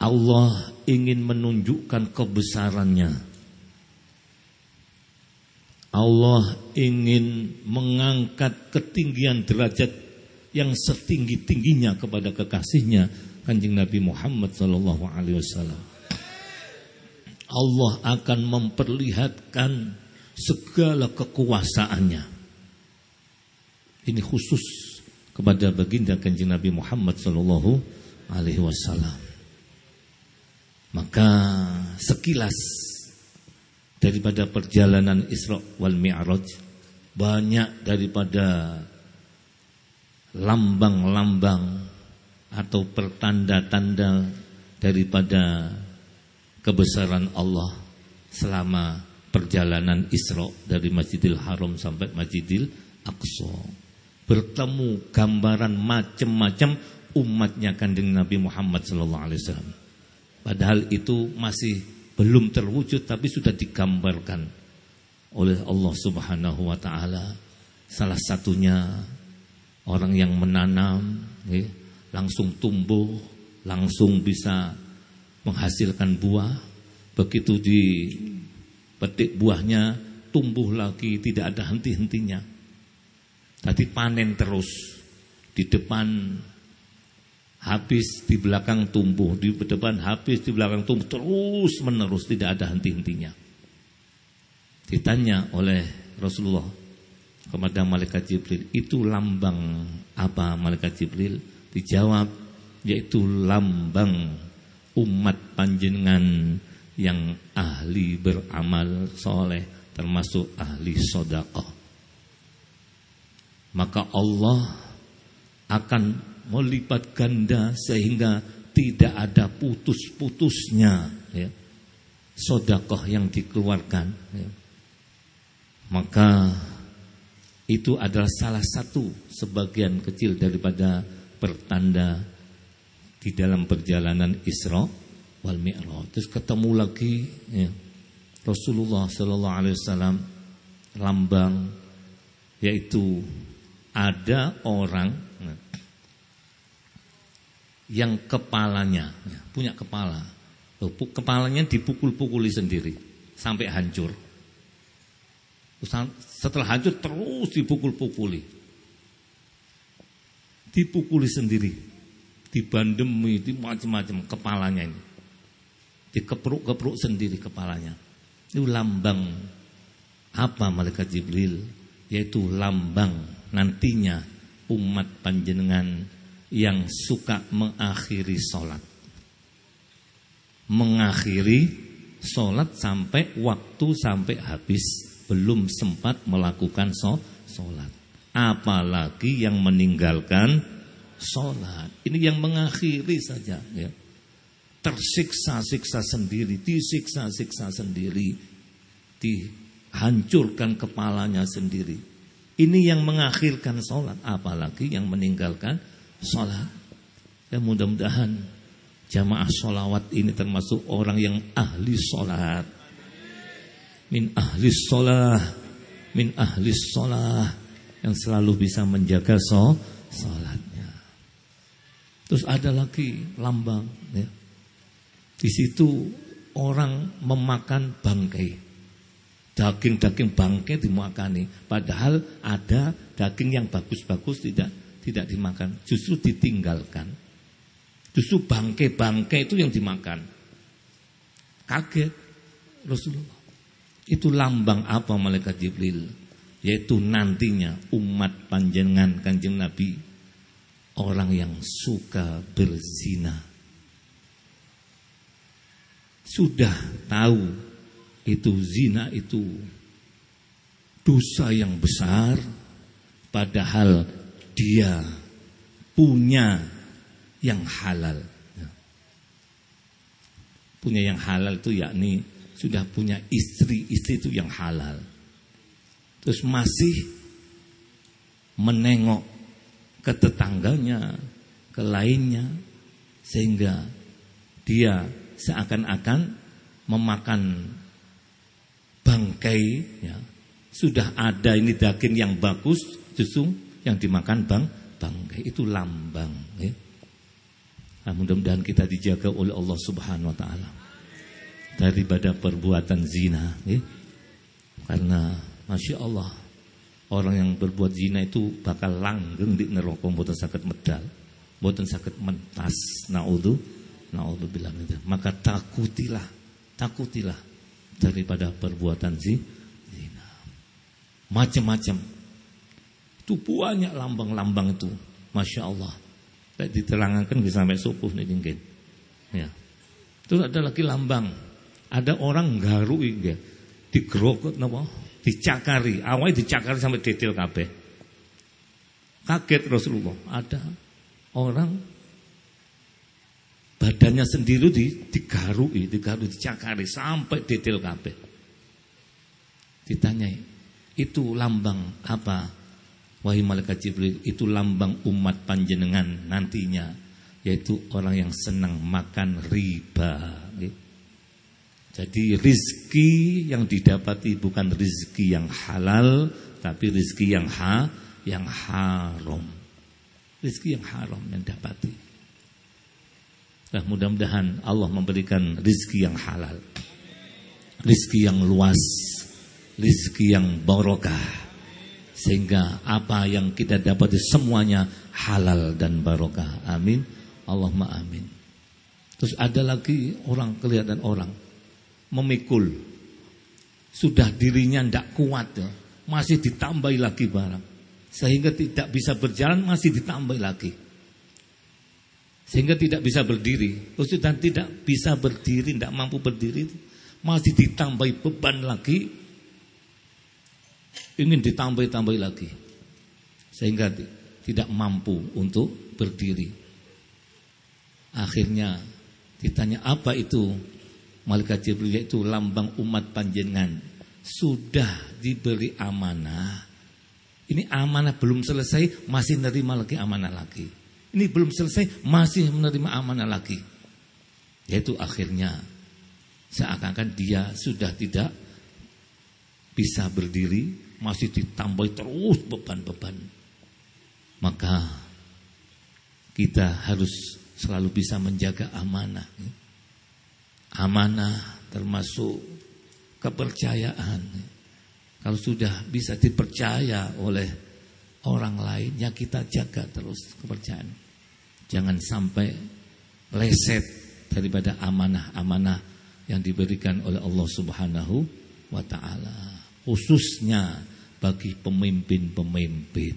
Allah ingin menunjukkan kebesarannya Allah ingin mengangkat ketinggian derajat yang setinggi-tingginya kepada kekasihnya Kanjeng Nabi Muhammad sallallahu alaihi wasallam. Allah akan memperlihatkan segala kekuasaannya. Ini khusus kepada baginda kanjeng Nabi Muhammad sallallahu alaihi wasallam. Maka sekilas daripada perjalanan Isra wal Mi'raj banyak daripada lambang-lambang atau pertanda-tanda daripada kebesaran Allah selama perjalanan Isra dari Masjidil Haram sampai Masjidil Aqsa bertemu gambaran macam-macam umatnya kandung Nabi Muhammad sallallahu alaihi wasallam. Padahal itu masih belum terwujud tapi sudah digambarkan oleh Allah Subhanahu wa taala. Salah satunya orang yang menanam ya, langsung tumbuh, langsung bisa menghasilkan buah. Begitu dipetik buahnya tumbuh lagi tidak ada henti-hentinya. Tadi panen terus di depan habis di belakang tumbuh, di depan habis di belakang tumbuh terus menerus tidak ada henti-hentinya. Ditanya oleh Rasulullah kepada malaikat Jibril, itu lambang apa malaikat Jibril? Dijawab, yaitu lambang umat panjenengan yang ahli beramal soleh termasuk ahli sodakoh. Maka Allah akan melipat ganda sehingga tidak ada putus-putusnya ya, sodakoh yang dikeluarkan. Ya. Maka itu adalah salah satu sebagian kecil daripada pertanda di dalam perjalanan Isra wal Mi'raj. Terus ketemu lagi ya, Rasulullah Sallallahu Alaihi Wasallam lambang yaitu ada orang yang kepalanya ya, punya kepala, kepalanya dipukul-pukuli sendiri sampai hancur. Setelah hancur terus dipukul-pukuli, dipukuli sendiri, dibandemi, di macam-macam kepalanya ini, dikepruk-kepruk sendiri kepalanya. Itu lambang apa malaikat Jibril? Yaitu lambang nantinya umat panjenengan yang suka mengakhiri sholat. Mengakhiri sholat sampai waktu sampai habis belum sempat melakukan sholat. Apalagi yang meninggalkan sholat. Ini yang mengakhiri saja. Ya tersiksa-siksa sendiri, disiksa-siksa sendiri, dihancurkan kepalanya sendiri. Ini yang mengakhirkan sholat, apalagi yang meninggalkan sholat. Ya mudah-mudahan jamaah sholawat ini termasuk orang yang ahli sholat. Min ahli sholat, min ahli sholat yang selalu bisa menjaga sholatnya. Terus ada lagi lambang, ya di situ orang memakan bangkai. Daging-daging bangkai dimakani. Padahal ada daging yang bagus-bagus tidak tidak dimakan, justru ditinggalkan. Justru bangkai-bangkai itu yang dimakan. Kaget Rasulullah. Itu lambang apa malaikat Jibril? Yaitu nantinya umat panjenengan kanjeng Nabi orang yang suka berzina sudah tahu itu zina itu dosa yang besar. Padahal dia punya yang halal. Punya yang halal itu yakni sudah punya istri-istri itu yang halal. Terus masih menengok ke tetangganya ke lainnya sehingga dia seakan-akan memakan bangkai ya. Sudah ada ini daging yang bagus justru yang dimakan bang bangkai itu lambang ya. Nah, mudah-mudahan kita dijaga oleh Allah Subhanahu wa taala daripada perbuatan zina ya. Karena Masya Allah Orang yang berbuat zina itu bakal langgeng di neraka mboten sakit medal, mboten sakit mentas. Naudzu Naudzubillah Maka takutilah, takutilah daripada perbuatan zina. Macam-macam. Itu banyak lambang-lambang itu. Masya Allah. Tidak diterangkan bisa sampai subuh nih mungkin. Ya. Terus ada lagi lambang. Ada orang garui dia. Digerokot napa? Dicakari. Awalnya dicakari sampai detail kabeh. Kaget Rasulullah. Ada orang badannya sendiri di, digarui, digarui, dicakari sampai detail kabeh. Ditanyai, itu lambang apa? Wahai malaikat Jibril, itu lambang umat panjenengan nantinya, yaitu orang yang senang makan riba. Jadi rizki yang didapati bukan rizki yang halal, tapi rizki yang ha, yang haram. Rizki yang haram yang dapati. Nah mudah-mudahan Allah memberikan rizki yang halal. Rizki yang luas. Rizki yang barokah. Sehingga apa yang kita dapati semuanya halal dan barokah. Amin. Allahumma amin. Terus ada lagi orang kelihatan orang memikul. Sudah dirinya tidak kuat ya. Masih ditambah lagi barang. Sehingga tidak bisa berjalan masih ditambah lagi. Sehingga tidak bisa berdiri. Terus sudah tidak bisa berdiri, tidak mampu berdiri. Masih ditambah beban lagi. Ingin ditambah-tambah lagi. Sehingga tidak mampu untuk berdiri. Akhirnya ditanya apa itu Malaikat Jibril itu lambang umat panjenengan sudah diberi amanah. Ini amanah belum selesai, masih menerima lagi amanah lagi. Ini belum selesai, masih menerima amanah lagi. Yaitu akhirnya seakan-akan dia sudah tidak bisa berdiri, masih ditambah terus beban-beban. Maka kita harus selalu bisa menjaga amanah amanah termasuk kepercayaan. Kalau sudah bisa dipercaya oleh orang lain, ya kita jaga terus kepercayaan. Jangan sampai leset daripada amanah-amanah yang diberikan oleh Allah Subhanahu wa taala. Khususnya bagi pemimpin-pemimpin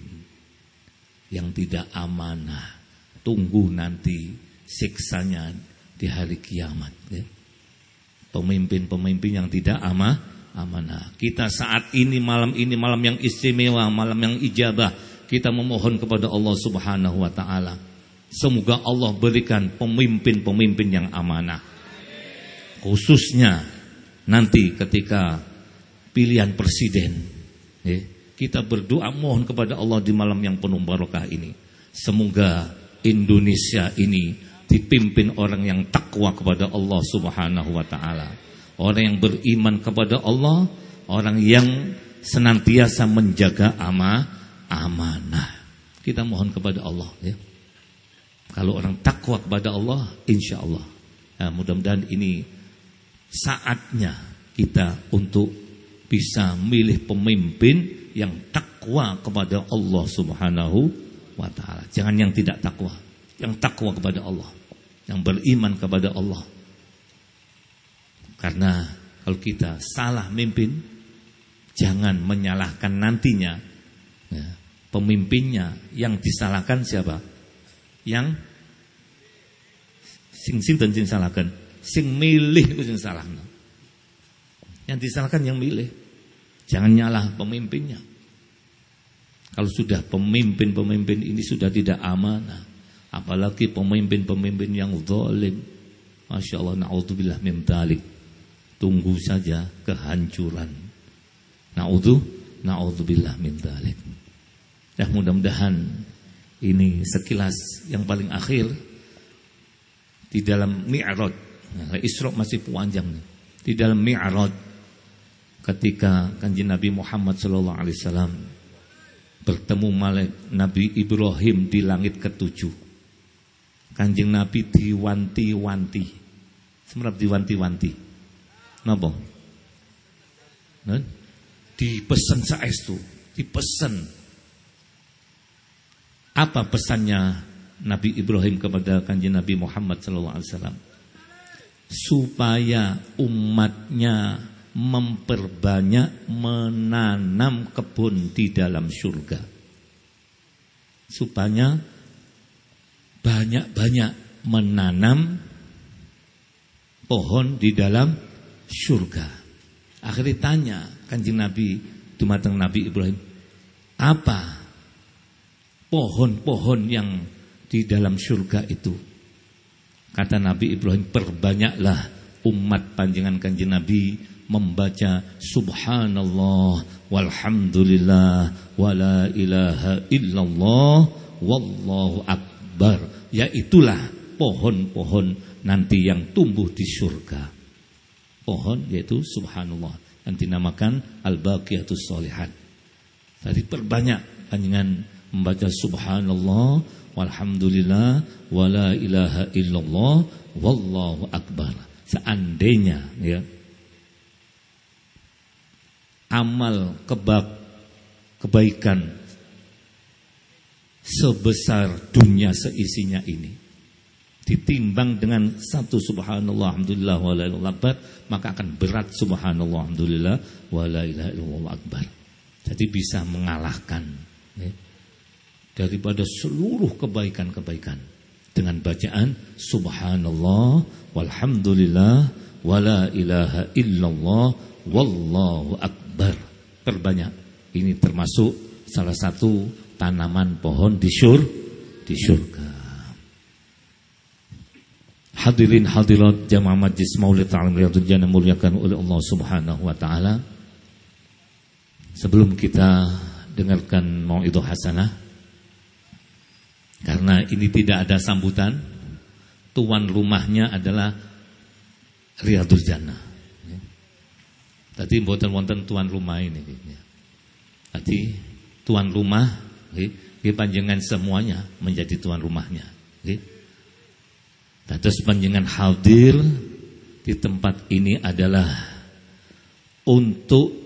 yang tidak amanah. Tunggu nanti siksanya di hari kiamat. Ya pemimpin-pemimpin yang tidak amah amanah. Kita saat ini malam ini malam yang istimewa, malam yang ijabah, kita memohon kepada Allah Subhanahu wa taala. Semoga Allah berikan pemimpin-pemimpin yang amanah. Khususnya nanti ketika pilihan presiden, ya, kita berdoa mohon kepada Allah di malam yang penuh barokah ini. Semoga Indonesia ini dipimpin orang yang takwa kepada Allah Subhanahu wa taala. Orang yang beriman kepada Allah, orang yang senantiasa menjaga ama amanah. Kita mohon kepada Allah ya. Kalau orang takwa kepada Allah, insya Allah. Nah, mudah-mudahan ini saatnya kita untuk bisa milih pemimpin yang takwa kepada Allah Subhanahu wa taala. Jangan yang tidak takwa yang takwa kepada Allah, yang beriman kepada Allah. Karena kalau kita salah mimpin, jangan menyalahkan nantinya ya, pemimpinnya. Yang disalahkan siapa? Yang sing dan sing salahkan, sing milih itu sing salah. Yang disalahkan yang milih. Jangan nyalah pemimpinnya. Kalau sudah pemimpin-pemimpin ini sudah tidak amanah Apalagi pemimpin-pemimpin yang zalim. Masya Allah, na'udzubillah min talik. Tunggu saja kehancuran. Na'udzu, na'udzubillah min talik. Ya mudah-mudahan ini sekilas yang paling akhir di dalam Mi'raj. Nah, Isra masih panjang. Di dalam Mi'raj ketika kanjeng Nabi Muhammad sallallahu alaihi wasallam bertemu Nabi Ibrahim di langit ketujuh. Kanjeng Nabi diwanti-wanti. Semerap diwanti-wanti. Napa? Nah, dipesan saestu, dipesan. Apa pesannya Nabi Ibrahim kepada kanjeng Nabi Muhammad SAW? Supaya umatnya memperbanyak menanam kebun di dalam surga. Supaya banyak-banyak menanam pohon di dalam surga. Akhirnya tanya kanjeng Nabi, dumateng Nabi Ibrahim, apa pohon-pohon yang di dalam surga itu? Kata Nabi Ibrahim, perbanyaklah umat panjangan kanjeng Nabi membaca subhanallah walhamdulillah wala ilaha illallah wallahu akbar yaitulah pohon-pohon nanti yang tumbuh di surga. pohon yaitu subhanallah yang dinamakan al-baqiyatus solihat. Tadi perbanyak panjangan membaca subhanallah walhamdulillah wala ilaha illallah wallahu akbar. Seandainya ya. Amal kebab kebaikan sebesar dunia seisinya ini ditimbang dengan satu subhanallah alhamdulillah wa la akbar maka akan berat subhanallah alhamdulillah wa la ilaha illallah akbar. Jadi bisa mengalahkan ya, daripada seluruh kebaikan-kebaikan. Dengan bacaan subhanallah walhamdulillah wa la ilaha illallah wallahu akbar. Terbanyak. Ini termasuk salah satu tanaman pohon di syur di surga Hadirin hadirat jamaah majlis Maulid Ta'alim Riyadul Jannah muliakan oleh Allah Subhanahu wa taala. Sebelum kita dengarkan mauidhah hasanah karena ini tidak ada sambutan, tuan rumahnya adalah Riyadul Jannah. Tadi mboten wonten tuan rumah ini. Tadi tuan rumah, di panjangan semuanya menjadi tuan rumahnya. Terus panjangan hadir di tempat ini adalah untuk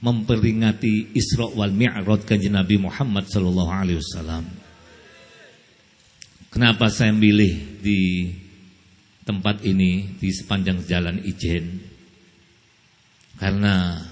memperingati Isra wal Mi'raj kanjeng Nabi Muhammad sallallahu alaihi wasallam. Kenapa saya milih di tempat ini di sepanjang jalan Ijen? Karena